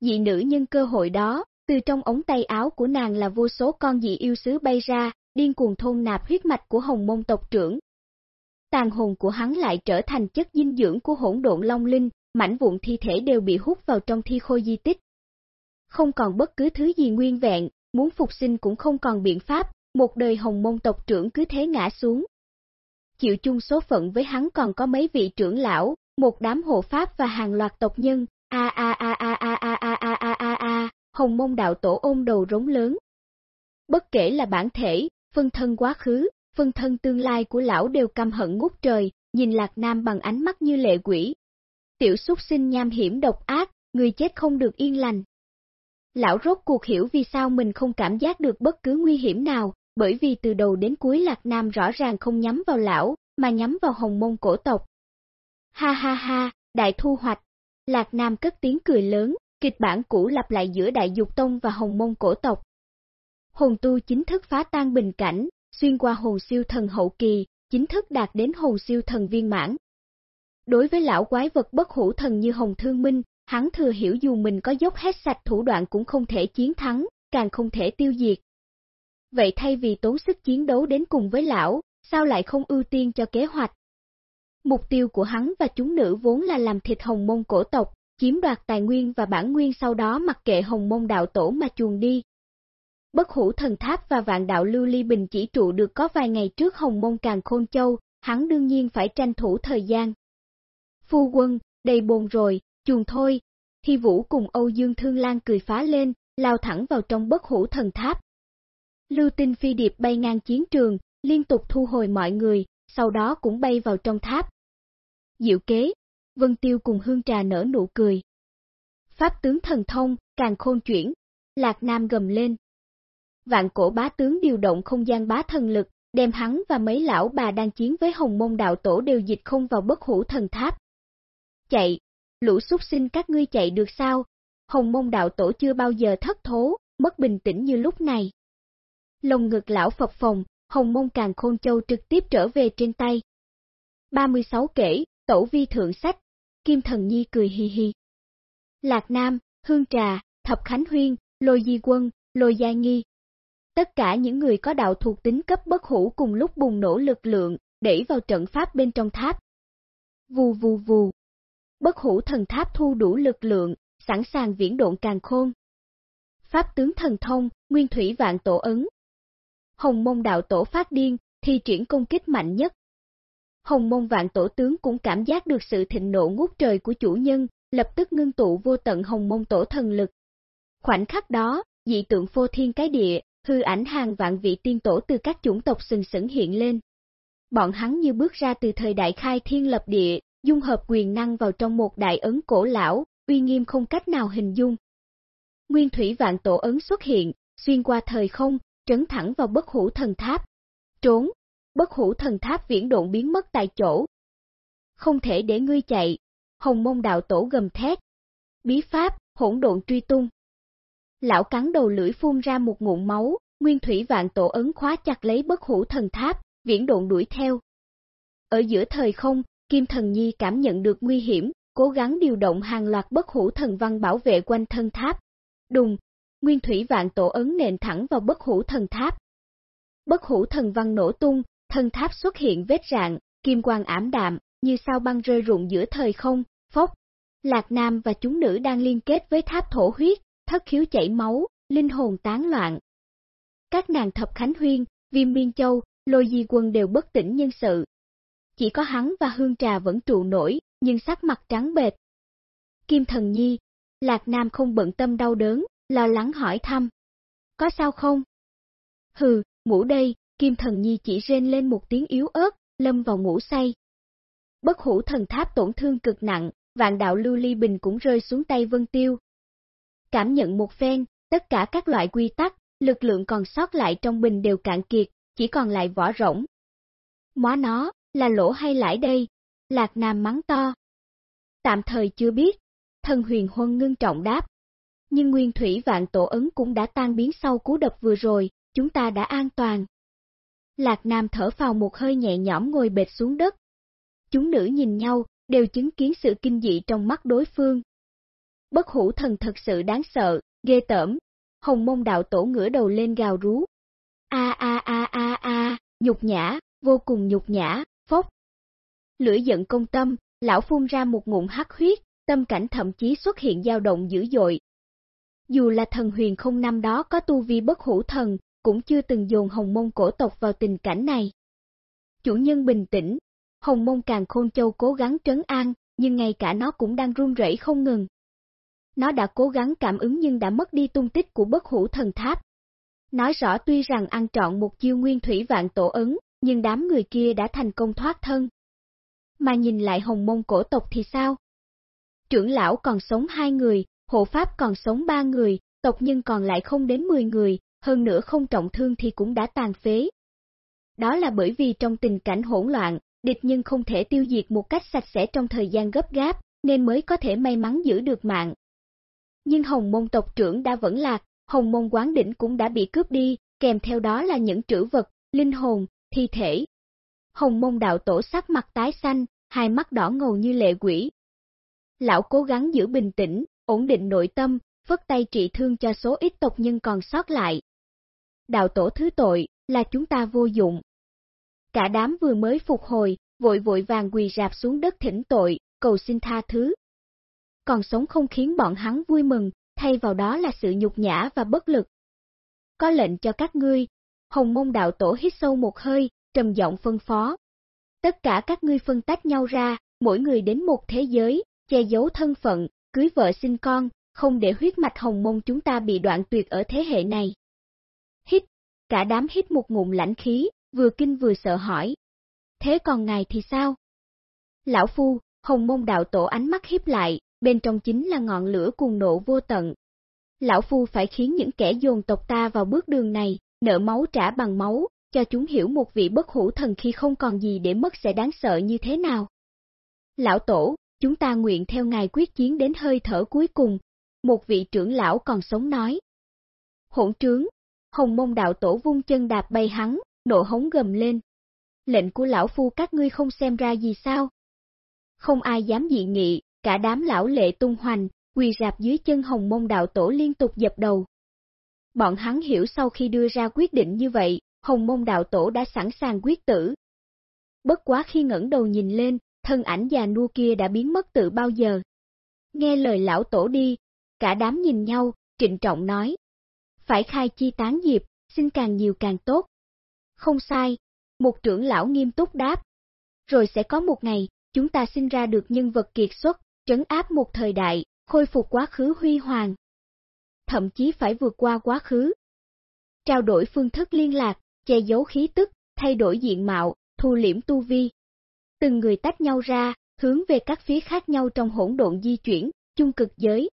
Dị nữ nhân cơ hội đó, từ trong ống tay áo của nàng là vô số con dị yêu sứ bay ra, điên cuồng thôn nạp huyết mạch của hồng môn tộc trưởng. Tàn hồn của hắn lại trở thành chất dinh dưỡng của hỗn độn long linh, mảnh vụn thi thể đều bị hút vào trong thi khôi di tích. Không còn bất cứ thứ gì nguyên vẹn, muốn phục sinh cũng không còn biện pháp, một đời hồng môn tộc trưởng cứ thế ngã xuống. Chịu chung số phận với hắn còn có mấy vị trưởng lão, một đám hộ pháp và hàng loạt tộc nhân, a a a a hồng môn đạo tổ ôm đầu rống lớn. Bất kể là bản thể, phân thân quá khứ, phân thân tương lai của lão đều căm hận ngút trời, nhìn Lạc Nam bằng ánh mắt như lệ quỷ. Tiểu súc sinh nham hiểm độc ác, người chết không được yên lành. Lão rốt cuộc hiểu vì sao mình không cảm giác được bất cứ nguy hiểm nào, bởi vì từ đầu đến cuối Lạc Nam rõ ràng không nhắm vào lão, mà nhắm vào hồng môn cổ tộc. Ha ha ha, đại thu hoạch. Lạc Nam cất tiếng cười lớn, kịch bản cũ lặp lại giữa đại dục tông và hồng môn cổ tộc. Hồn tu chính thức phá tan bình cảnh, xuyên qua hồn siêu thần hậu kỳ, chính thức đạt đến hồn siêu thần viên mãn. Đối với lão quái vật bất hủ thần như Hồng Thương Minh, hắn thừa hiểu dù mình có dốc hết sạch thủ đoạn cũng không thể chiến thắng, càng không thể tiêu diệt. Vậy thay vì tốn sức chiến đấu đến cùng với lão, sao lại không ưu tiên cho kế hoạch? Mục tiêu của hắn và chúng nữ vốn là làm thịt hồng môn cổ tộc, chiếm đoạt tài nguyên và bản nguyên sau đó mặc kệ hồng môn đạo tổ mà chuồn đi. Bất hủ thần tháp và vạn đạo lưu ly bình chỉ trụ được có vài ngày trước hồng môn càng khôn châu, hắn đương nhiên phải tranh thủ thời gian. Phu quân, đầy bồn rồi, chuồn thôi. Thi Vũ cùng Âu Dương Thương Lan cười phá lên, lao thẳng vào trong bất hủ thần tháp. Lưu tinh phi điệp bay ngang chiến trường, liên tục thu hồi mọi người, sau đó cũng bay vào trong tháp. Diệu kế, Vân Tiêu cùng Hương Trà nở nụ cười. Pháp tướng thần thông, càng khôn chuyển, Lạc Nam gầm lên. Vạn cổ bá tướng điều động không gian bá thần lực, đem hắn và mấy lão bà đang chiến với hồng môn đạo tổ đều dịch không vào bất hủ thần tháp. Chạy, lũ súc sinh các ngươi chạy được sao? Hồng môn đạo tổ chưa bao giờ thất thố, mất bình tĩnh như lúc này. Lồng ngực lão phập phòng, hồng môn càng khôn châu trực tiếp trở về trên tay. 36 kể, tổ vi thượng sách, Kim Thần Nhi cười hi hi. Lạc Nam, Hương Trà, Thập Khánh Huyên, Lôi Di Quân, Lôi Gia Nghi. Tất cả những người có đạo thuộc tính cấp bất hủ cùng lúc bùng nổ lực lượng, đẩy vào trận pháp bên trong tháp. Vù vù vù. Bất hủ thần tháp thu đủ lực lượng, sẵn sàng viễn độn càng khôn. Pháp tướng thần thông, nguyên thủy vạn tổ ấn. Hồng môn đạo tổ phát điên, thi triển công kích mạnh nhất, Hồng môn vạn tổ tướng cũng cảm giác được sự thịnh nộ ngút trời của chủ nhân, lập tức ngưng tụ vô tận hồng môn tổ thần lực. Khoảnh khắc đó, dị tượng phô thiên cái địa, hư ảnh hàng vạn vị tiên tổ từ các chủng tộc sừng sững hiện lên. Bọn hắn như bước ra từ thời đại khai thiên lập địa, dung hợp quyền năng vào trong một đại ấn cổ lão, uy nghiêm không cách nào hình dung. Nguyên thủy vạn tổ ấn xuất hiện, xuyên qua thời không, trấn thẳng vào bất hủ thần tháp. Trốn, bất hủ thần tháp viễn độn biến mất tại chỗ. Không thể để ngươi chạy, hồng môn đạo tổ gầm thét. Bí pháp, hỗn độn truy tung. Lão cắn đầu lưỡi phun ra một ngụm máu, nguyên thủy vạn tổ ấn khóa chặt lấy bất hủ thần tháp, viễn độn đuổi theo. Ở giữa thời không, Kim Thần Nhi cảm nhận được nguy hiểm, cố gắng điều động hàng loạt bất hủ thần văn bảo vệ quanh thân tháp. Đùng, nguyên thủy vạn tổ ấn nền thẳng vào bất hủ thần tháp. Bất hủ thần văn nổ tung, thân tháp xuất hiện vết rạn, kim quang ảm đạm, như sao băng rơi rụng giữa thời không, phốc. Lạc Nam và chúng nữ đang liên kết với tháp thổ huyết, thất khiếu chảy máu, linh hồn tán loạn. Các nàng thập khánh huyên, viêm biên châu, lôi di quân đều bất tỉnh nhân sự. Chỉ có hắn và hương trà vẫn trụ nổi, nhưng sắc mặt trắng bệt. Kim thần nhi, Lạc Nam không bận tâm đau đớn, lo lắng hỏi thăm. Có sao không? Hừ, ngủ đây, Kim Thần Nhi chỉ rên lên một tiếng yếu ớt, lâm vào ngủ say. Bất hủ thần tháp tổn thương cực nặng, vạn đạo lưu ly bình cũng rơi xuống tay Vân Tiêu. Cảm nhận một phen, tất cả các loại quy tắc, lực lượng còn sót lại trong bình đều cạn kiệt, chỉ còn lại vỏ rỗng. Móa nó, là lỗ hay lãi đây? Lạc Nam mắng to. Tạm thời chưa biết, thần huyền huân ngưng trọng đáp. Nhưng nguyên thủy vạn tổ ấn cũng đã tan biến sau cú đập vừa rồi, chúng ta đã an toàn. Lạc Nam thở vào một hơi nhẹ nhõm ngồi bệt xuống đất. Chúng nữ nhìn nhau, đều chứng kiến sự kinh dị trong mắt đối phương. Bất hủ thần thật sự đáng sợ, ghê tởm. Hồng mông đạo tổ ngửa đầu lên gào rú. A a a a a, nhục nhã, vô cùng nhục nhã, phốc. Lưỡi giận công tâm, lão phun ra một ngụm hắc huyết, tâm cảnh thậm chí xuất hiện dao động dữ dội. Dù là thần huyền không năm đó có tu vi bất hủ thần, cũng chưa từng dồn hồng mông cổ tộc vào tình cảnh này. Chủ nhân bình tĩnh, hồng mông càng khôn châu cố gắng trấn an, nhưng ngay cả nó cũng đang run rẩy không ngừng. Nó đã cố gắng cảm ứng nhưng đã mất đi tung tích của bất hủ thần tháp. Nói rõ tuy rằng ăn trọn một chiêu nguyên thủy vạn tổ ấn, nhưng đám người kia đã thành công thoát thân. Mà nhìn lại hồng mông cổ tộc thì sao? Trưởng lão còn sống hai người, hộ pháp còn sống ba người, tộc nhân còn lại không đến 10 người, hơn nữa không trọng thương thì cũng đã tàn phế. Đó là bởi vì trong tình cảnh hỗn loạn, địch nhân không thể tiêu diệt một cách sạch sẽ trong thời gian gấp gáp, nên mới có thể may mắn giữ được mạng. Nhưng hồng môn tộc trưởng đã vẫn lạc, hồng môn quán đỉnh cũng đã bị cướp đi, kèm theo đó là những trữ vật, linh hồn, thi thể. Hồng môn đạo tổ sắc mặt tái xanh, hai mắt đỏ ngầu như lệ quỷ. Lão cố gắng giữ bình tĩnh, ổn định nội tâm, vất tay trị thương cho số ít tộc nhân còn sót lại. Đạo tổ thứ tội, là chúng ta vô dụng. Cả đám vừa mới phục hồi, vội vội vàng quỳ rạp xuống đất thỉnh tội, cầu xin tha thứ. Còn sống không khiến bọn hắn vui mừng, thay vào đó là sự nhục nhã và bất lực. Có lệnh cho các ngươi, hồng mông đạo tổ hít sâu một hơi, trầm giọng phân phó. Tất cả các ngươi phân tách nhau ra, mỗi người đến một thế giới, che giấu thân phận, cưới vợ sinh con, không để huyết mạch hồng mông chúng ta bị đoạn tuyệt ở thế hệ này. Hít, cả đám hít một ngụm lãnh khí, vừa kinh vừa sợ hỏi. Thế còn ngài thì sao? Lão Phu, hồng mông đạo tổ ánh mắt hiếp lại, bên trong chính là ngọn lửa cuồng nộ vô tận. Lão Phu phải khiến những kẻ dồn tộc ta vào bước đường này, nợ máu trả bằng máu, cho chúng hiểu một vị bất hủ thần khi không còn gì để mất sẽ đáng sợ như thế nào. Lão Tổ, chúng ta nguyện theo ngài quyết chiến đến hơi thở cuối cùng, một vị trưởng lão còn sống nói. Hỗn trướng, hồng mông đạo tổ vung chân đạp bay hắn, nộ hống gầm lên. Lệnh của lão phu các ngươi không xem ra gì sao? Không ai dám dị nghị, cả đám lão lệ tung hoành, quỳ rạp dưới chân hồng mông đạo tổ liên tục dập đầu. Bọn hắn hiểu sau khi đưa ra quyết định như vậy, hồng mông đạo tổ đã sẵn sàng quyết tử. Bất quá khi ngẩng đầu nhìn lên, thân ảnh già nua kia đã biến mất từ bao giờ. Nghe lời lão tổ đi, cả đám nhìn nhau, trịnh trọng nói. Phải khai chi tán diệp, xin càng nhiều càng tốt. Không sai, một trưởng lão nghiêm túc đáp. Rồi sẽ có một ngày, chúng ta sinh ra được nhân vật kiệt xuất, trấn áp một thời đại, khôi phục quá khứ huy hoàng. Thậm chí phải vượt qua quá khứ. Trao đổi phương thức liên lạc, che giấu khí tức, thay đổi diện mạo, thu liễm tu vi. Từng người tách nhau ra, hướng về các phía khác nhau trong hỗn độn di chuyển, chung cực giới.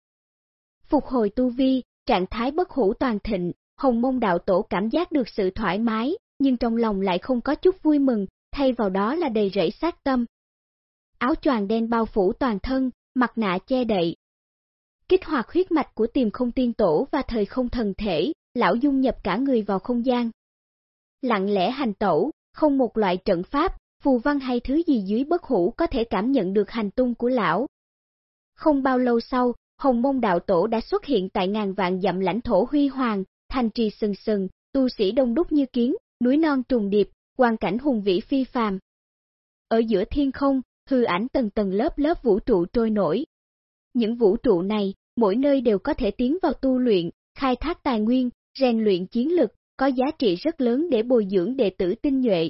Phục hồi tu vi, trạng thái bất hủ toàn thịnh, hồng mông đạo tổ cảm giác được sự thoải mái, nhưng trong lòng lại không có chút vui mừng, thay vào đó là đầy rẫy sát tâm. Áo choàng đen bao phủ toàn thân, mặt nạ che đậy. Kích hoạt huyết mạch của tiềm không tiên tổ và thời không thần thể, lão dung nhập cả người vào không gian. Lặng lẽ hành tẩu, không một loại trận pháp, phù văn hay thứ gì dưới bất hủ có thể cảm nhận được hành tung của lão. Không bao lâu sau, Hồng Mông Đạo Tổ đã xuất hiện tại ngàn vạn dặm lãnh thổ huy hoàng, thành trì sừng sừng, tu sĩ đông đúc như kiến, núi non trùng điệp, quang cảnh hùng vĩ phi phàm. Ở giữa thiên không, hư ảnh tầng tầng lớp lớp vũ trụ trôi nổi. Những vũ trụ này, mỗi nơi đều có thể tiến vào tu luyện, khai thác tài nguyên, rèn luyện chiến lực, có giá trị rất lớn để bồi dưỡng đệ tử tinh nhuệ.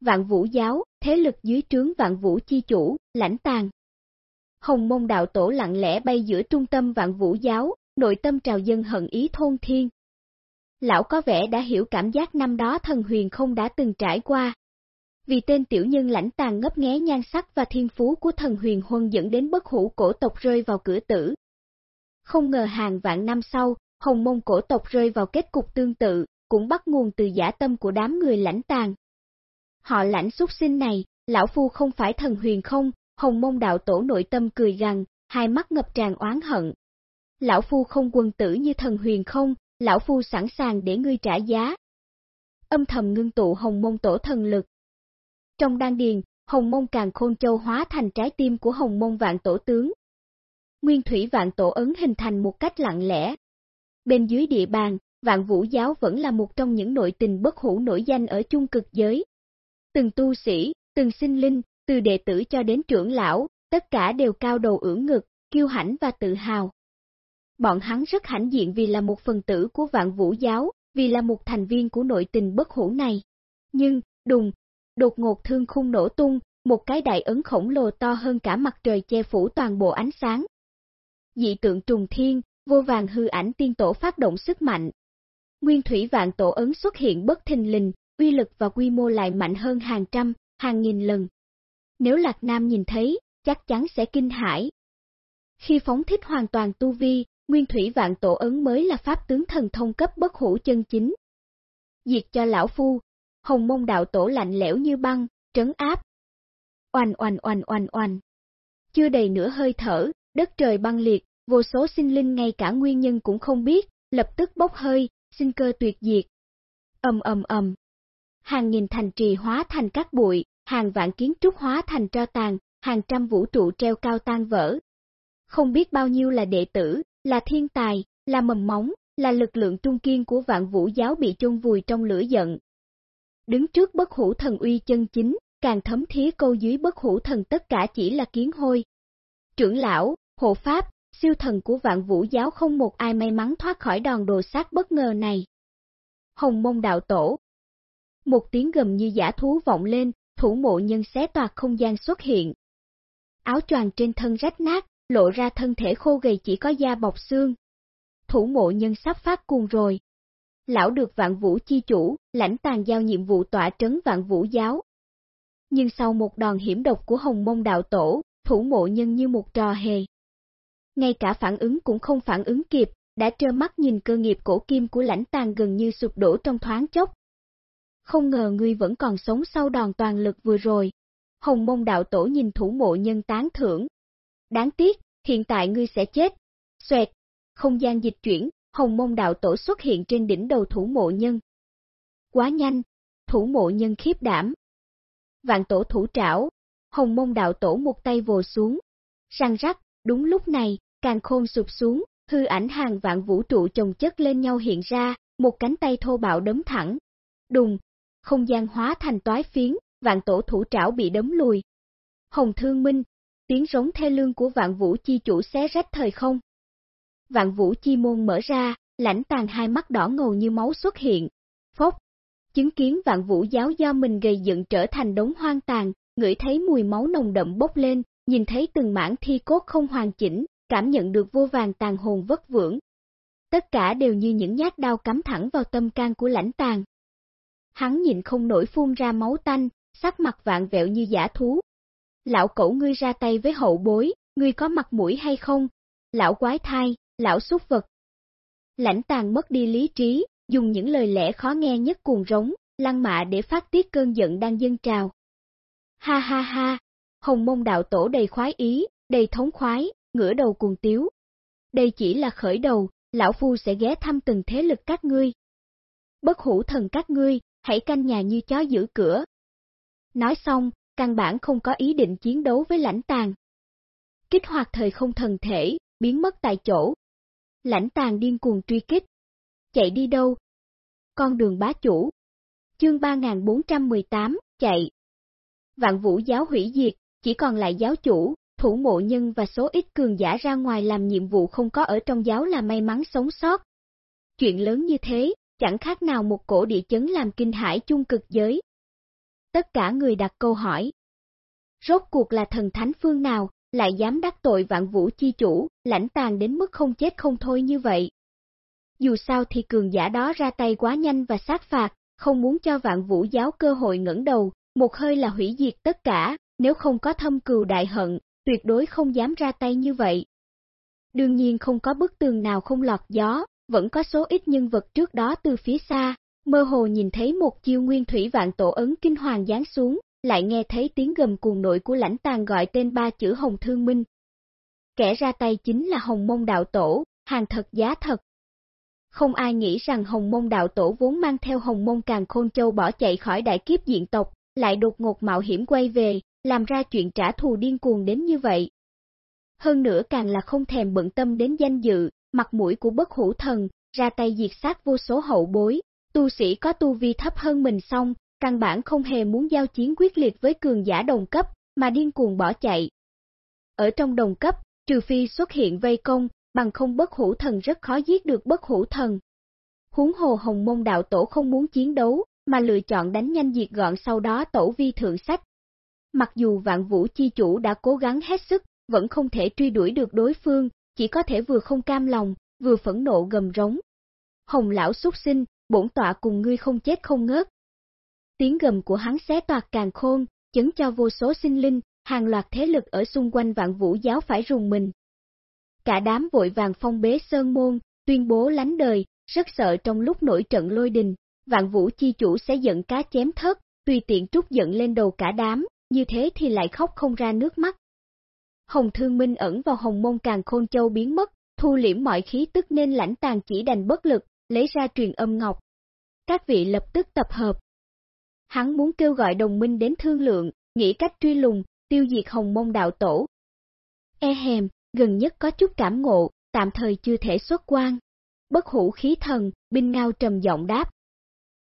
Vạn vũ giáo, thế lực dưới trướng vạn vũ chi chủ, lãnh tàng. Hồng mông đạo tổ lặng lẽ bay giữa trung tâm vạn vũ giáo, nội tâm trào dân hận ý thôn thiên. Lão có vẻ đã hiểu cảm giác năm đó thần huyền không đã từng trải qua. Vì tên tiểu nhân lãnh tàn ngấp nghé nhan sắc và thiên phú của thần huyền huân dẫn đến bất hủ cổ tộc rơi vào cửa tử. Không ngờ hàng vạn năm sau, hồng mông cổ tộc rơi vào kết cục tương tự, cũng bắt nguồn từ giả tâm của đám người lãnh tàn. Họ lãnh xuất sinh này, lão phu không phải thần huyền không, hồng mông đạo tổ nội tâm cười gằn, hai mắt ngập tràn oán hận. Lão phu không quân tử như thần huyền không, lão phu sẵn sàng để ngươi trả giá. Âm thầm ngưng tụ hồng mông tổ thần lực. Trong đan điền, hồng mông càng khôn châu hóa thành trái tim của hồng mông vạn tổ tướng. Nguyên thủy vạn tổ ấn hình thành một cách lặng lẽ. Bên dưới địa bàn, vạn vũ giáo vẫn là một trong những nội tình bất hủ nổi danh ở chung cực giới. Từng tu sĩ, từng sinh linh, từ đệ tử cho đến trưởng lão, tất cả đều cao đầu ưỡng ngực, kiêu hãnh và tự hào. Bọn hắn rất hãnh diện vì là một phần tử của vạn vũ giáo, vì là một thành viên của nội tình bất hủ này. Nhưng, đùng, đột ngột thương khung nổ tung, một cái đại ấn khổng lồ to hơn cả mặt trời che phủ toàn bộ ánh sáng. Dị tượng trùng thiên, vô vàng hư ảnh tiên tổ phát động sức mạnh. Nguyên thủy vạn tổ ấn xuất hiện bất thình lình, uy lực và quy mô lại mạnh hơn hàng trăm, hàng nghìn lần. Nếu Lạc Nam nhìn thấy, chắc chắn sẽ kinh hãi. Khi phóng thích hoàn toàn tu vi, Nguyên Thủy Vạn Tổ Ấn mới là pháp tướng thần thông cấp bất hủ chân chính. Diệt cho lão phu, hồng mông đạo tổ lạnh lẽo như băng, trấn áp. Oanh oanh oanh oanh oanh. Chưa đầy nửa hơi thở, đất trời băng liệt, vô số sinh linh ngay cả nguyên nhân cũng không biết, lập tức bốc hơi, sinh cơ tuyệt diệt. Ầm ầm ầm. Hàng nghìn thành trì hóa thành các bụi, hàng vạn kiến trúc hóa thành tro tàn, hàng trăm vũ trụ treo cao tan vỡ. Không biết bao nhiêu là đệ tử, là thiên tài, là mầm móng, là lực lượng trung kiên của vạn vũ giáo bị chôn vùi trong lửa giận. Đứng trước bất hủ thần uy chân chính, càng thấm thía câu dưới bất hủ thần tất cả chỉ là kiến hôi. Trưởng lão, hộ pháp, siêu thần của vạn vũ giáo không một ai may mắn thoát khỏi đòn đồ sát bất ngờ này. Hồng mông đạo tổ Một tiếng gầm như giả thú vọng lên, thủ mộ nhân xé toạc không gian xuất hiện. Áo choàng trên thân rách nát, lộ ra thân thể khô gầy chỉ có da bọc xương. Thủ mộ nhân sắp phát cuồng rồi. Lão được vạn vũ chi chủ, lãnh tàn giao nhiệm vụ tỏa trấn vạn vũ giáo. Nhưng sau một đòn hiểm độc của hồng mông đạo tổ, thủ mộ nhân như một trò hề. Ngay cả phản ứng cũng không phản ứng kịp, đã trơ mắt nhìn cơ nghiệp cổ kim của lãnh tàn gần như sụp đổ trong thoáng chốc. Không ngờ ngươi vẫn còn sống sau đòn toàn lực vừa rồi. Hồng mông đạo tổ nhìn thủ mộ nhân tán thưởng, Đáng tiếc, hiện tại ngươi sẽ chết. Xoẹt, không gian dịch chuyển, hồng mông đạo tổ xuất hiện trên đỉnh đầu thủ mộ nhân. Quá nhanh, thủ mộ nhân khiếp đảm. Vạn tổ thủ trảo, hồng mông đạo tổ một tay vồ xuống. Răng rắc, đúng lúc này, càng khôn sụp xuống, hư ảnh hàng vạn vũ trụ chồng chất lên nhau hiện ra, một cánh tay thô bạo đấm thẳng. Đùng, không gian hóa thành toái phiến, vạn tổ thủ trảo bị đấm lùi. Hồng Thương Minh, tiếng rống thê lương của vạn vũ chi chủ xé rách thời không. Vạn vũ chi môn mở ra, lãnh tàn hai mắt đỏ ngầu như máu xuất hiện. Phốc, chứng kiến vạn vũ giáo do mình gây dựng trở thành đống hoang tàn, ngửi thấy mùi máu nồng đậm bốc lên, nhìn thấy từng mảng thi cốt không hoàn chỉnh, cảm nhận được vô vàng tàn hồn vất vưởng. Tất cả đều như những nhát đao cắm thẳng vào tâm can của lãnh tàn. Hắn nhìn không nổi phun ra máu tanh, sắc mặt vạn vẹo như giả thú, lão cẩu ngươi ra tay với hậu bối, ngươi có mặt mũi hay không? Lão quái thai, lão xúc vật. Lãnh tàn mất đi lý trí, dùng những lời lẽ khó nghe nhất cuồng rống, lăng mạ để phát tiết cơn giận đang dâng trào. Ha ha ha, hồng mông đạo tổ đầy khoái ý, đầy thống khoái, ngửa đầu cuồng tiếu. Đây chỉ là khởi đầu, lão phu sẽ ghé thăm từng thế lực các ngươi. Bất hủ thần các ngươi, hãy canh nhà như chó giữ cửa. Nói xong, căn bản không có ý định chiến đấu với lãnh tàn. Kích hoạt thời không thần thể, biến mất tại chỗ. Lãnh tàn điên cuồng truy kích. Chạy đi đâu? Con đường bá chủ. Chương 3418, chạy. Vạn vũ giáo hủy diệt, chỉ còn lại giáo chủ, thủ mộ nhân và số ít cường giả ra ngoài làm nhiệm vụ không có ở trong giáo là may mắn sống sót. Chuyện lớn như thế, chẳng khác nào một cổ địa chấn làm kinh hải chung cực giới, tất cả người đặt câu hỏi. Rốt cuộc là thần thánh phương nào, lại dám đắc tội vạn vũ chi chủ, lãnh tàn đến mức không chết không thôi như vậy. Dù sao thì cường giả đó ra tay quá nhanh và sát phạt, không muốn cho vạn vũ giáo cơ hội ngẩng đầu, một hơi là hủy diệt tất cả, nếu không có thâm cừu đại hận, tuyệt đối không dám ra tay như vậy. Đương nhiên không có bức tường nào không lọt gió, vẫn có số ít nhân vật trước đó từ phía xa, mơ hồ nhìn thấy một chiêu nguyên thủy vạn tổ ấn kinh hoàng giáng xuống, lại nghe thấy tiếng gầm cuồng nội của lãnh tàn gọi tên ba chữ Hồng Thương Minh. Kẻ ra tay chính là Hồng Mông Đạo Tổ, hàng thật giá thật. Không ai nghĩ rằng Hồng Mông Đạo Tổ vốn mang theo Hồng Mông Càng Khôn Châu bỏ chạy khỏi đại kiếp diện tộc, lại đột ngột mạo hiểm quay về, làm ra chuyện trả thù điên cuồng đến như vậy. Hơn nữa càng là không thèm bận tâm đến danh dự, mặt mũi của bất hủ thần, ra tay diệt sát vô số hậu bối, Tu sĩ có tu vi thấp hơn mình xong, căn bản không hề muốn giao chiến quyết liệt với cường giả đồng cấp, mà điên cuồng bỏ chạy. Ở trong đồng cấp, trừ phi xuất hiện vây công, bằng không bất hủ thần rất khó giết được bất hủ thần. Huống hồ hồng môn đạo tổ không muốn chiến đấu, mà lựa chọn đánh nhanh diệt gọn sau đó tổ vi thượng sách. Mặc dù vạn vũ chi chủ đã cố gắng hết sức, vẫn không thể truy đuổi được đối phương, chỉ có thể vừa không cam lòng, vừa phẫn nộ gầm rống. Hồng lão xuất sinh, bổn tọa cùng ngươi không chết không ngớt. Tiếng gầm của hắn xé toạc càng khôn, chấn cho vô số sinh linh, hàng loạt thế lực ở xung quanh vạn vũ giáo phải rùng mình. Cả đám vội vàng phong bế sơn môn, tuyên bố lánh đời, rất sợ trong lúc nổi trận lôi đình, vạn vũ chi chủ sẽ giận cá chém thất, tùy tiện trút giận lên đầu cả đám, như thế thì lại khóc không ra nước mắt. Hồng Thương Minh ẩn vào hồng môn càng khôn châu biến mất, thu liễm mọi khí tức nên lãnh tàn chỉ đành bất lực, lấy ra truyền âm ngọc. Các vị lập tức tập hợp. Hắn muốn kêu gọi đồng minh đến thương lượng, nghĩ cách truy lùng, tiêu diệt hồng môn đạo tổ. E hèm, gần nhất có chút cảm ngộ, tạm thời chưa thể xuất quan. Bất hủ khí thần, binh ngao trầm giọng đáp.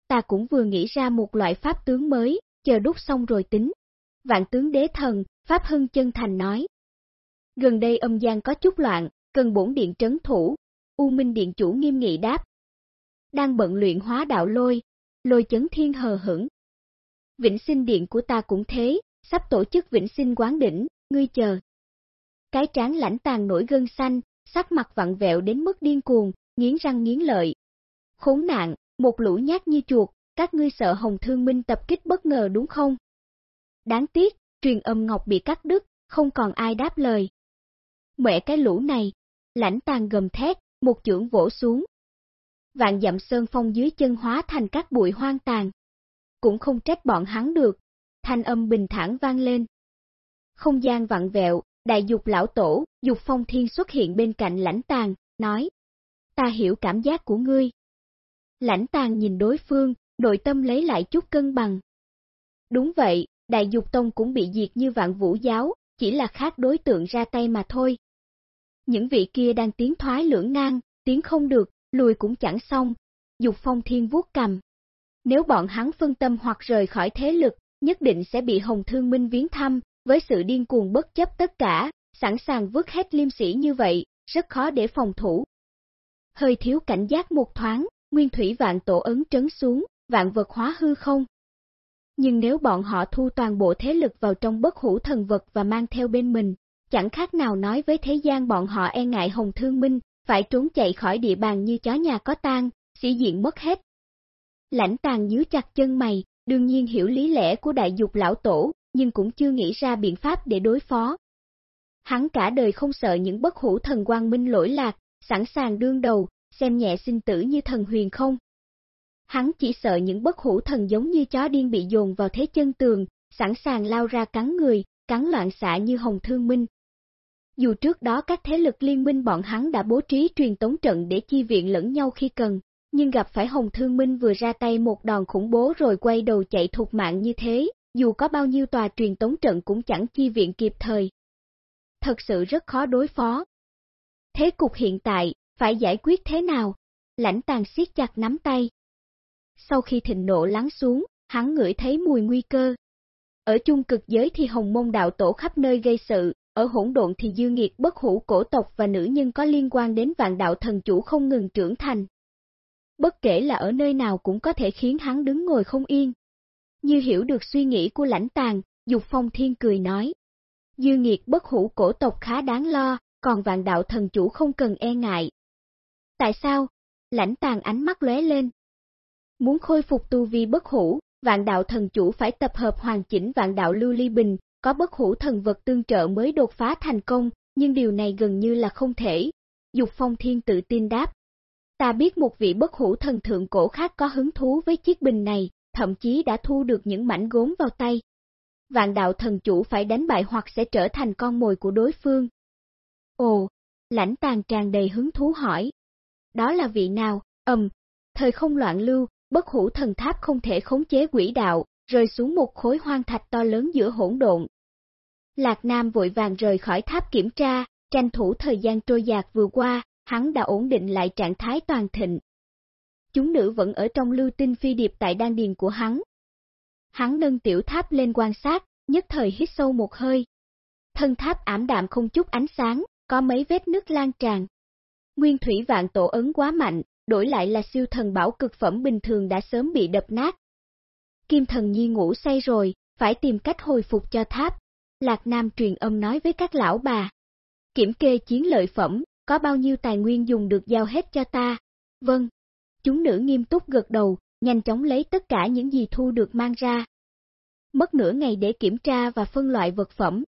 Ta cũng vừa nghĩ ra một loại pháp tướng mới, chờ đúc xong rồi tính. Vạn tướng đế thần, Pháp Hưng chân thành nói. Gần đây âm gian có chút loạn, cần bổn điện trấn thủ. U Minh Điện chủ nghiêm nghị đáp. Đang bận luyện hóa đạo lôi, lôi chấn thiên hờ hững. Vĩnh sinh điện của ta cũng thế, sắp tổ chức vĩnh sinh quán đỉnh, ngươi chờ. Cái trán lãnh tàn nổi gân xanh, sắc mặt vặn vẹo đến mức điên cuồng, nghiến răng nghiến lợi. Khốn nạn, một lũ nhát như chuột, các ngươi sợ Hồng Thương Minh tập kích bất ngờ đúng không? Đáng tiếc, truyền âm ngọc bị cắt đứt, không còn ai đáp lời. Mẹ cái lũ này, lãnh tàn gầm thét, một chưởng vỗ xuống. Vạn dặm sơn phong dưới chân hóa thành các bụi hoang tàn. Cũng không trách bọn hắn được, thanh âm bình thản vang lên. Không gian vặn vẹo, đại dục lão tổ, dục phong thiên xuất hiện bên cạnh lãnh tàn, nói. Ta hiểu cảm giác của ngươi. Lãnh tàn nhìn đối phương, nội tâm lấy lại chút cân bằng. Đúng vậy, đại dục tông cũng bị diệt như vạn vũ giáo, chỉ là khác đối tượng ra tay mà thôi. Những vị kia đang tiến thoái lưỡng ngang, tiến không được, lùi cũng chẳng xong. Dục phong thiên vuốt cầm. Nếu bọn hắn phân tâm hoặc rời khỏi thế lực, nhất định sẽ bị Hồng Thương Minh viếng thăm, với sự điên cuồng bất chấp tất cả, sẵn sàng vứt hết liêm sĩ như vậy, rất khó để phòng thủ. Hơi thiếu cảnh giác một thoáng, nguyên thủy vạn tổ ấn trấn xuống, vạn vật hóa hư không. Nhưng nếu bọn họ thu toàn bộ thế lực vào trong bất hủ thần vật và mang theo bên mình, chẳng khác nào nói với thế gian bọn họ e ngại Hồng Thương Minh, phải trốn chạy khỏi địa bàn như chó nhà có tan, sĩ diện mất hết. Lãnh tàn nhíu chặt chân mày, đương nhiên hiểu lý lẽ của đại dục lão tổ, nhưng cũng chưa nghĩ ra biện pháp để đối phó. Hắn cả đời không sợ những bất hủ thần quang minh lỗi lạc, sẵn sàng đương đầu, xem nhẹ sinh tử như thần huyền không. Hắn chỉ sợ những bất hủ thần giống như chó điên bị dồn vào thế chân tường, sẵn sàng lao ra cắn người, cắn loạn xạ như hồng thương minh. Dù trước đó các thế lực liên minh bọn hắn đã bố trí truyền tống trận để chi viện lẫn nhau khi cần, nhưng gặp phải Hồng Thương Minh vừa ra tay một đòn khủng bố rồi quay đầu chạy thục mạng như thế, dù có bao nhiêu tòa truyền tống trận cũng chẳng chi viện kịp thời. Thật sự rất khó đối phó. Thế cục hiện tại, phải giải quyết thế nào? Lãnh tàn siết chặt nắm tay. Sau khi thịnh nộ lắng xuống, hắn ngửi thấy mùi nguy cơ. Ở chung cực giới thì hồng môn đạo tổ khắp nơi gây sự, ở hỗn độn thì dư nghiệt bất hủ cổ tộc và nữ nhân có liên quan đến vạn đạo thần chủ không ngừng trưởng thành. Bất kể là ở nơi nào cũng có thể khiến hắn đứng ngồi không yên. Như hiểu được suy nghĩ của lãnh tàng, Dục Phong Thiên cười nói. Dư nghiệt bất hủ cổ tộc khá đáng lo, còn vạn đạo thần chủ không cần e ngại. Tại sao? Lãnh tàng ánh mắt lóe lên. Muốn khôi phục tu vi bất hủ, vạn đạo thần chủ phải tập hợp hoàn chỉnh vạn đạo lưu ly bình, có bất hủ thần vật tương trợ mới đột phá thành công, nhưng điều này gần như là không thể. Dục Phong Thiên tự tin đáp. Ta biết một vị bất hủ thần thượng cổ khác có hứng thú với chiếc bình này, thậm chí đã thu được những mảnh gốm vào tay. Vạn đạo thần chủ phải đánh bại hoặc sẽ trở thành con mồi của đối phương. Ồ, lãnh tàn tràn đầy hứng thú hỏi. Đó là vị nào, ầm, thời không loạn lưu, bất hủ thần tháp không thể khống chế quỷ đạo, rơi xuống một khối hoang thạch to lớn giữa hỗn độn. Lạc Nam vội vàng rời khỏi tháp kiểm tra, tranh thủ thời gian trôi dạt vừa qua, hắn đã ổn định lại trạng thái toàn thịnh. Chúng nữ vẫn ở trong lưu tinh phi điệp tại đan điền của hắn. Hắn nâng tiểu tháp lên quan sát, nhất thời hít sâu một hơi. Thân tháp ảm đạm không chút ánh sáng, có mấy vết nước lan tràn, Nguyên thủy vạn tổ ấn quá mạnh, đổi lại là siêu thần bảo cực phẩm bình thường đã sớm bị đập nát. Kim thần nhi ngủ say rồi, phải tìm cách hồi phục cho tháp. Lạc Nam truyền âm nói với các lão bà. Kiểm kê chiến lợi phẩm, có bao nhiêu tài nguyên dùng được giao hết cho ta. Vâng. Chúng nữ nghiêm túc gật đầu, nhanh chóng lấy tất cả những gì thu được mang ra. Mất nửa ngày để kiểm tra và phân loại vật phẩm.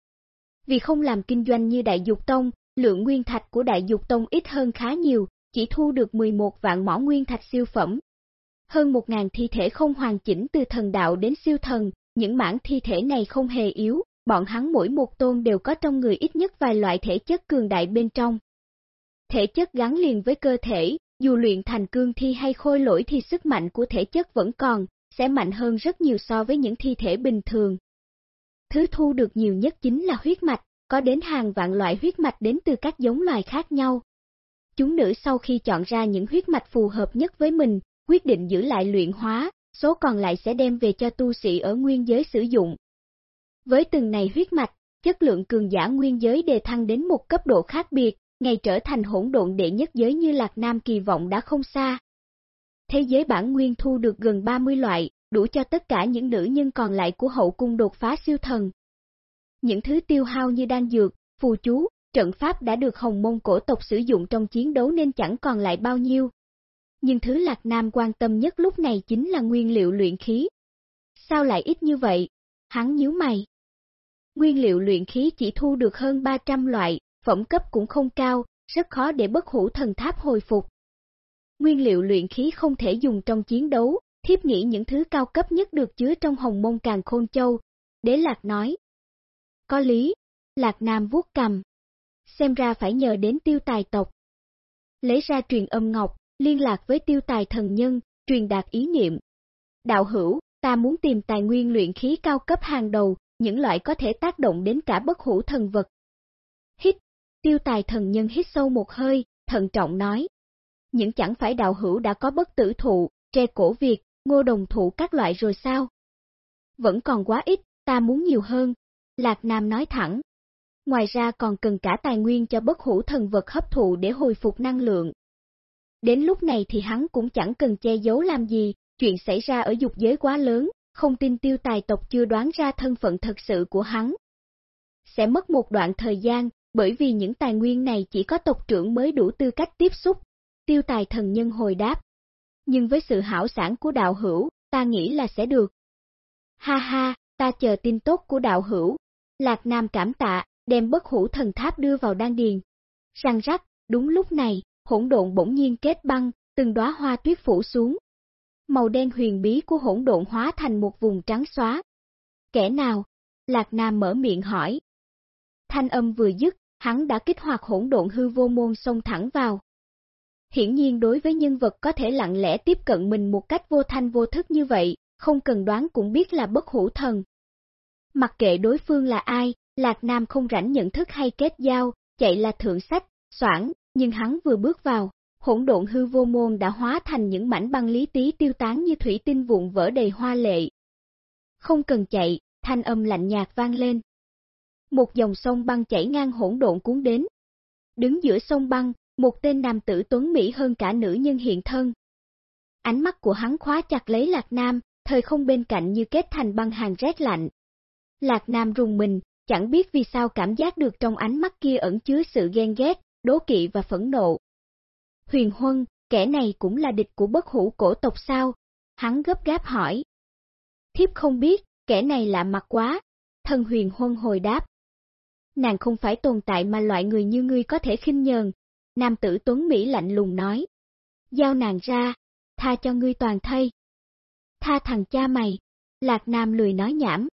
Vì không làm kinh doanh như Đại Dục Tông, lượng nguyên thạch của Đại Dục Tông ít hơn khá nhiều, chỉ thu được 11 vạn mỏ nguyên thạch siêu phẩm. Hơn 1.000 thi thể không hoàn chỉnh từ thần đạo đến siêu thần, những mảng thi thể này không hề yếu, bọn hắn mỗi một tôn đều có trong người ít nhất vài loại thể chất cường đại bên trong. Thể chất gắn liền với cơ thể, dù luyện thành cương thi hay khôi lỗi thì sức mạnh của thể chất vẫn còn, sẽ mạnh hơn rất nhiều so với những thi thể bình thường. Thứ thu được nhiều nhất chính là huyết mạch, có đến hàng vạn loại huyết mạch đến từ các giống loài khác nhau. Chúng nữ sau khi chọn ra những huyết mạch phù hợp nhất với mình, quyết định giữ lại luyện hóa, số còn lại sẽ đem về cho tu sĩ ở nguyên giới sử dụng. Với từng này huyết mạch, chất lượng cường giả nguyên giới đề thăng đến một cấp độ khác biệt, ngày trở thành hỗn độn đệ nhất giới như Lạc Nam kỳ vọng đã không xa. Thế giới bản nguyên thu được gần 30 loại, đủ cho tất cả những nữ nhân còn lại của hậu cung đột phá siêu thần. Những thứ tiêu hao như đan dược, phù chú, trận pháp đã được Hồng Mông cổ tộc sử dụng trong chiến đấu nên chẳng còn lại bao nhiêu. Nhưng thứ Lạc Nam quan tâm nhất lúc này chính là nguyên liệu luyện khí. Sao lại ít như vậy? Hắn nhíu mày. Nguyên liệu luyện khí chỉ thu được hơn 300 loại, phẩm cấp cũng không cao, rất khó để bất hủ thần tháp hồi phục. Nguyên liệu luyện khí không thể dùng trong chiến đấu, thiếp nghĩ những thứ cao cấp nhất được chứa trong hồng mông càng khôn châu. Đế Lạc nói. Có lý, Lạc Nam vuốt cầm. Xem ra phải nhờ đến tiêu tài tộc. Lấy ra truyền âm ngọc, liên lạc với tiêu tài thần nhân, truyền đạt ý niệm. Đạo hữu, ta muốn tìm tài nguyên luyện khí cao cấp hàng đầu, những loại có thể tác động đến cả bất hủ thần vật. Hít, tiêu tài thần nhân hít sâu một hơi, thận trọng nói. Những chẳng phải đạo hữu đã có bất tử thụ, tre cổ Việt, ngô đồng thụ các loại rồi sao? Vẫn còn quá ít, ta muốn nhiều hơn. Lạc Nam nói thẳng. Ngoài ra còn cần cả tài nguyên cho bất hủ thần vật hấp thụ để hồi phục năng lượng. Đến lúc này thì hắn cũng chẳng cần che giấu làm gì, chuyện xảy ra ở dục giới quá lớn, không tin tiêu tài tộc chưa đoán ra thân phận thật sự của hắn. Sẽ mất một đoạn thời gian, bởi vì những tài nguyên này chỉ có tộc trưởng mới đủ tư cách tiếp xúc. Tiêu tài thần nhân hồi đáp. Nhưng với sự hảo sản của đạo hữu, ta nghĩ là sẽ được. Ha ha, ta chờ tin tốt của đạo hữu. Lạc Nam cảm tạ, đem bất hủ thần tháp đưa vào đan điền. Răng rắc, đúng lúc này, hỗn độn bỗng nhiên kết băng, từng đóa hoa tuyết phủ xuống. Màu đen huyền bí của hỗn độn hóa thành một vùng trắng xóa. Kẻ nào? Lạc Nam mở miệng hỏi. Thanh âm vừa dứt, hắn đã kích hoạt hỗn độn hư vô môn xông thẳng vào. Hiển nhiên đối với nhân vật có thể lặng lẽ tiếp cận mình một cách vô thanh vô thức như vậy, không cần đoán cũng biết là bất hủ thần. Mặc kệ đối phương là ai, Lạc Nam không rảnh nhận thức hay kết giao, chạy là thượng sách, soảng, nhưng hắn vừa bước vào, hỗn độn hư vô môn đã hóa thành những mảnh băng lý tí tiêu tán như thủy tinh vụn vỡ đầy hoa lệ. Không cần chạy, thanh âm lạnh nhạt vang lên. Một dòng sông băng chảy ngang hỗn độn cuốn đến. Đứng giữa sông băng, một tên nam tử tuấn Mỹ hơn cả nữ nhân hiện thân. Ánh mắt của hắn khóa chặt lấy Lạc Nam, thời không bên cạnh như kết thành băng hàng rét lạnh. Lạc Nam rùng mình, chẳng biết vì sao cảm giác được trong ánh mắt kia ẩn chứa sự ghen ghét, đố kỵ và phẫn nộ. Huyền Huân, kẻ này cũng là địch của bất hủ cổ tộc sao? Hắn gấp gáp hỏi. Thiếp không biết, kẻ này lạ mặt quá. Thần Huyền Huân hồi đáp. Nàng không phải tồn tại mà loại người như ngươi có thể khinh nhờn. Nam tử Tuấn Mỹ lạnh lùng nói. Giao nàng ra, tha cho ngươi toàn thây. Tha thằng cha mày. Lạc Nam lười nói nhảm.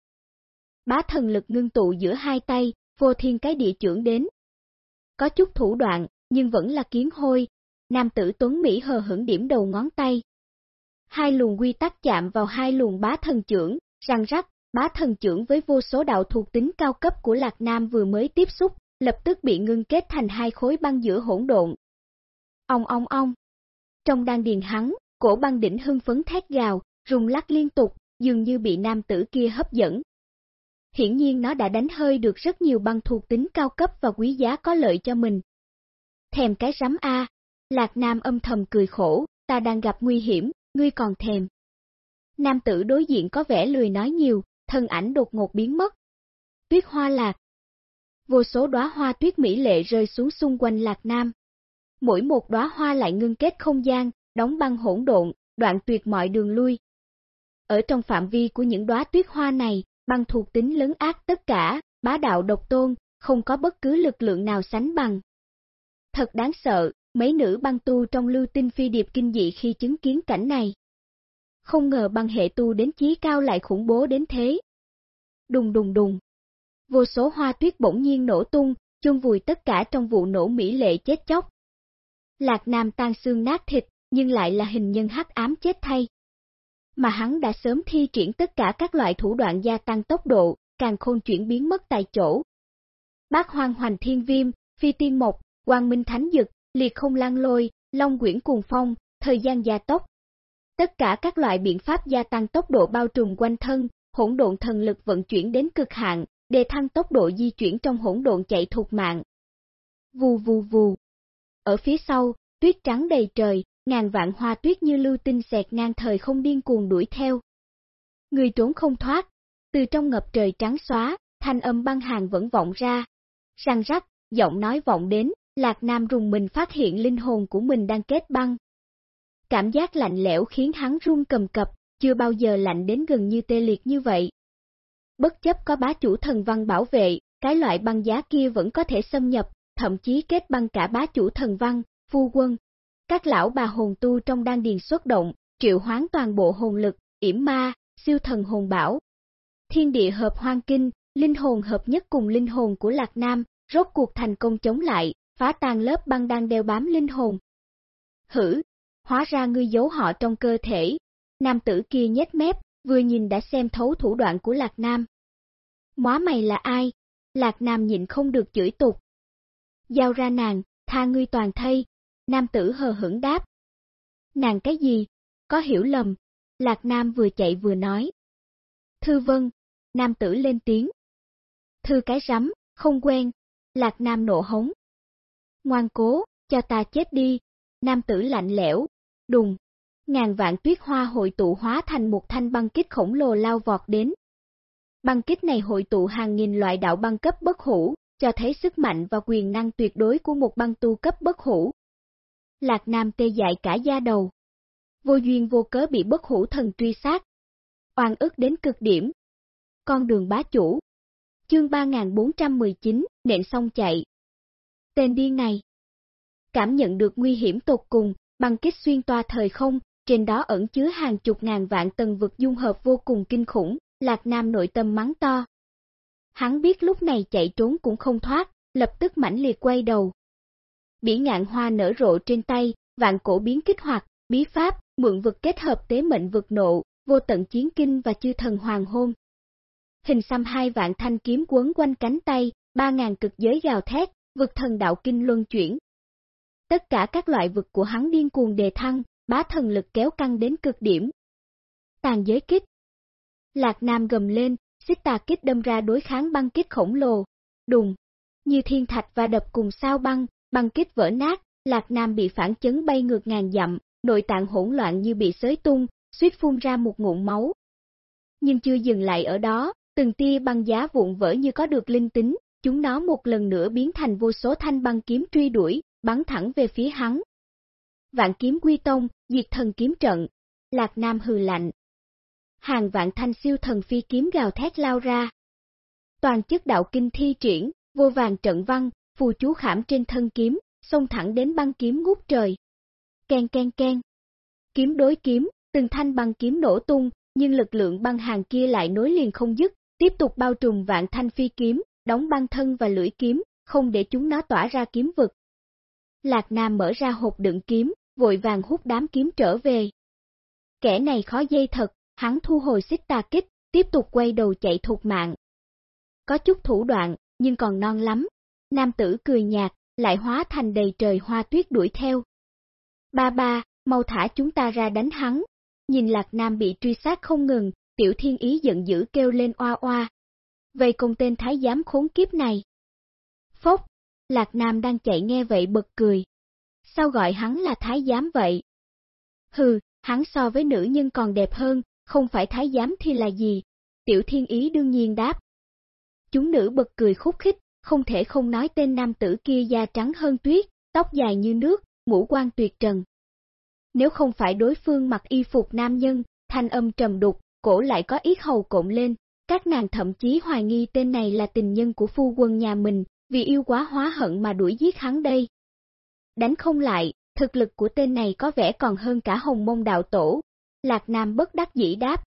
Bá thần lực ngưng tụ giữa hai tay, vô thiên cái địa trưởng đến. Có chút thủ đoạn, nhưng vẫn là kiến hôi, Nam tử Tuấn Mỹ hờ hững điểm đầu ngón tay. Hai luồng quy tắc chạm vào hai luồng bá thần trưởng, răng rắc, bá thần trưởng với vô số đạo thuộc tính cao cấp của Lạc Nam vừa mới tiếp xúc, lập tức bị ngưng kết thành hai khối băng giữa hỗn độn. Ông ông ông. Trong đan điền hắn, cổ băng đỉnh hưng phấn thét gào, rung lắc liên tục, dường như bị nam tử kia hấp dẫn. Hiển nhiên nó đã đánh hơi được rất nhiều băng thuộc tính cao cấp và quý giá có lợi cho mình. Thèm cái rắm A, Lạc Nam âm thầm cười khổ, ta đang gặp nguy hiểm, ngươi còn thèm. Nam tử đối diện có vẻ lười nói nhiều, thân ảnh đột ngột biến mất. Tuyết hoa lạc. Vô số đóa hoa tuyết mỹ lệ rơi xuống xung quanh Lạc Nam. Mỗi một đóa hoa lại ngưng kết không gian, đóng băng hỗn độn, đoạn tuyệt mọi đường lui. Ở trong phạm vi của những đóa tuyết hoa này, băng thuộc tính lớn ác tất cả, bá đạo độc tôn, không có bất cứ lực lượng nào sánh bằng. Thật đáng sợ, mấy nữ băng tu trong lưu tinh phi điệp kinh dị khi chứng kiến cảnh này. Không ngờ băng hệ tu đến chí cao lại khủng bố đến thế. Đùng đùng đùng. Vô số hoa tuyết bỗng nhiên nổ tung, chôn vùi tất cả trong vụ nổ mỹ lệ chết chóc. Lạc Nam tan xương nát thịt, nhưng lại là hình nhân hắc ám chết thay. Mà hắn đã sớm thi triển tất cả các loại thủ đoạn gia tăng tốc độ, càng khôn chuyển biến mất tại chỗ. Bác hoang hoành thiên viêm, phi tiên mộc, quang minh thánh dực, liệt không lan lôi, long quyển cuồng phong, thời gian gia tốc. Tất cả các loại biện pháp gia tăng tốc độ bao trùm quanh thân, hỗn độn thần lực vận chuyển đến cực hạn, để thăng tốc độ di chuyển trong hỗn độn chạy thuộc mạng. Vù vù vù. Ở phía sau, tuyết trắng đầy trời, ngàn vạn hoa tuyết như lưu tinh xẹt ngang thời không điên cuồng đuổi theo. Người trốn không thoát, từ trong ngập trời trắng xóa, thanh âm băng hàng vẫn vọng ra. Răng rắc, giọng nói vọng đến, Lạc Nam rùng mình phát hiện linh hồn của mình đang kết băng. Cảm giác lạnh lẽo khiến hắn run cầm cập, chưa bao giờ lạnh đến gần như tê liệt như vậy. Bất chấp có bá chủ thần văn bảo vệ, cái loại băng giá kia vẫn có thể xâm nhập, thậm chí kết băng cả bá chủ thần văn, phu quân. Các lão bà hồn tu trong đan điền xuất động, triệu hoán toàn bộ hồn lực, yểm ma, siêu thần hồn bảo. Thiên địa hợp hoang kinh, linh hồn hợp nhất cùng linh hồn của Lạc Nam, rốt cuộc thành công chống lại, phá tan lớp băng đang đeo bám linh hồn. Hử, hóa ra ngươi giấu họ trong cơ thể. Nam tử kia nhếch mép, vừa nhìn đã xem thấu thủ đoạn của Lạc Nam. Móa mày là ai? Lạc Nam nhịn không được chửi tục. Giao ra nàng, tha ngươi toàn thây. Nam tử hờ hững đáp. Nàng cái gì? Có hiểu lầm. Lạc Nam vừa chạy vừa nói. Thư vân. Nam tử lên tiếng. Thư cái rắm, không quen. Lạc Nam nộ hống, ngoan cố, cho ta chết đi. Nam tử lạnh lẽo, đùng, ngàn vạn tuyết hoa hội tụ hóa thành một thanh băng kích khổng lồ lao vọt đến. Băng kích này hội tụ hàng nghìn loại đạo băng cấp bất hủ, cho thấy sức mạnh và quyền năng tuyệt đối của một băng tu cấp bất hủ. Lạc Nam tê dại cả da đầu. Vô duyên vô cớ bị bất hủ thần truy sát. Oan ức đến cực điểm. Con đường bá chủ. Chương 3419, nện xong chạy, Tên điên này. Cảm nhận được nguy hiểm tột cùng, bằng kích xuyên toa thời không, trên đó ẩn chứa hàng chục ngàn vạn tầng vực dung hợp vô cùng kinh khủng, Lạc Nam nội tâm mắng to. Hắn biết lúc này chạy trốn cũng không thoát, lập tức mãnh liệt quay đầu. Bỉ ngạn hoa nở rộ trên tay, vạn cổ biến kích hoạt, bí pháp, mượn vực kết hợp tế mệnh vực nộ, vô tận chiến kinh và chư thần hoàng hôn. Hình xăm hai vạn thanh kiếm quấn quanh cánh tay, ba ngàn cực giới gào thét, vực thần đạo kinh luân chuyển. Tất cả các loại vực của hắn điên cuồng đề thăng, bá thần lực kéo căng đến cực điểm. Tàn giới kích Lạc Nam gầm lên, xích tà kích đâm ra đối kháng băng kích khổng lồ, đùng, như thiên thạch và đập cùng sao băng, băng kích vỡ nát, Lạc Nam bị phản chấn bay ngược ngàn dặm, nội tạng hỗn loạn như bị xới tung, suýt phun ra một ngụm máu. Nhưng chưa dừng lại ở đó, từng tia băng giá vụn vỡ như có được linh tính, chúng nó một lần nữa biến thành vô số thanh băng kiếm truy đuổi, bắn thẳng về phía hắn. Vạn kiếm quy tông, diệt thần kiếm trận, Lạc Nam hừ lạnh. Hàng vạn thanh siêu thần phi kiếm gào thét lao ra. Toàn chức đạo kinh thi triển, vô vàng trận văn, phù chú khảm trên thân kiếm, xông thẳng đến băng kiếm ngút trời. Ken ken ken. Kiếm đối kiếm, từng thanh băng kiếm nổ tung, nhưng lực lượng băng hàng kia lại nối liền không dứt, tiếp tục bao trùm vạn thanh phi kiếm, đóng băng thân và lưỡi kiếm, không để chúng nó tỏa ra kiếm vực. Lạc Nam mở ra hộp đựng kiếm, vội vàng hút đám kiếm trở về. Kẻ này khó dây thật, hắn thu hồi xích tà kích, tiếp tục quay đầu chạy thục mạng. Có chút thủ đoạn, nhưng còn non lắm. Nam tử cười nhạt, lại hóa thành đầy trời hoa tuyết đuổi theo. Ba ba, mau thả chúng ta ra đánh hắn. Nhìn Lạc Nam bị truy sát không ngừng, tiểu thiên ý giận dữ kêu lên oa oa, vây công tên thái giám khốn kiếp này. Phốc, Lạc Nam đang chạy nghe vậy bật cười. sao gọi hắn là thái giám vậy? Hừ, hắn so với nữ nhân còn đẹp hơn, không phải thái giám thì là gì? Tiểu thiên ý đương nhiên đáp. Chúng nữ bật cười khúc khích, không thể không nói tên nam tử kia da trắng hơn tuyết, tóc dài như nước, ngũ quan tuyệt trần. Nếu không phải đối phương mặc y phục nam nhân, thanh âm trầm đục, cổ lại có ít hầu cộn lên, các nàng thậm chí hoài nghi tên này là tình nhân của phu quân nhà mình, vì yêu quá hóa hận mà đuổi giết hắn đây. Đánh không lại, thực lực của tên này có vẻ còn hơn cả hồng mông đạo tổ. Lạc Nam bất đắc dĩ đáp.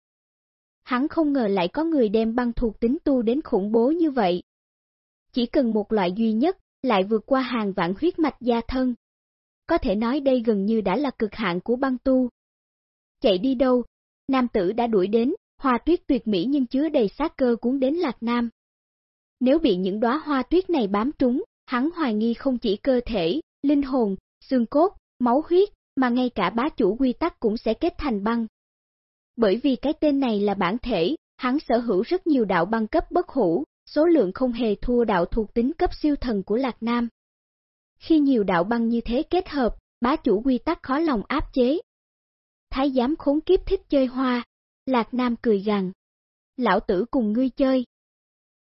Hắn không ngờ lại có người đem băng thuộc tính tu đến khủng bố như vậy. Chỉ cần một loại duy nhất, lại vượt qua hàng vạn huyết mạch gia thân. Có thể nói đây gần như đã là cực hạn của băng tu. Chạy đi đâu? Nam tử đã đuổi đến, hoa tuyết tuyệt mỹ nhưng chứa đầy sát cơ cuốn đến Lạc Nam. Nếu bị những đóa hoa tuyết này bám trúng, hắn hoài nghi không chỉ cơ thể, linh hồn, xương cốt, máu huyết, mà ngay cả bá chủ quy tắc cũng sẽ kết thành băng. Bởi vì cái tên này là bản thể, hắn sở hữu rất nhiều đạo băng cấp bất hủ, số lượng không hề thua đạo thuộc tính cấp siêu thần của Lạc Nam. Khi nhiều đạo băng như thế kết hợp, bá chủ quy tắc khó lòng áp chế. Thái giám khốn kiếp thích chơi hoa, Lạc Nam cười gằn. Lão tử cùng ngươi chơi.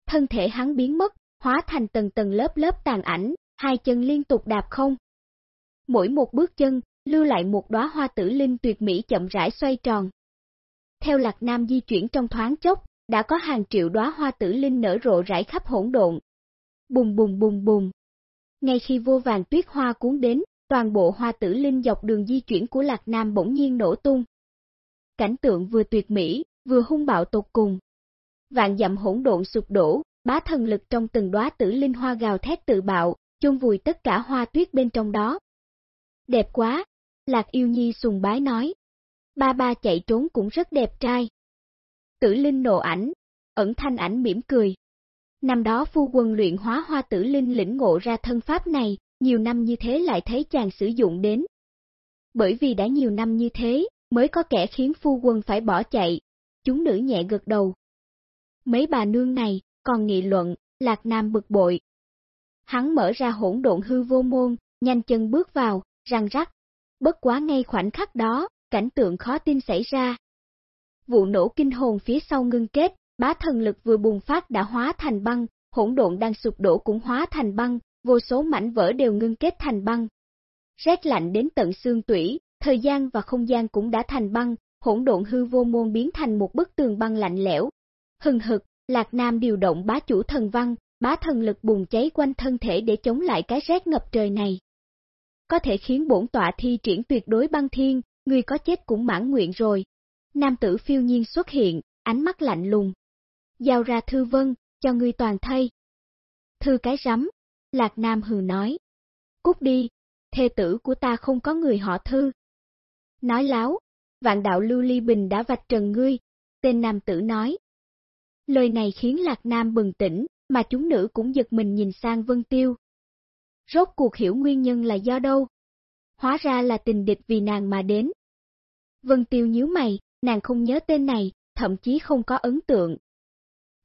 Thân thể hắn biến mất, hóa thành tầng tầng lớp lớp tàn ảnh, hai chân liên tục đạp không. Mỗi một bước chân, lưu lại một đóa hoa tử linh tuyệt mỹ chậm rãi xoay tròn. Theo Lạc Nam di chuyển trong thoáng chốc, đã có hàng triệu đóa hoa tử linh nở rộ rải khắp hỗn độn. Bùng bùng bùng bùng. Ngay khi vô vàng tuyết hoa cuốn đến, toàn bộ hoa tử linh dọc đường di chuyển của Lạc Nam bỗng nhiên nổ tung. Cảnh tượng vừa tuyệt mỹ, vừa hung bạo tột cùng. Vạn dặm hỗn độn sụp đổ, bá thần lực trong từng đóa tử linh hoa gào thét tự bạo, chôn vùi tất cả hoa tuyết bên trong đó. Đẹp quá, Lạc Yêu Nhi sùng bái nói. Ba ba chạy trốn cũng rất đẹp trai. Tử Linh nộ ảnh, ẩn thanh ảnh mỉm cười. Năm đó phu quân luyện hóa hoa tử linh lĩnh ngộ ra thân pháp này, nhiều năm như thế lại thấy chàng sử dụng đến. Bởi vì đã nhiều năm như thế, mới có kẻ khiến phu quân phải bỏ chạy. Chúng nữ nhẹ gật đầu. Mấy bà nương này, còn nghị luận, Lạc Nam bực bội. Hắn mở ra hỗn độn hư vô môn, nhanh chân bước vào, răng rắc. Bất quá ngay khoảnh khắc đó, cảnh tượng khó tin xảy ra. Vụ nổ kinh hồn phía sau ngưng kết, bá thần lực vừa bùng phát đã hóa thành băng, hỗn độn đang sụp đổ cũng hóa thành băng, vô số mảnh vỡ đều ngưng kết thành băng. Rét lạnh đến tận xương tủy, thời gian và không gian cũng đã thành băng, hỗn độn hư vô môn biến thành một bức tường băng lạnh lẽo. Hừng hực, Lạc Nam điều động bá chủ thần văn, bá thần lực bùng cháy quanh thân thể để chống lại cái rét ngập trời này. Có thể khiến bổn tọa thi triển tuyệt đối băng thiên, người có chết cũng mãn nguyện rồi. Nam tử phiêu nhiên xuất hiện, ánh mắt lạnh lùng. Giao ra thư vân, cho ngươi toàn thây. Thư cái rắm, Lạc Nam hừ nói. Cút đi, thê tử của ta không có người họ thư. Nói láo, vạn đạo lưu ly bình đã vạch trần ngươi, tên nam tử nói. Lời này khiến Lạc Nam bừng tỉnh, mà chúng nữ cũng giật mình nhìn sang Vân Tiêu. Rốt cuộc hiểu nguyên nhân là do đâu? Hóa ra là tình địch vì nàng mà đến. Vân Tiêu nhíu mày, nàng không nhớ tên này, thậm chí không có ấn tượng.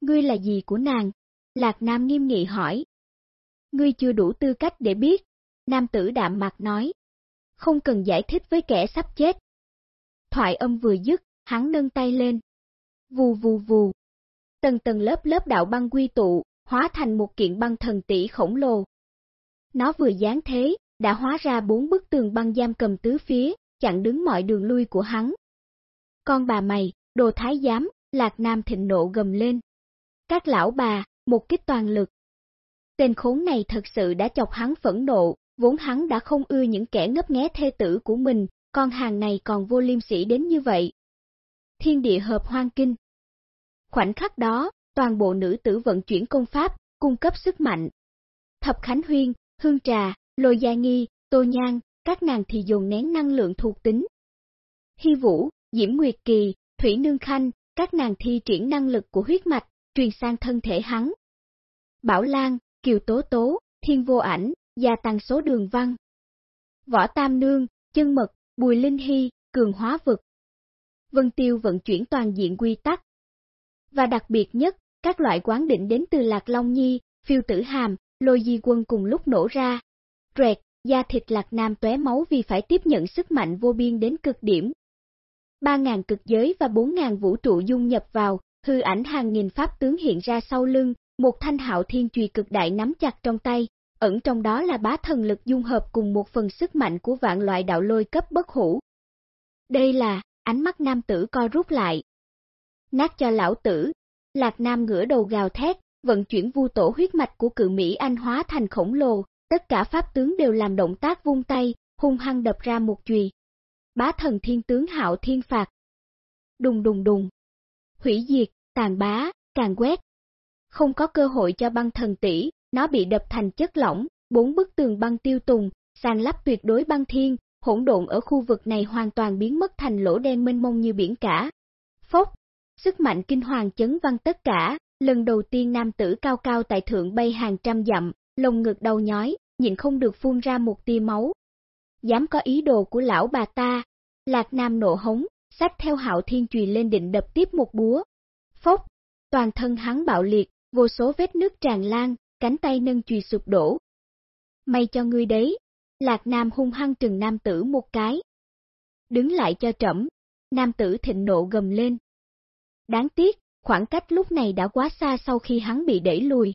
Ngươi là gì của nàng? Lạc Nam nghiêm nghị hỏi. Ngươi chưa đủ tư cách để biết, nam tử đạm mặt nói. Không cần giải thích với kẻ sắp chết. Thoại âm vừa dứt, hắn nâng tay lên. Vù vù vù. Tầng tầng lớp lớp đạo băng quy tụ, hóa thành một kiện băng thần tỷ khổng lồ. Nó vừa dáng thế, đã hóa ra bốn bức tường băng giam cầm tứ phía, chặn đứng mọi đường lui của hắn. Con bà mày, đồ thái giám, lạc nam thịnh nộ gầm lên. Các lão bà, một kích toàn lực. Tên khốn này thật sự đã chọc hắn phẫn nộ, vốn hắn đã không ưa những kẻ ngấp nghé thê tử của mình, con hàng này còn vô liêm sĩ đến như vậy. Thiên địa hợp hoang kinh. Khoảnh khắc đó, toàn bộ nữ tử vận chuyển công pháp, cung cấp sức mạnh. Thập Khánh Huyên, Hương Trà, Lôi Gia Nghi, Tô Nhan, các nàng thì dồn nén năng lượng thuộc tính. Hy Vũ, Diễm Nguyệt Kỳ, Thủy Nương Khanh, các nàng thi triển năng lực của huyết mạch, truyền sang thân thể hắn. Bảo Lan, Kiều Tố Tố, Thiên Vô Ảnh, gia tăng số đường văn. Võ Tam Nương, Chân Mật, Bùi Linh Hy, Cường Hóa Vực. Vân Tiêu vận chuyển toàn diện quy tắc. Và đặc biệt nhất, các loại quán định đến từ Lạc Long Nhi, Phiêu Tử Hàm, Lôi Di Quân cùng lúc nổ ra. Rẹt, da thịt Lạc Nam tué máu vì phải tiếp nhận sức mạnh vô biên đến cực điểm. 3.000 cực giới và 4.000 vũ trụ dung nhập vào, hư ảnh hàng nghìn pháp tướng hiện ra sau lưng, một thanh hạo thiên chùy cực đại nắm chặt trong tay, ẩn trong đó là bá thần lực dung hợp cùng một phần sức mạnh của vạn loại đạo lôi cấp bất hủ. Đây là, ánh mắt nam tử co rút lại. Nát cho lão tử, lạc nam ngửa đầu gào thét, vận chuyển vu tổ huyết mạch của cự Mỹ Anh hóa thành khổng lồ, tất cả pháp tướng đều làm động tác vung tay, hung hăng đập ra một chùy. Bá thần thiên tướng hạo thiên phạt. Đùng đùng đùng. Hủy diệt, tàn bá, càng quét. Không có cơ hội cho băng thần tỷ, nó bị đập thành chất lỏng, bốn bức tường băng tiêu tùng, sàn lắp tuyệt đối băng thiên, hỗn độn ở khu vực này hoàn toàn biến mất thành lỗ đen mênh mông như biển cả. Phốc, sức mạnh kinh hoàng chấn văng tất cả, lần đầu tiên nam tử cao cao tại thượng bay hàng trăm dặm, lồng ngực đau nhói, nhịn không được phun ra một tia máu. Dám có ý đồ của lão bà ta, lạc nam nộ hống, sách theo hạo thiên chùy lên định đập tiếp một búa. Phốc, toàn thân hắn bạo liệt, vô số vết nước tràn lan, cánh tay nâng chùy sụp đổ. May cho ngươi đấy, Lạc Nam hung hăng trừng nam tử một cái. Đứng lại cho trẫm, nam tử thịnh nộ gầm lên. Đáng tiếc, khoảng cách lúc này đã quá xa sau khi hắn bị đẩy lùi.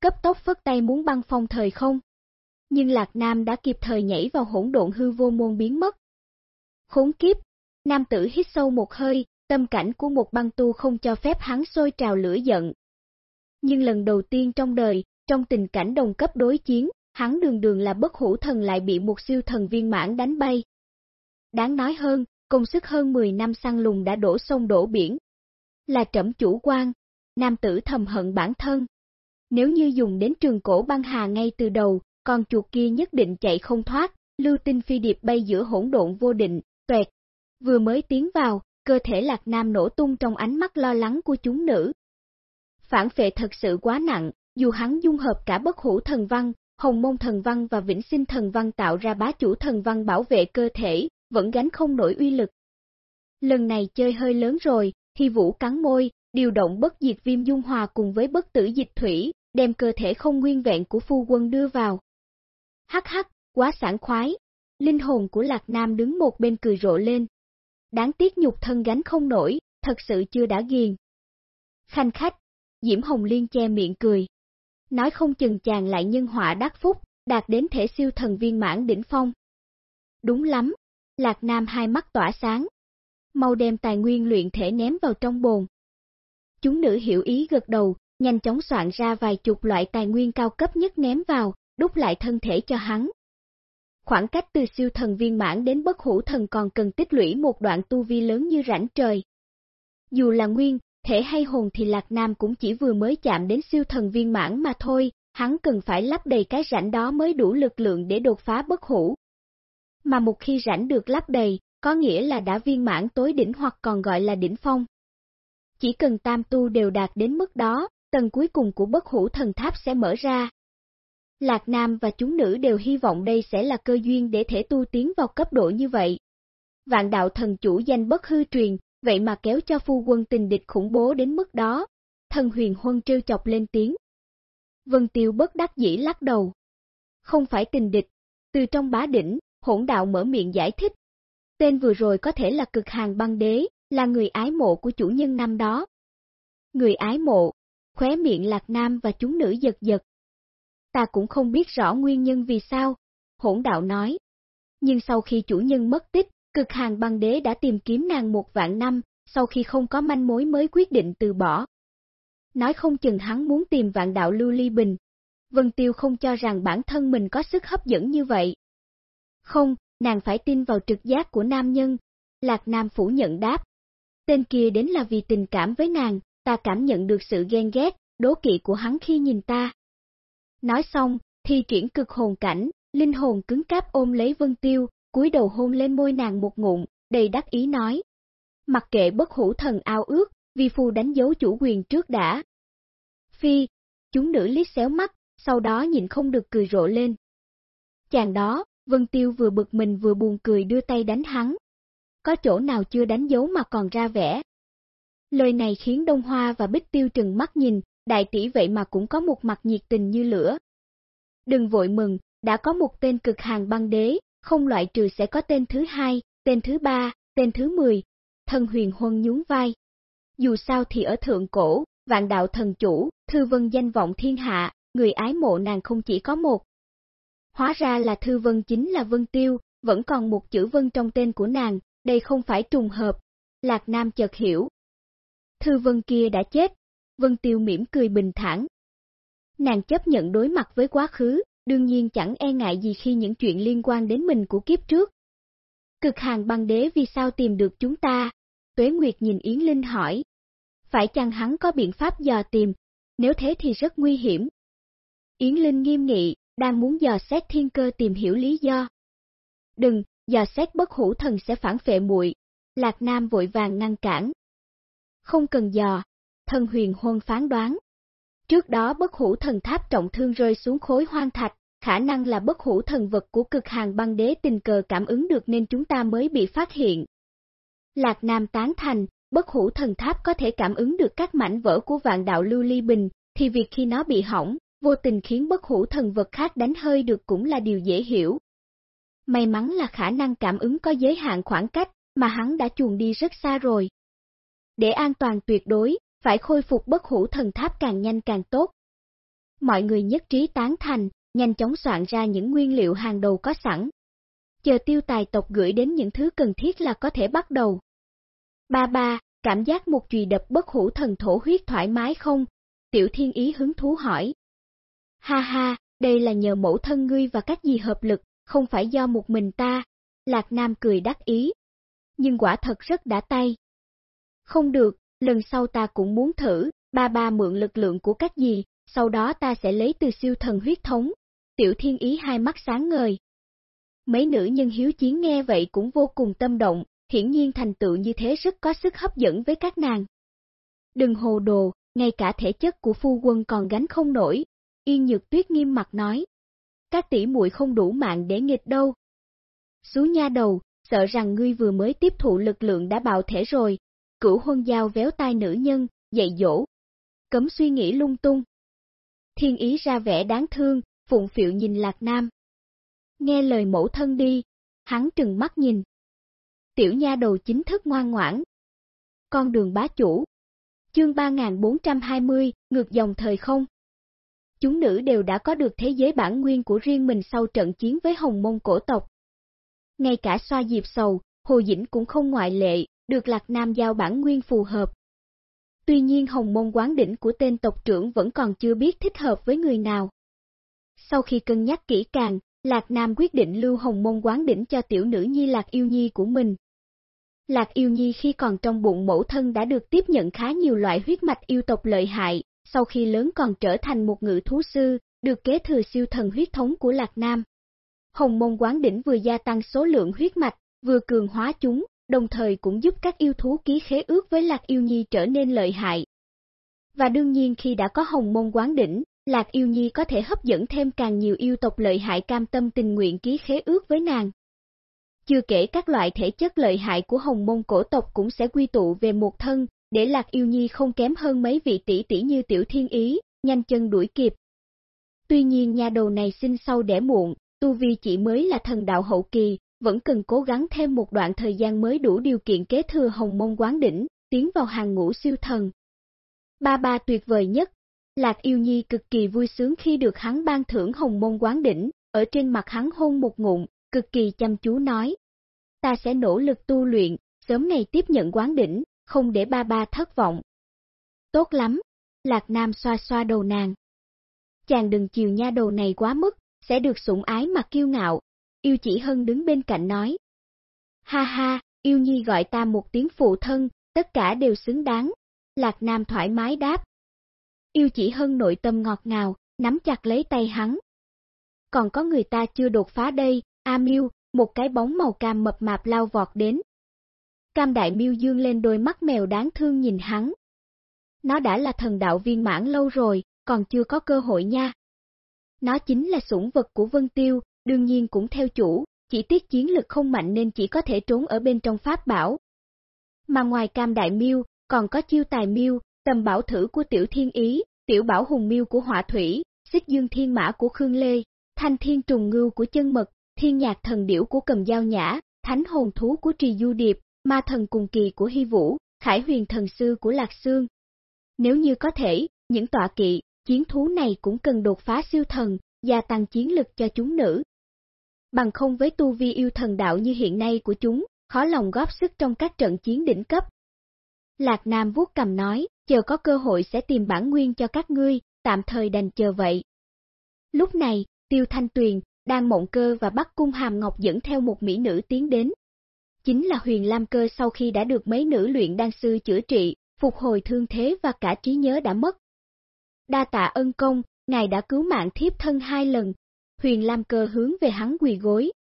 Cấp tốc phất tay muốn băng phong thời không. Nhưng Lạc Nam đã kịp thời nhảy vào hỗn độn hư vô môn biến mất. Khốn kiếp, nam tử hít sâu một hơi, tâm cảnh của một băng tu không cho phép hắn sôi trào lửa giận, nhưng lần đầu tiên trong đời, trong tình cảnh đồng cấp đối chiến, hắn đường đường là bất hủ thần lại bị một siêu thần viên mãn đánh bay. Đáng nói hơn, công sức hơn 10 năm săn lùng đã đổ sông đổ biển. Là trẫm chủ quan, nam tử thầm hận bản thân. Nếu như dùng đến trường cổ băng hà ngay từ đầu, con chuột kia nhất định chạy không thoát, lưu tinh phi điệp bay giữa hỗn độn vô định, tuệt. Vừa mới tiến vào, cơ thể lạc nam nổ tung trong ánh mắt lo lắng của chúng nữ, phản phệ thật sự quá nặng, dù hắn dung hợp cả bất hủ thần văn, hồng môn thần văn và vĩnh sinh thần văn tạo ra bá chủ thần văn bảo vệ cơ thể, vẫn gánh không nổi uy lực. Lần này chơi hơi lớn rồi, Hy Vũ cắn môi, điều động bất diệt viêm dung hòa cùng với bất tử dịch thủy, đem cơ thể không nguyên vẹn của phu quân đưa vào. Hắc hắc, quá sảng khoái. Linh hồn của Lạc Nam đứng một bên cười rộ lên. Đáng tiếc nhục thân gánh không nổi, thật sự chưa đã ghiền. Khanh khách, Diễm Hồng Liên che miệng cười. Nói không chừng chàng lại nhân họa đắc phúc, đạt đến thể siêu thần viên mãn đỉnh phong. Đúng lắm, Lạc Nam hai mắt tỏa sáng. Mau đem tài nguyên luyện thể ném vào trong bồn. Chúng nữ hiểu ý gật đầu, nhanh chóng soạn ra vài chục loại tài nguyên cao cấp nhất ném vào, đúc lại thân thể cho hắn. Khoảng cách từ siêu thần viên mãn đến bất hủ thần còn cần tích lũy một đoạn tu vi lớn như rãnh trời. Dù là nguyên, thể hay hồn thì Lạc Nam cũng chỉ vừa mới chạm đến siêu thần viên mãn mà thôi, hắn cần phải lắp đầy cái rãnh đó mới đủ lực lượng để đột phá bất hủ. Mà một khi rãnh được lắp đầy, có nghĩa là đã viên mãn tối đỉnh hoặc còn gọi là đỉnh phong. Chỉ cần tam tu đều đạt đến mức đó, tầng cuối cùng của bất hủ thần tháp sẽ mở ra. Lạc Nam và chúng nữ đều hy vọng đây sẽ là cơ duyên để thể tu tiến vào cấp độ như vậy. Vạn đạo thần chủ danh bất hư truyền, vậy mà kéo cho phu quân tình địch khủng bố đến mức đó. Thần huyền huân trêu chọc lên tiếng. Vân Tiêu bất đắc dĩ lắc đầu. Không phải tình địch, từ trong bá đỉnh, hỗn đạo mở miệng giải thích. Tên vừa rồi có thể là cực hàng băng đế, là người ái mộ của chủ nhân năm đó. Người ái mộ, khóe miệng lạc nam và chúng nữ giật giật. Ta cũng không biết rõ nguyên nhân vì sao, hỗn đạo nói. Nhưng sau khi chủ nhân mất tích, Cực hàng băng đế đã tìm kiếm nàng một vạn năm, sau khi không có manh mối mới quyết định từ bỏ. Nói không chừng hắn muốn tìm vạn đạo lưu ly bình. Vân Tiêu không cho rằng bản thân mình có sức hấp dẫn như vậy. Không, nàng phải tin vào trực giác của nam nhân. Lạc Nam phủ nhận đáp. Tên kia đến là vì tình cảm với nàng, ta cảm nhận được sự ghen ghét, đố kỵ của hắn khi nhìn ta. Nói xong, thi chuyển cực hồn cảnh, linh hồn cứng cáp ôm lấy Vân Tiêu, cúi đầu hôn lên môi nàng một ngụm, đầy đắc ý nói. Mặc kệ bất hủ thần ao ước, vi phu đánh dấu chủ quyền trước đã. Phi, chúng nữ liếc xéo mắt, sau đó nhìn không được cười rộ lên. Chàng đó, Vân Tiêu vừa bực mình vừa buồn cười đưa tay đánh hắn. Có chỗ nào chưa đánh dấu mà còn ra vẻ. Lời này khiến Đông Hoa và Bích Tiêu trừng mắt nhìn, đại tỷ vậy mà cũng có một mặt nhiệt tình như lửa. Đừng vội mừng, đã có một tên cực hàng băng đế, không loại trừ sẽ có tên thứ hai, tên thứ ba, tên thứ mười. Thần huyền huân nhún vai. Dù sao thì ở thượng cổ, vạn đạo thần chủ, thư vân danh vọng thiên hạ, người ái mộ nàng không chỉ có một. Hóa ra là thư vân chính là vân tiêu, vẫn còn một chữ vân trong tên của nàng, đây không phải trùng hợp. Lạc Nam chợt hiểu. Thư vân kia đã chết, vân tiêu mỉm cười bình thản. Nàng chấp nhận đối mặt với quá khứ, đương nhiên chẳng e ngại gì khi những chuyện liên quan đến mình của kiếp trước. Cực hàng băng đế vì sao tìm được chúng ta? Tuế Nguyệt nhìn Yến Linh hỏi. Phải chăng hắn có biện pháp dò tìm, nếu thế thì rất nguy hiểm. Yến Linh nghiêm nghị, đang muốn dò xét thiên cơ tìm hiểu lý do. Đừng, dò xét bất hủ thần sẽ phản phệ muội. Lạc Nam vội vàng ngăn cản. Không cần dò, thần huyền huân phán đoán. Trước đó bất hủ thần tháp trọng thương rơi xuống khối hoang thạch, khả năng là bất hủ thần vật của cực hàng băng đế tình cờ cảm ứng được nên chúng ta mới bị phát hiện. Lạc Nam tán thành, bất hủ thần tháp có thể cảm ứng được các mảnh vỡ của vạn đạo lưu ly bình, thì việc khi nó bị hỏng, vô tình khiến bất hủ thần vật khác đánh hơi được cũng là điều dễ hiểu. May mắn là khả năng cảm ứng có giới hạn khoảng cách, mà hắn đã chuồn đi rất xa rồi. Để an toàn tuyệt đối, phải khôi phục bất hủ thần tháp càng nhanh càng tốt. Mọi người nhất trí tán thành, nhanh chóng soạn ra những nguyên liệu hàng đầu có sẵn. Chờ tiêu tài tộc gửi đến những thứ cần thiết là có thể bắt đầu. Ba ba, cảm giác một chùy đập bất hủ thần thổ huyết thoải mái không? Tiểu thiên ý hứng thú hỏi. Ha ha, đây là nhờ mẫu thân ngươi và các gì hợp lực, không phải do một mình ta. Lạc Nam cười đắc ý. Nhưng quả thật rất đã tay. Không được, lần sau ta cũng muốn thử, ba ba mượn lực lượng của các gì, sau đó ta sẽ lấy từ siêu thần huyết thống. Tiểu thiên ý hai mắt sáng ngời. Mấy nữ nhân hiếu chiến nghe vậy cũng vô cùng tâm động, hiển nhiên thành tựu như thế rất có sức hấp dẫn với các nàng. Đừng hồ đồ, ngay cả thể chất của phu quân còn gánh không nổi. Yên Nhược Tuyết nghiêm mặt nói. Các tỷ muội không đủ mạng để nghịch đâu. Xú nha đầu, sợ rằng ngươi vừa mới tiếp thụ lực lượng đã bạo thể rồi. Cửu huân giao véo tai nữ nhân, dạy dỗ. Cấm suy nghĩ lung tung. Thiên ý ra vẻ đáng thương, phụng phiệu nhìn Lạc Nam. Nghe lời mẫu thân đi, hắn trừng mắt nhìn. Tiểu nha đầu chính thức ngoan ngoãn. Con đường bá chủ. Chương 3420, ngược dòng thời không. Chúng nữ đều đã có được thế giới bản nguyên của riêng mình sau trận chiến với hồng mông cổ tộc. Ngay cả xoa diệp sầu, Hồ Dĩnh cũng không ngoại lệ, được Lạc Nam giao bản nguyên phù hợp. Tuy nhiên hồng mông quán đỉnh của tên tộc trưởng vẫn còn chưa biết thích hợp với người nào. Sau khi cân nhắc kỹ càng, Lạc Nam quyết định lưu hồng môn quán đỉnh cho tiểu nữ nhi Lạc Yêu Nhi của mình. Lạc Yêu Nhi khi còn trong bụng mẫu thân đã được tiếp nhận khá nhiều loại huyết mạch yêu tộc lợi hại, sau khi lớn còn trở thành một ngự thú sư, được kế thừa siêu thần huyết thống của Lạc Nam. Hồng môn quán đỉnh vừa gia tăng số lượng huyết mạch, vừa cường hóa chúng, đồng thời cũng giúp các yêu thú ký khế ước với Lạc Yêu Nhi trở nên lợi hại. Và đương nhiên khi đã có hồng môn quán đỉnh, Lạc Yêu Nhi có thể hấp dẫn thêm càng nhiều yêu tộc lợi hại cam tâm tình nguyện ký khế ước với nàng. Chưa kể các loại thể chất lợi hại của hồng môn cổ tộc cũng sẽ quy tụ về một thân, để Lạc Yêu Nhi không kém hơn mấy vị tỷ tỷ như Tiểu Thiên Ý, nhanh chân đuổi kịp. Tuy nhiên nhà đầu này sinh sau đẻ muộn, Tu Vi chỉ mới là thần đạo hậu kỳ, vẫn cần cố gắng thêm một đoạn thời gian mới đủ điều kiện kế thừa hồng môn quán đỉnh, tiến vào hàng ngũ siêu thần. Ba ba tuyệt vời nhất, Lạc yêu nhi cực kỳ vui sướng khi được hắn ban thưởng hồng môn quán đỉnh, ở trên mặt hắn hôn một ngụm, cực kỳ chăm chú nói. Ta sẽ nỗ lực tu luyện, sớm ngày tiếp nhận quán đỉnh, không để ba ba thất vọng. Tốt lắm, Lạc Nam xoa xoa đầu nàng. Chàng đừng chiều nha đầu này quá mức, sẽ được sủng ái mà kiêu ngạo. Yêu chỉ hân đứng bên cạnh nói. Ha ha, yêu nhi gọi ta một tiếng phụ thân, tất cả đều xứng đáng. Lạc Nam thoải mái đáp. Yêu chỉ hân nội tâm ngọt ngào, nắm chặt lấy tay hắn. Còn có người ta chưa đột phá đây, A Miu, một cái bóng màu cam mập mạp lao vọt đến. Cam đại miêu dương lên đôi mắt mèo đáng thương nhìn hắn. Nó đã là thần đạo viên mãn lâu rồi, còn chưa có cơ hội nha. Nó chính là sủng vật của Vân Tiêu, đương nhiên cũng theo chủ, chỉ tiếc chiến lực không mạnh nên chỉ có thể trốn ở bên trong pháp bảo. Mà ngoài cam đại miêu, còn có chiêu tài miêu, tầm bảo thử của tiểu thiên ý, tiểu bảo hùng miêu của họa thủy, xích dương thiên mã của Khương Lê, thanh thiên trùng ngưu của chân mật, thiên nhạc thần điểu của cầm dao nhã, thánh hồn thú của trì du điệp, ma thần cùng kỳ của hy vũ, khải huyền thần sư của lạc xương. Nếu như có thể, những tọa kỵ, chiến thú này cũng cần đột phá siêu thần, gia tăng chiến lực cho chúng nữ. Bằng không với tu vi yêu thần đạo như hiện nay của chúng, khó lòng góp sức trong các trận chiến đỉnh cấp. Lạc Nam vuốt cầm nói, chờ có cơ hội sẽ tìm bản nguyên cho các ngươi, tạm thời đành chờ vậy. Lúc này, Tiêu Thanh Tuyền, đang mộng cơ và bắt cung hàm ngọc dẫn theo một mỹ nữ tiến đến. Chính là huyền lam cơ sau khi đã được mấy nữ luyện đan sư chữa trị, phục hồi thương thế và cả trí nhớ đã mất. Đa tạ ân công, ngài đã cứu mạng thiếp thân hai lần, huyền lam cơ hướng về hắn quỳ gối.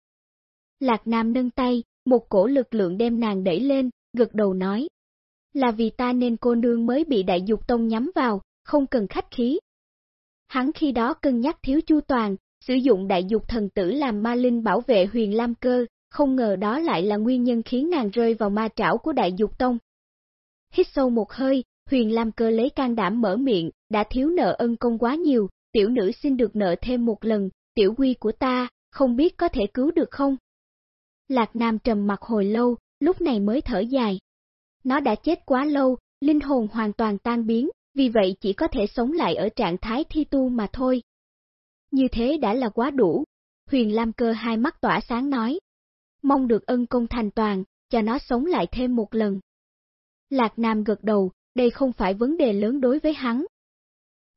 Lạc Nam nâng tay, một cổ lực lượng đem nàng đẩy lên, gật đầu nói. Là vì ta nên cô nương mới bị đại dục tông nhắm vào, không cần khách khí. Hắn khi đó cân nhắc thiếu chu toàn, sử dụng đại dục thần tử làm ma linh bảo vệ huyền lam cơ, không ngờ đó lại là nguyên nhân khiến nàng rơi vào ma trảo của đại dục tông. Hít sâu một hơi, huyền lam cơ lấy can đảm mở miệng, đã thiếu nợ ân công quá nhiều, tiểu nữ xin được nợ thêm một lần, tiểu quy của ta, không biết có thể cứu được không? Lạc Nam trầm mặt hồi lâu, lúc này mới thở dài. Nó đã chết quá lâu, linh hồn hoàn toàn tan biến, vì vậy chỉ có thể sống lại ở trạng thái thi tu mà thôi. Như thế đã là quá đủ. Huyền Lam Cơ hai mắt tỏa sáng nói. Mong được ân công thành toàn, cho nó sống lại thêm một lần. Lạc Nam gật đầu, đây không phải vấn đề lớn đối với hắn.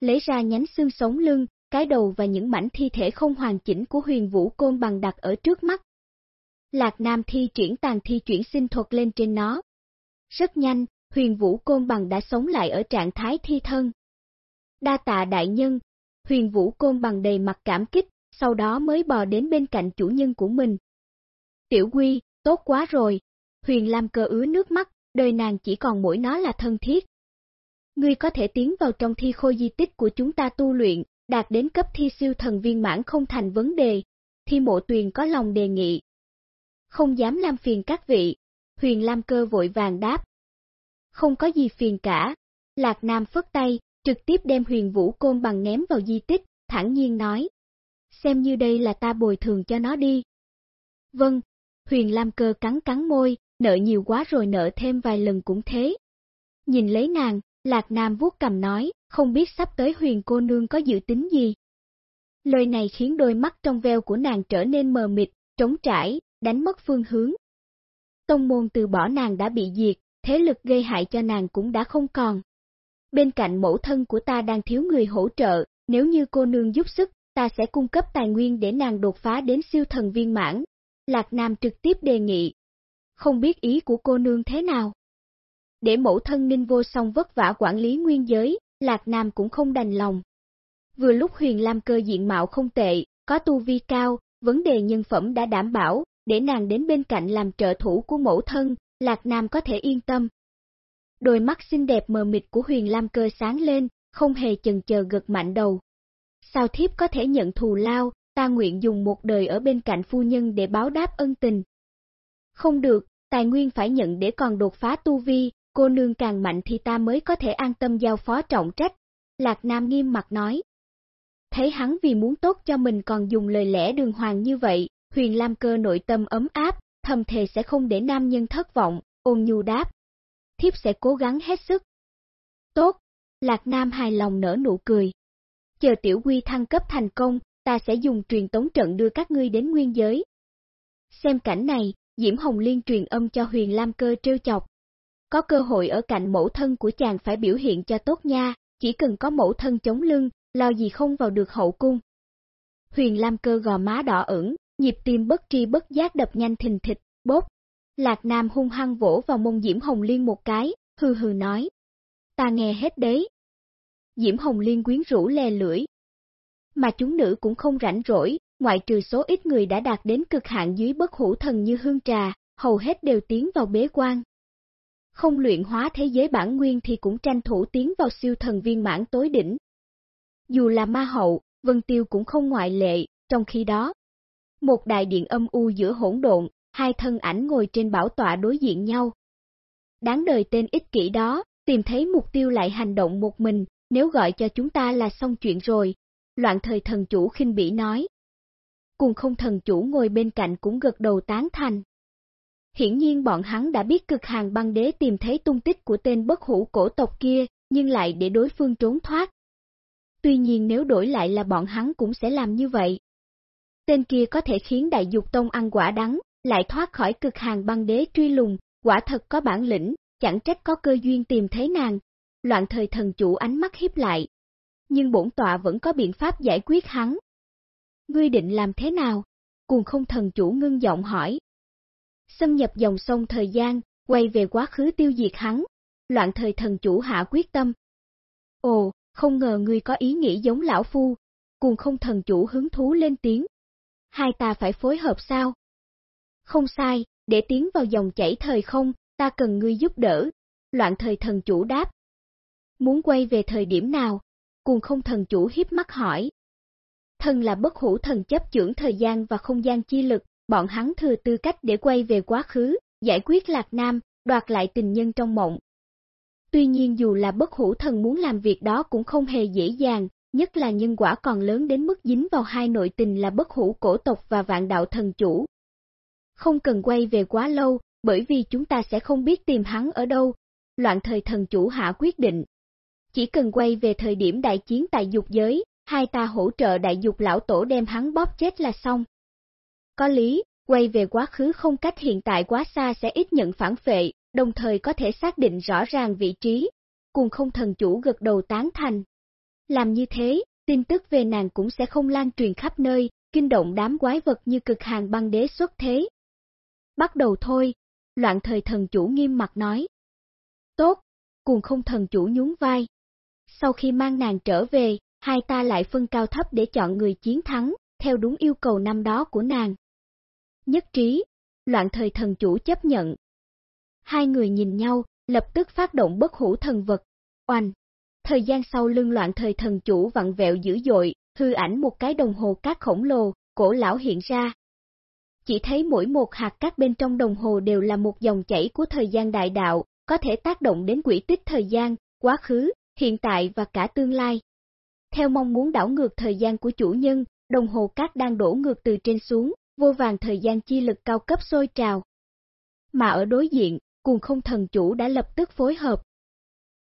Lấy ra nhánh xương sống lưng, cái đầu và những mảnh thi thể không hoàn chỉnh của huyền vũ côn bằng đặt ở trước mắt. Lạc Nam thi triển tàn thi chuyển sinh thuật lên trên nó. Rất nhanh, huyền vũ côn bằng đã sống lại ở trạng thái thi thân. Đa tạ đại nhân, huyền vũ côn bằng đầy mặt cảm kích, sau đó mới bò đến bên cạnh chủ nhân của mình. Tiểu quy, tốt quá rồi, huyền Lam cơ ứa nước mắt, đời nàng chỉ còn mỗi nó là thân thiết. Ngươi có thể tiến vào trong thi khôi di tích của chúng ta tu luyện, đạt đến cấp thi siêu thần viên mãn không thành vấn đề. Thi mộ tuyền có lòng đề nghị. Không dám làm phiền các vị, huyền Lam cơ vội vàng đáp. Không có gì phiền cả, Lạc Nam phất tay, trực tiếp đem huyền vũ côn bằng ném vào di tích, thẳng nhiên nói. Xem như đây là ta bồi thường cho nó đi. Vâng, huyền Lam cơ cắn cắn môi, nợ nhiều quá rồi nợ thêm vài lần cũng thế. Nhìn lấy nàng, Lạc Nam vuốt cầm nói, không biết sắp tới huyền cô nương có dự tính gì. Lời này khiến đôi mắt trong veo của nàng trở nên mờ mịt, trống trải, đánh mất phương hướng. Tông môn từ bỏ nàng đã bị diệt, thế lực gây hại cho nàng cũng đã không còn. Bên cạnh mẫu thân của ta đang thiếu người hỗ trợ, nếu như cô nương giúp sức, ta sẽ cung cấp tài nguyên để nàng đột phá đến siêu thần viên mãn. Lạc Nam trực tiếp đề nghị. Không biết ý của cô nương thế nào? Để mẫu thân ninh vô song vất vả quản lý nguyên giới, Lạc Nam cũng không đành lòng. Vừa lúc huyền lam cơ diện mạo không tệ, có tu vi cao, vấn đề nhân phẩm đã đảm bảo, để nàng đến bên cạnh làm trợ thủ của mẫu thân, Lạc Nam có thể yên tâm. Đôi mắt xinh đẹp mờ mịt của huyền lam cơ sáng lên, không hề chần chờ gật mạnh đầu. Sao thiếp có thể nhận thù lao, ta nguyện dùng một đời ở bên cạnh phu nhân để báo đáp ân tình. Không được, tài nguyên phải nhận để còn đột phá tu vi, cô nương càng mạnh thì ta mới có thể an tâm giao phó trọng trách. Lạc Nam nghiêm mặt nói. Thấy hắn vì muốn tốt cho mình còn dùng lời lẽ đường hoàng như vậy, huyền lam cơ nội tâm ấm áp, thầm thề sẽ không để nam nhân thất vọng, ôn nhu đáp. Thiếp sẽ cố gắng hết sức. Tốt, Lạc Nam hài lòng nở nụ cười. Chờ tiểu quy thăng cấp thành công, ta sẽ dùng truyền tống trận đưa các ngươi đến nguyên giới. Xem cảnh này, Diễm Hồng Liên truyền âm cho huyền lam cơ trêu chọc. Có cơ hội ở cạnh mẫu thân của chàng phải biểu hiện cho tốt nha, chỉ cần có mẫu thân chống lưng, lo gì không vào được hậu cung. Huyền lam cơ gò má đỏ ửng, nhịp tim bất tri bất giác đập nhanh thình thịch, bốp. Lạc Nam hung hăng vỗ vào mông Diễm Hồng Liên một cái, hừ hừ nói. Ta nghe hết đấy. Diễm Hồng Liên quyến rũ lè lưỡi. Mà chúng nữ cũng không rảnh rỗi, ngoại trừ số ít người đã đạt đến cực hạn dưới bất hủ thần như hương trà, hầu hết đều tiến vào bế quan. Không luyện hóa thế giới bản nguyên thì cũng tranh thủ tiến vào siêu thần viên mãn tối đỉnh. Dù là ma hậu, Vân Tiêu cũng không ngoại lệ, trong khi đó, một đại điện âm u giữa hỗn độn, hai thân ảnh ngồi trên bảo tọa đối diện nhau. Đáng đời tên ích kỷ đó, tìm thấy mục tiêu lại hành động một mình, nếu gọi cho chúng ta là xong chuyện rồi. Loạn thời thần chủ khinh bỉ nói. cùng không thần chủ ngồi bên cạnh cũng gật đầu tán thành. Hiển nhiên bọn hắn đã biết cực hàng băng đế tìm thấy tung tích của tên bất hủ cổ tộc kia, nhưng lại để đối phương trốn thoát. Tuy nhiên nếu đổi lại là bọn hắn cũng sẽ làm như vậy. Tên kia có thể khiến đại dục tông ăn quả đắng, lại thoát khỏi cực hàng băng đế truy lùng, quả thật có bản lĩnh, chẳng trách có cơ duyên tìm thấy nàng. Loạn thời thần chủ ánh mắt hiếp lại. Nhưng bổn tọa vẫn có biện pháp giải quyết hắn. Ngươi định làm thế nào? Cuồng không thần chủ ngưng giọng hỏi. Xâm nhập dòng sông thời gian, quay về quá khứ tiêu diệt hắn. Loạn thời thần chủ hạ quyết tâm. Ồ, không ngờ ngươi có ý nghĩ giống lão phu. cùng không thần chủ hứng thú lên tiếng. Hai ta phải phối hợp sao? Không sai, để tiến vào dòng chảy thời không, ta cần ngươi giúp đỡ. Loạn thời thần chủ đáp. Muốn quay về thời điểm nào? Cùng không thần chủ hiếp mắt hỏi. Thần là bất hủ thần chấp trưởng thời gian và không gian chi lực, bọn hắn thừa tư cách để quay về quá khứ, giải quyết lạc nam, đoạt lại tình nhân trong mộng. Tuy nhiên dù là bất hủ thần muốn làm việc đó cũng không hề dễ dàng, nhất là nhân quả còn lớn đến mức dính vào hai nội tình là bất hủ cổ tộc và vạn đạo thần chủ. Không cần quay về quá lâu, bởi vì chúng ta sẽ không biết tìm hắn ở đâu. Loạn thời thần chủ hạ quyết định. Chỉ cần quay về thời điểm đại chiến tại dục giới, hai ta hỗ trợ đại dục lão tổ đem hắn bóp chết là xong. Có lý, quay về quá khứ không cách hiện tại quá xa sẽ ít nhận phản phệ, đồng thời có thể xác định rõ ràng vị trí. Cùng không thần chủ gật đầu tán thành. Làm như thế, tin tức về nàng cũng sẽ không lan truyền khắp nơi, kinh động đám quái vật như cực hàng băng đế xuất thế. Bắt đầu thôi, loạn thời thần chủ nghiêm mặt nói. Tốt, cùng không thần chủ nhún vai. Sau khi mang nàng trở về, hai ta lại phân cao thấp để chọn người chiến thắng, theo đúng yêu cầu năm đó của nàng. Nhất trí, loạn thời thần chủ chấp nhận. Hai người nhìn nhau, lập tức phát động bất hủ thần vật, oanh. Thời gian sau lưng loạn thời thần chủ vặn vẹo dữ dội, hư ảnh một cái đồng hồ cát khổng lồ, cổ lão hiện ra. Chỉ thấy mỗi một hạt cát bên trong đồng hồ đều là một dòng chảy của thời gian đại đạo, có thể tác động đến quỹ tích thời gian, quá khứ, hiện tại và cả tương lai. Theo mong muốn đảo ngược thời gian của chủ nhân, đồng hồ cát đang đổ ngược từ trên xuống, vô vàng thời gian chi lực cao cấp sôi trào. Mà ở đối diện, cùng không thần chủ đã lập tức phối hợp.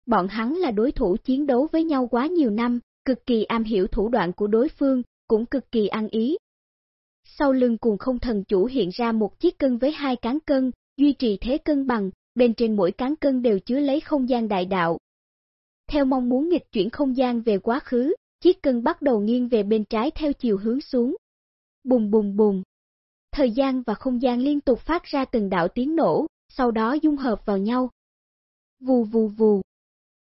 Bọn hắn là đối thủ chiến đấu với nhau quá nhiều năm, cực kỳ am hiểu thủ đoạn của đối phương, cũng cực kỳ ăn ý. Sau lưng cùng không thần chủ hiện ra một chiếc cân với hai cán cân, duy trì thế cân bằng, bên trên mỗi cán cân đều chứa lấy không gian đại đạo. Theo mong muốn nghịch chuyển không gian về quá khứ, chiếc cân bắt đầu nghiêng về bên trái theo chiều hướng xuống. Bùng bùng bùng. Thời gian và không gian liên tục phát ra từng đạo tiếng nổ, sau đó dung hợp vào nhau. Vù vù vù.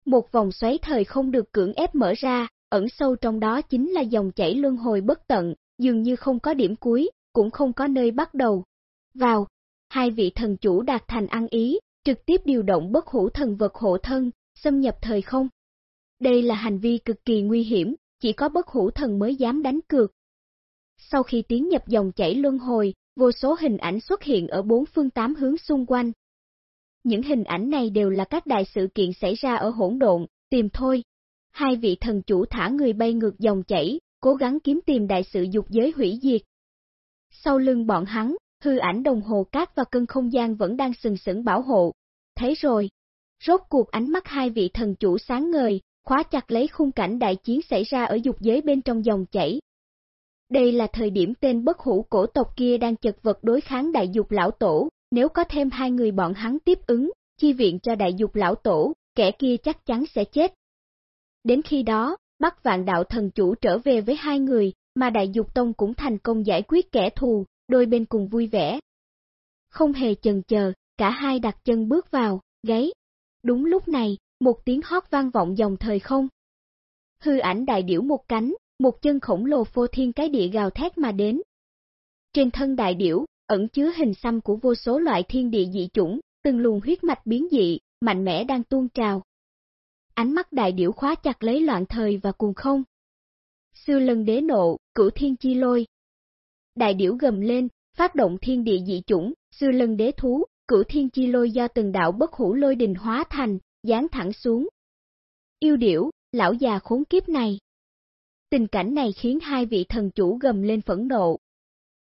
Một vòng xoáy thời không được cưỡng ép mở ra, ẩn sâu trong đó chính là dòng chảy luân hồi bất tận, dường như không có điểm cuối, cũng không có nơi bắt đầu. Vào, hai vị thần chủ đạt thành ăn ý, trực tiếp điều động bất hủ thần vật hộ thân, xâm nhập thời không. Đây là hành vi cực kỳ nguy hiểm, chỉ có bất hủ thần mới dám đánh cược. Sau khi tiến nhập dòng chảy luân hồi, vô số hình ảnh xuất hiện ở bốn phương tám hướng xung quanh. Những hình ảnh này đều là các đại sự kiện xảy ra ở hỗn độn, tìm thôi. Hai vị thần chủ thả người bay ngược dòng chảy, cố gắng kiếm tìm đại sự dục giới hủy diệt. Sau lưng bọn hắn, hư ảnh đồng hồ cát và cân không gian vẫn đang sừng sững bảo hộ. Thấy rồi, rốt cuộc ánh mắt hai vị thần chủ sáng ngời, khóa chặt lấy khung cảnh đại chiến xảy ra ở dục giới bên trong dòng chảy. Đây là thời điểm tên bất hủ cổ tộc kia đang chật vật đối kháng đại dục lão tổ, nếu có thêm hai người bọn hắn tiếp ứng, chi viện cho đại dục lão tổ, kẻ kia chắc chắn sẽ chết. Đến khi đó, Bắc Vạn Đạo Thần Chủ trở về với hai người, mà Đại Dục Tông cũng thành công giải quyết kẻ thù, đôi bên cùng vui vẻ. Không hề chần chờ, cả hai đặt chân bước vào, gáy. Đúng lúc này, một tiếng hót vang vọng dòng thời không. Hư ảnh đại điểu một cánh, một chân khổng lồ phô thiên cái địa gào thét mà đến. Trên thân đại điểu, ẩn chứa hình xăm của vô số loại thiên địa dị chủng, từng luồng huyết mạch biến dị, mạnh mẽ đang tuôn trào. Ánh mắt đại điểu khóa chặt lấy loạn thời và cuồng không. Sư lần đế nộ, cửu thiên chi lôi. Đại điểu gầm lên, phát động thiên địa dị chủng, sư lần đế thú, cửu thiên chi lôi do từng đạo bất hủ lôi đình hóa thành, dán thẳng xuống. Yêu điểu, lão già khốn kiếp này. Tình cảnh này khiến hai vị thần chủ gầm lên phẫn nộ.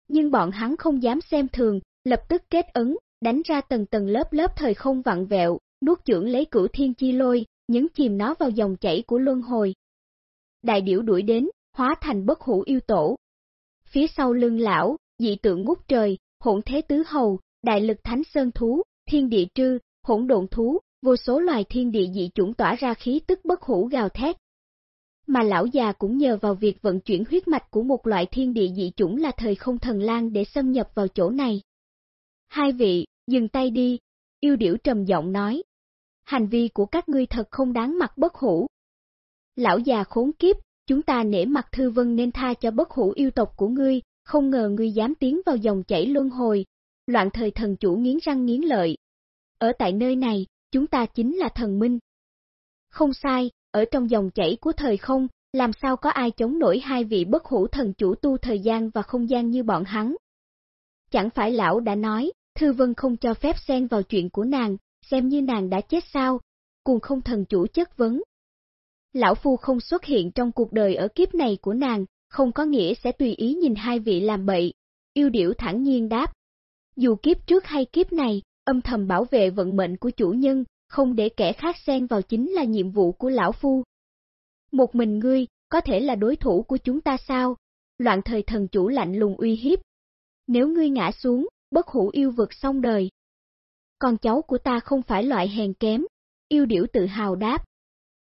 Nhưng bọn hắn không dám xem thường, lập tức kết ấn, đánh ra tầng tầng lớp lớp thời không vặn vẹo, nuốt chưởng lấy cửu thiên chi lôi, nhấn chìm nó vào dòng chảy của luân hồi. Đại điểu đuổi đến, hóa thành bất hủ yêu tổ. Phía sau lưng lão, dị tượng ngút trời, hỗn thế tứ hầu, đại lực thánh sơn thú, thiên địa trư, hỗn độn thú, vô số loài thiên địa dị chủng tỏa ra khí tức bất hủ gào thét. Mà lão già cũng nhờ vào việc vận chuyển huyết mạch của một loại thiên địa dị chủng là thời không thần lang để xâm nhập vào chỗ này. Hai vị, dừng tay đi, yêu điểu trầm giọng nói. Hành vi của các ngươi thật không đáng mặt bất hủ. Lão già khốn kiếp, chúng ta nể mặt thư vân nên tha cho bất hủ yêu tộc của ngươi, không ngờ ngươi dám tiến vào dòng chảy luân hồi. Loạn thời thần chủ nghiến răng nghiến lợi. Ở tại nơi này, chúng ta chính là thần minh. Không sai, ở trong dòng chảy của thời không, làm sao có ai chống nổi hai vị bất hủ thần chủ tu thời gian và không gian như bọn hắn. Chẳng phải lão đã nói, Thư Vân không cho phép xen vào chuyện của nàng, xem như nàng đã chết sao, cùng không thần chủ chất vấn. Lão Phu không xuất hiện trong cuộc đời ở kiếp này của nàng, không có nghĩa sẽ tùy ý nhìn hai vị làm bậy. Yêu điểu thẳng nhiên đáp. Dù kiếp trước hay kiếp này, âm thầm bảo vệ vận mệnh của chủ nhân, không để kẻ khác xen vào chính là nhiệm vụ của lão phu. Một mình ngươi, có thể là đối thủ của chúng ta sao? Loạn thời thần chủ lạnh lùng uy hiếp. Nếu ngươi ngã xuống, bất hủ yêu vực xong đời. Con cháu của ta không phải loại hèn kém, yêu điểu tự hào đáp.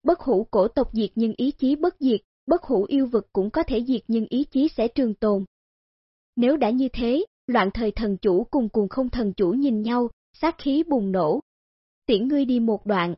Bất hủ cổ tộc diệt nhưng ý chí bất diệt, bất hủ yêu vực cũng có thể diệt nhưng ý chí sẽ trường tồn. Nếu đã như thế, loạn thời thần chủ cùng cùng không thần chủ nhìn nhau, sát khí bùng nổ. Tiễn ngươi đi một đoạn,